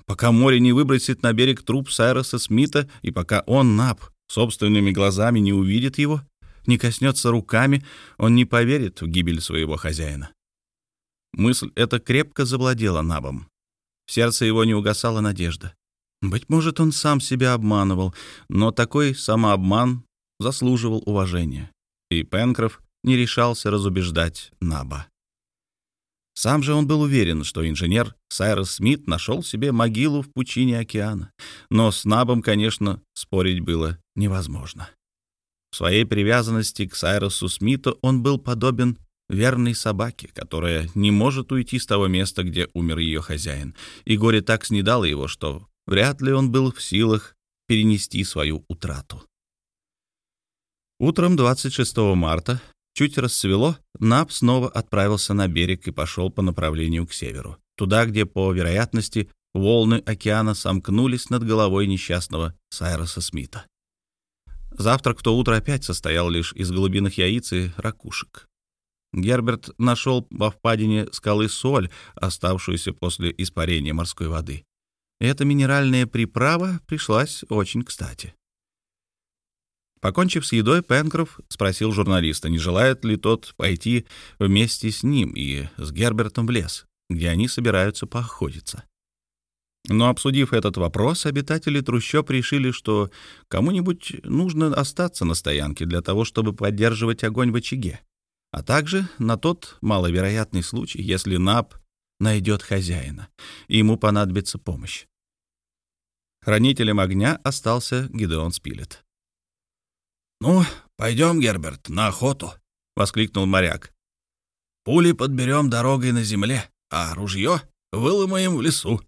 пока море не выбросит на берег труп Сайроса Смита, и пока он, Нап, собственными глазами не увидит его, не коснется руками, он не поверит в гибель своего хозяина. Мысль эта крепко завладела Набом. В сердце его не угасала надежда. Быть может, он сам себя обманывал, но такой самообман заслуживал уважения. И Пенкроф не решался разубеждать Наба. Сам же он был уверен, что инженер Сайрос Смит нашел себе могилу в пучине океана. Но с Набом, конечно, спорить было невозможно. В своей привязанности к Сайросу Смиту он был подобен верной собаке, которая не может уйти с того места, где умер ее хозяин. И горе так снедало его, что вряд ли он был в силах перенести свою утрату. Утром 26 марта, чуть рассвело, Нап снова отправился на берег и пошел по направлению к северу, туда, где, по вероятности, волны океана сомкнулись над головой несчастного Сайроса Смита. Завтрак в то утро опять состоял лишь из голубиных яиц и ракушек. Герберт нашел во впадине скалы соль, оставшуюся после испарения морской воды. Эта минеральная приправа пришлась очень кстати. Покончив с едой, Пенкроф спросил журналиста, не желает ли тот пойти вместе с ним и с Гербертом в лес, где они собираются поохотиться. Но обсудив этот вопрос, обитатели трущоб решили, что кому-нибудь нужно остаться на стоянке для того, чтобы поддерживать огонь в очаге а также на тот маловероятный случай, если Наб найдет хозяина, и ему понадобится помощь. Хранителем огня остался Гидеон Спилет. «Ну, пойдем, Герберт, на охоту», — воскликнул моряк. «Пули подберем дорогой на земле, а ружье выломаем в лесу».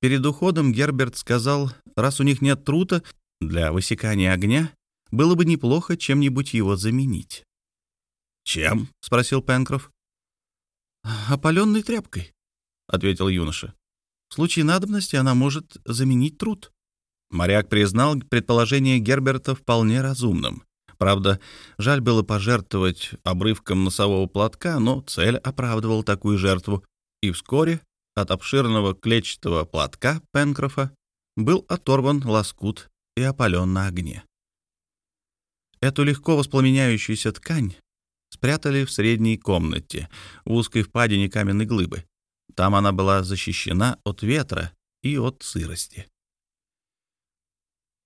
Перед уходом Герберт сказал, раз у них нет трута, для высекания огня было бы неплохо чем-нибудь его заменить. «Чем?» — спросил Пенкроф. «Опаленной тряпкой», — ответил юноша. «В случае надобности она может заменить труд». Моряк признал предположение Герберта вполне разумным. Правда, жаль было пожертвовать обрывком носового платка, но цель оправдывала такую жертву, и вскоре от обширного клетчатого платка Пенкрофа был оторван лоскут и опален на огне. Эту легко воспламеняющуюся ткань спрятали в средней комнате, в узкой впадине каменной глыбы. Там она была защищена от ветра и от сырости.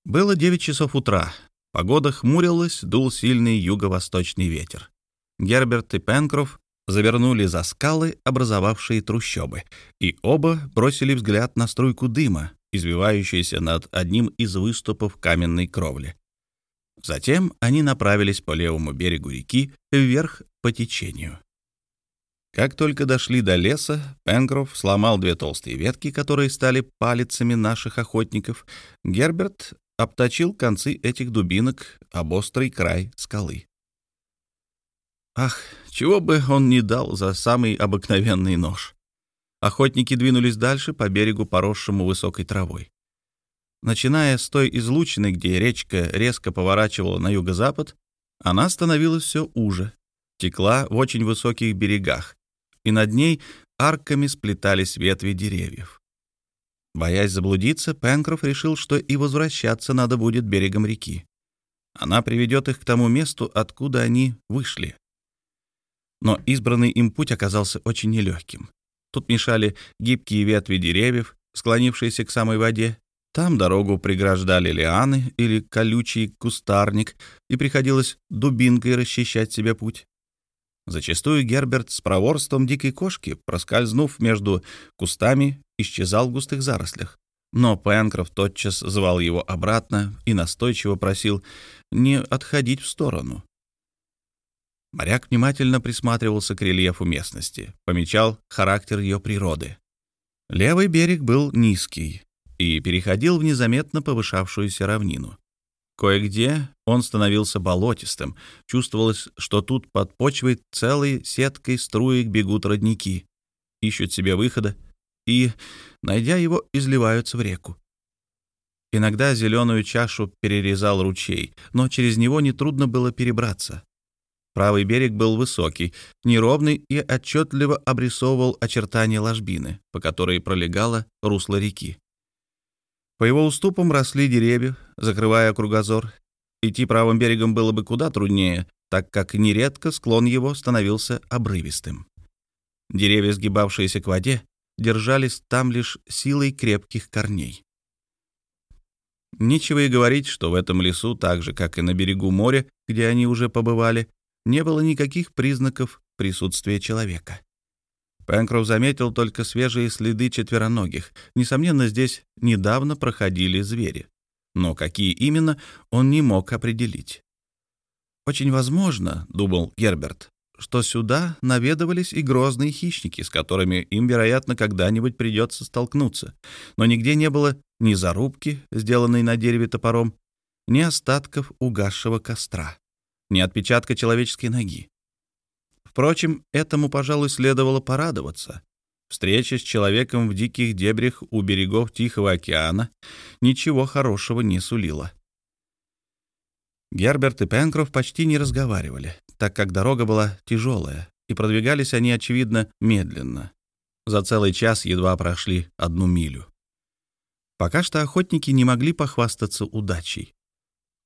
Было 9 часов утра. Погода хмурилась, дул сильный юго-восточный ветер. Герберт и Пенкроф завернули за скалы, образовавшие трущобы, и оба бросили взгляд на струйку дыма, извивающуюся над одним из выступов каменной кровли. Затем они направились по левому берегу реки вверх по течению. Как только дошли до леса, Пенкроф сломал две толстые ветки, которые стали палицами наших охотников. Герберт обточил концы этих дубинок об острый край скалы. Ах, чего бы он не дал за самый обыкновенный нож. Охотники двинулись дальше по берегу, поросшему высокой травой. Начиная с той излучины, где речка резко поворачивала на юго-запад, она становилась все уже, текла в очень высоких берегах, и над ней арками сплетались ветви деревьев. Боясь заблудиться, Пенкроф решил, что и возвращаться надо будет берегом реки. Она приведет их к тому месту, откуда они вышли. Но избранный им путь оказался очень нелегким. Тут мешали гибкие ветви деревьев, склонившиеся к самой воде. Там дорогу преграждали лианы или колючий кустарник, и приходилось дубинкой расчищать себе путь. Зачастую Герберт с проворством дикой кошки, проскользнув между кустами, исчезал в густых зарослях. Но Пенкроф тотчас звал его обратно и настойчиво просил не отходить в сторону. Моряк внимательно присматривался к рельефу местности, помечал характер ее природы. Левый берег был низкий и переходил в незаметно повышавшуюся равнину. Кое-где он становился болотистым. Чувствовалось, что тут под почвой целой сеткой струек бегут родники, ищут себе выхода и, найдя его, изливаются в реку. Иногда зеленую чашу перерезал ручей, но через него нетрудно было перебраться. Правый берег был высокий, неровный и отчетливо обрисовывал очертания ложбины, по которой пролегало русло реки. По его уступам росли деревья, закрывая кругозор. Идти правым берегом было бы куда труднее, так как нередко склон его становился обрывистым. Деревья, сгибавшиеся к воде, держались там лишь силой крепких корней. Нечего и говорить, что в этом лесу, так же, как и на берегу моря, где они уже побывали, не было никаких признаков присутствия человека. Пенкроф заметил только свежие следы четвероногих. Несомненно, здесь недавно проходили звери. Но какие именно, он не мог определить. «Очень возможно, — думал Герберт, — что сюда наведывались и грозные хищники, с которыми им, вероятно, когда-нибудь придется столкнуться. Но нигде не было ни зарубки, сделанной на дереве топором, ни остатков угасшего костра, ни отпечатка человеческой ноги. Впрочем, этому, пожалуй, следовало порадоваться. Встреча с человеком в диких дебрях у берегов Тихого океана ничего хорошего не сулила. Герберт и Пенкроф почти не разговаривали, так как дорога была тяжелая, и продвигались они, очевидно, медленно. За целый час едва прошли одну милю. Пока что охотники не могли похвастаться удачей.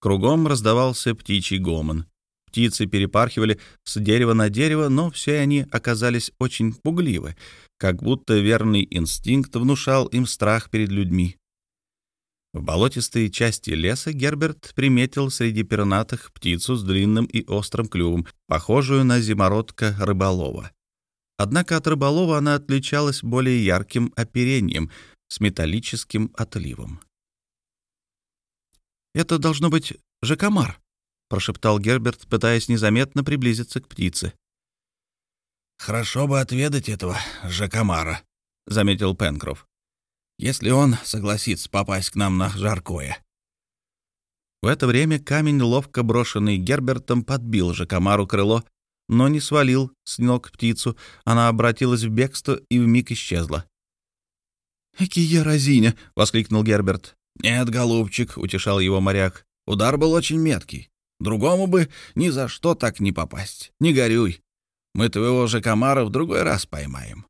Кругом раздавался птичий гомон. Птицы перепархивали с дерева на дерево, но все они оказались очень пугливы, как будто верный инстинкт внушал им страх перед людьми. В болотистой части леса Герберт приметил среди пернатых птицу с длинным и острым клювом, похожую на зимородка рыболова. Однако от рыболова она отличалась более ярким оперением с металлическим отливом. «Это должно быть жакомар», прошептал Герберт, пытаясь незаметно приблизиться к птице. «Хорошо бы отведать этого Жакомара», — заметил Пенкроф, «если он согласится попасть к нам на жаркое». В это время камень, ловко брошенный Гербертом, подбил Жакомару крыло, но не свалил с ног птицу. Она обратилась в бегство и вмиг исчезла. «Экие разиня!» — воскликнул Герберт. «Нет, голубчик», — утешал его моряк. «Удар был очень меткий. Другому бы ни за что так не попасть. Не горюй. Мы твоего же комара в другой раз поймаем.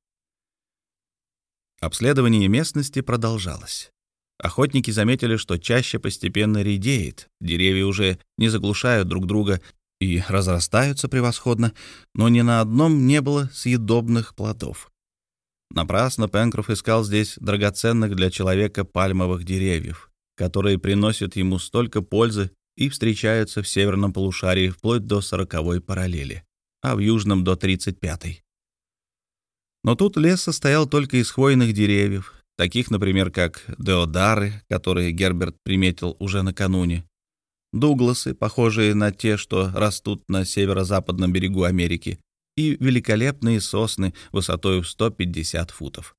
Обследование местности продолжалось. Охотники заметили, что чаще постепенно редеет, деревья уже не заглушают друг друга и разрастаются превосходно, но ни на одном не было съедобных плодов. Напрасно Пенкроф искал здесь драгоценных для человека пальмовых деревьев, которые приносят ему столько пользы и встречаются в северном полушарии вплоть до сороковой параллели, а в южном — до тридцать пятой. Но тут лес состоял только из хвойных деревьев, таких, например, как деодары, которые Герберт приметил уже накануне. дугласы, похожие на те, что растут на северо-западном берегу Америки, и великолепные сосны высотой в 150 футов.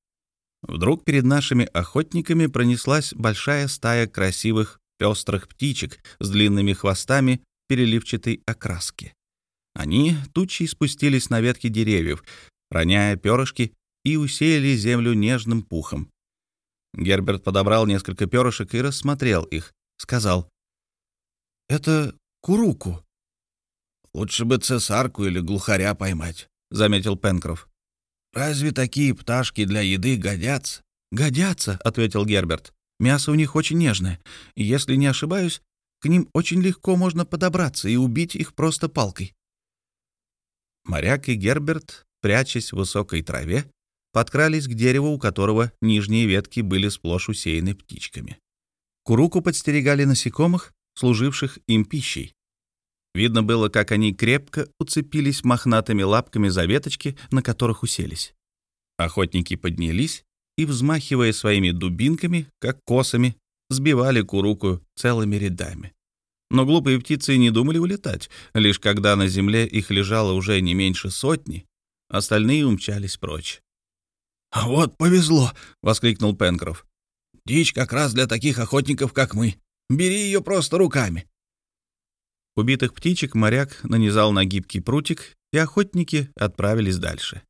Вдруг перед нашими охотниками пронеслась большая стая красивых пестрых птичек с длинными хвостами переливчатой окраски. Они тучей спустились на ветки деревьев, роняя перышки, и усеяли землю нежным пухом. Герберт подобрал несколько перышек и рассмотрел их. Сказал, «Это куруку». «Лучше бы цесарку или глухаря поймать», — заметил Пенкроф. «Разве такие пташки для еды годятся?» «Годятся», — ответил Герберт. «Мясо у них очень нежное, и, если не ошибаюсь, к ним очень легко можно подобраться и убить их просто палкой». Моряк и Герберт, прячась в высокой траве, подкрались к дереву, у которого нижние ветки были сплошь усеяны птичками. Куруку подстерегали насекомых, служивших им пищей. Видно было, как они крепко уцепились мохнатыми лапками за веточки, на которых уселись. Охотники поднялись и, взмахивая своими дубинками, как косами, сбивали куруку целыми рядами. Но глупые птицы не думали улетать. Лишь когда на земле их лежало уже не меньше сотни, остальные умчались прочь. «А вот повезло!» — воскликнул Пенкроф. «Дичь как раз для таких охотников, как мы. Бери ее просто руками. Убитых птичек моряк нанизал на гибкий прутик, и охотники отправились дальше.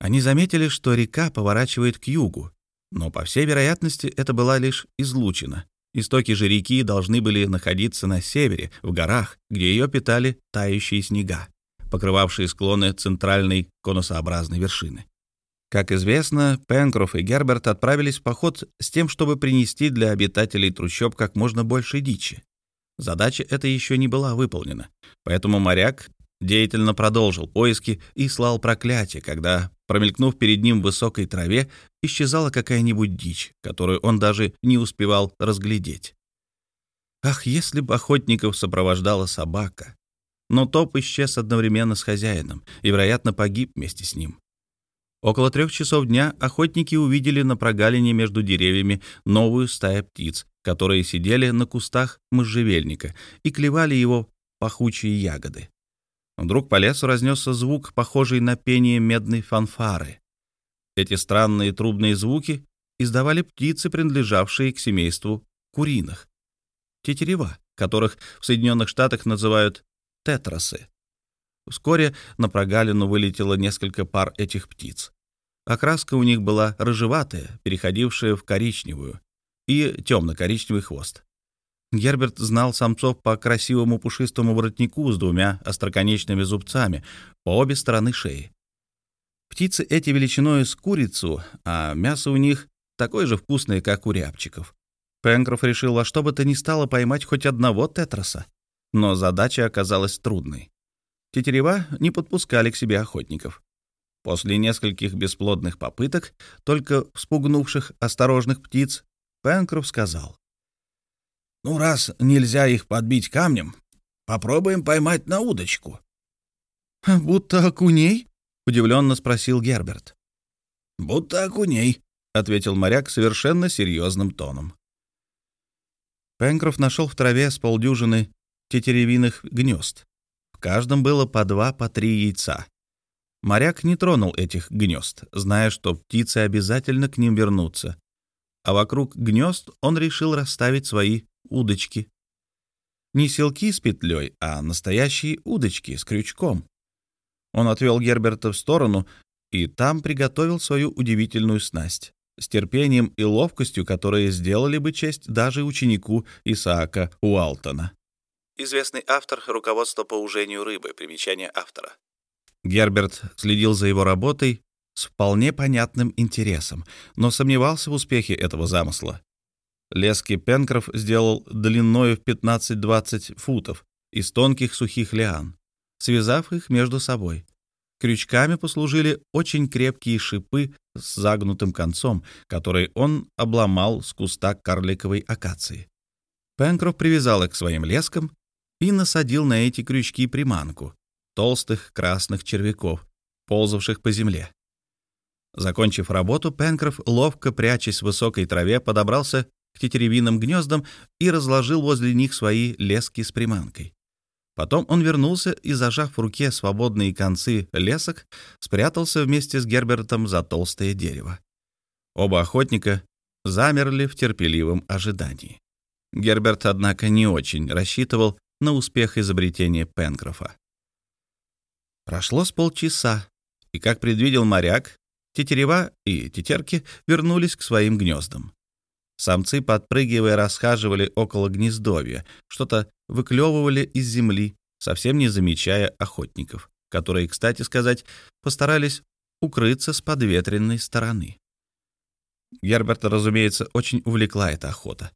Они заметили, что река поворачивает к югу, но, по всей вероятности, это была лишь излучина. Истоки же реки должны были находиться на севере, в горах, где ее питали тающие снега, покрывавшие склоны центральной конусообразной вершины. Как известно, Пенкроф и Герберт отправились в поход с тем, чтобы принести для обитателей трущоб как можно больше дичи. Задача эта еще не была выполнена, поэтому моряк деятельно продолжил поиски и слал проклятие, когда, промелькнув перед ним в высокой траве, исчезала какая-нибудь дичь, которую он даже не успевал разглядеть. Ах, если бы охотников сопровождала собака! Но топ исчез одновременно с хозяином и, вероятно, погиб вместе с ним. Около трех часов дня охотники увидели на прогалине между деревьями новую стаю птиц, которые сидели на кустах можжевельника и клевали его пахучие ягоды. Вдруг по лесу разнесся звук, похожий на пение медной фанфары. Эти странные трубные звуки издавали птицы, принадлежавшие к семейству куриных. Тетерева, которых в Соединенных Штатах называют тетрасы. Вскоре на прогалину вылетело несколько пар этих птиц. Окраска у них была рыжеватая, переходившая в коричневую, и темно-коричневый хвост. Герберт знал самцов по красивому пушистому воротнику с двумя остроконечными зубцами по обе стороны шеи. Птицы эти величиной с курицу, а мясо у них такое же вкусное, как у рябчиков. Пенкроф решил во что бы то ни стало поймать хоть одного тетраса, но задача оказалась трудной. Тетерева не подпускали к себе охотников. После нескольких бесплодных попыток, только вспугнувших осторожных птиц, Пенкроф сказал. «Ну, раз нельзя их подбить камнем, попробуем поймать на удочку». «Будто окуней?» — удивленно спросил Герберт. «Будто окуней», — ответил моряк совершенно серьезным тоном. Пенкроф нашел в траве с полдюжины тетеревиных гнезд. В каждом было по два, по три яйца. Моряк не тронул этих гнезд, зная, что птицы обязательно к ним вернутся. А вокруг гнезд он решил расставить свои удочки. Не селки с петлей, а настоящие удочки с крючком. Он отвел Герберта в сторону и там приготовил свою удивительную снасть с терпением и ловкостью, которые сделали бы честь даже ученику Исаака Уалтона. Известный автор руководства по ужению рыбы. Примечание автора. Герберт следил за его работой с вполне понятным интересом, но сомневался в успехе этого замысла. Лески Пенкроф сделал длиною в 15-20 футов из тонких сухих лиан, связав их между собой. Крючками послужили очень крепкие шипы с загнутым концом, которые он обломал с куста карликовой акации. Пенкроф привязал их к своим лескам и насадил на эти крючки приманку толстых красных червяков, ползавших по земле. Закончив работу, Пенкроф, ловко прячась в высокой траве, подобрался к тетеревиным гнездам и разложил возле них свои лески с приманкой. Потом он вернулся и, зажав в руке свободные концы лесок, спрятался вместе с Гербертом за толстое дерево. Оба охотника замерли в терпеливом ожидании. Герберт, однако, не очень рассчитывал на успех изобретения Пенкрофа. Прошло с полчаса, и, как предвидел моряк, тетерева и тетерки вернулись к своим гнездам. Самцы, подпрыгивая, расхаживали около гнездовья, что-то выклевывали из земли, совсем не замечая охотников, которые, кстати сказать, постарались укрыться с подветренной стороны. Герберта, разумеется, очень увлекла эта охота.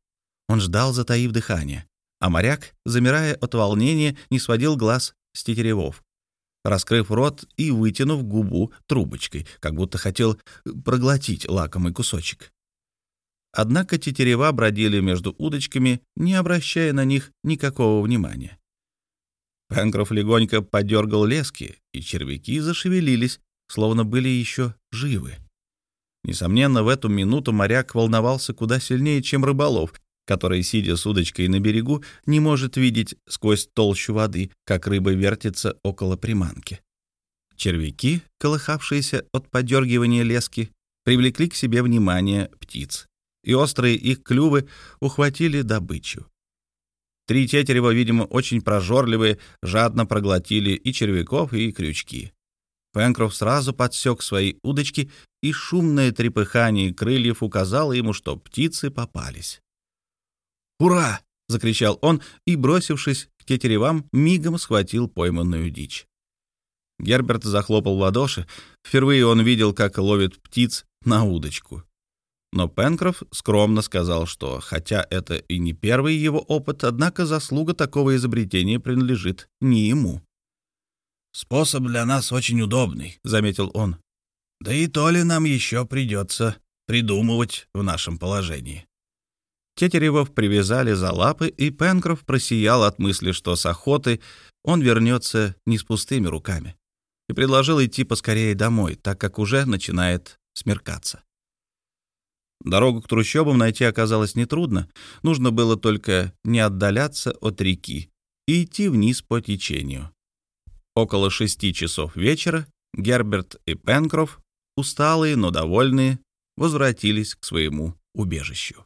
Он ждал, затаив дыхание, а моряк, замирая от волнения, не сводил глаз с тетеревов, раскрыв рот и вытянув губу трубочкой, как будто хотел проглотить лакомый кусочек. Однако тетерева бродили между удочками, не обращая на них никакого внимания. Пенкроф легонько подергал лески, и червяки зашевелились, словно были еще живы. Несомненно, в эту минуту моряк волновался куда сильнее, чем рыболов, который, сидя с удочкой на берегу, не может видеть сквозь толщу воды, как рыба вертится около приманки. Червяки, колыхавшиеся от подергивания лески, привлекли к себе внимание птиц и острые их клювы ухватили добычу. Три тетерева, видимо, очень прожорливые, жадно проглотили и червяков, и крючки. Пенкроф сразу подсек свои удочки, и шумное трепыхание крыльев указало ему, что птицы попались. «Ура!» — закричал он и, бросившись к тетеревам, мигом схватил пойманную дичь. Герберт захлопал в ладоши. Впервые он видел, как ловит птиц на удочку. Но Пенкроф скромно сказал, что, хотя это и не первый его опыт, однако заслуга такого изобретения принадлежит не ему. «Способ для нас очень удобный», — заметил он. «Да и то ли нам еще придется придумывать в нашем положении». Тетеревов привязали за лапы, и Пенкроф просиял от мысли, что с охоты он вернется не с пустыми руками, и предложил идти поскорее домой, так как уже начинает смеркаться. Дорогу к трущобам найти оказалось нетрудно. Нужно было только не отдаляться от реки и идти вниз по течению. Около шести часов вечера Герберт и Пенкроф, усталые, но довольные, возвратились к своему убежищу.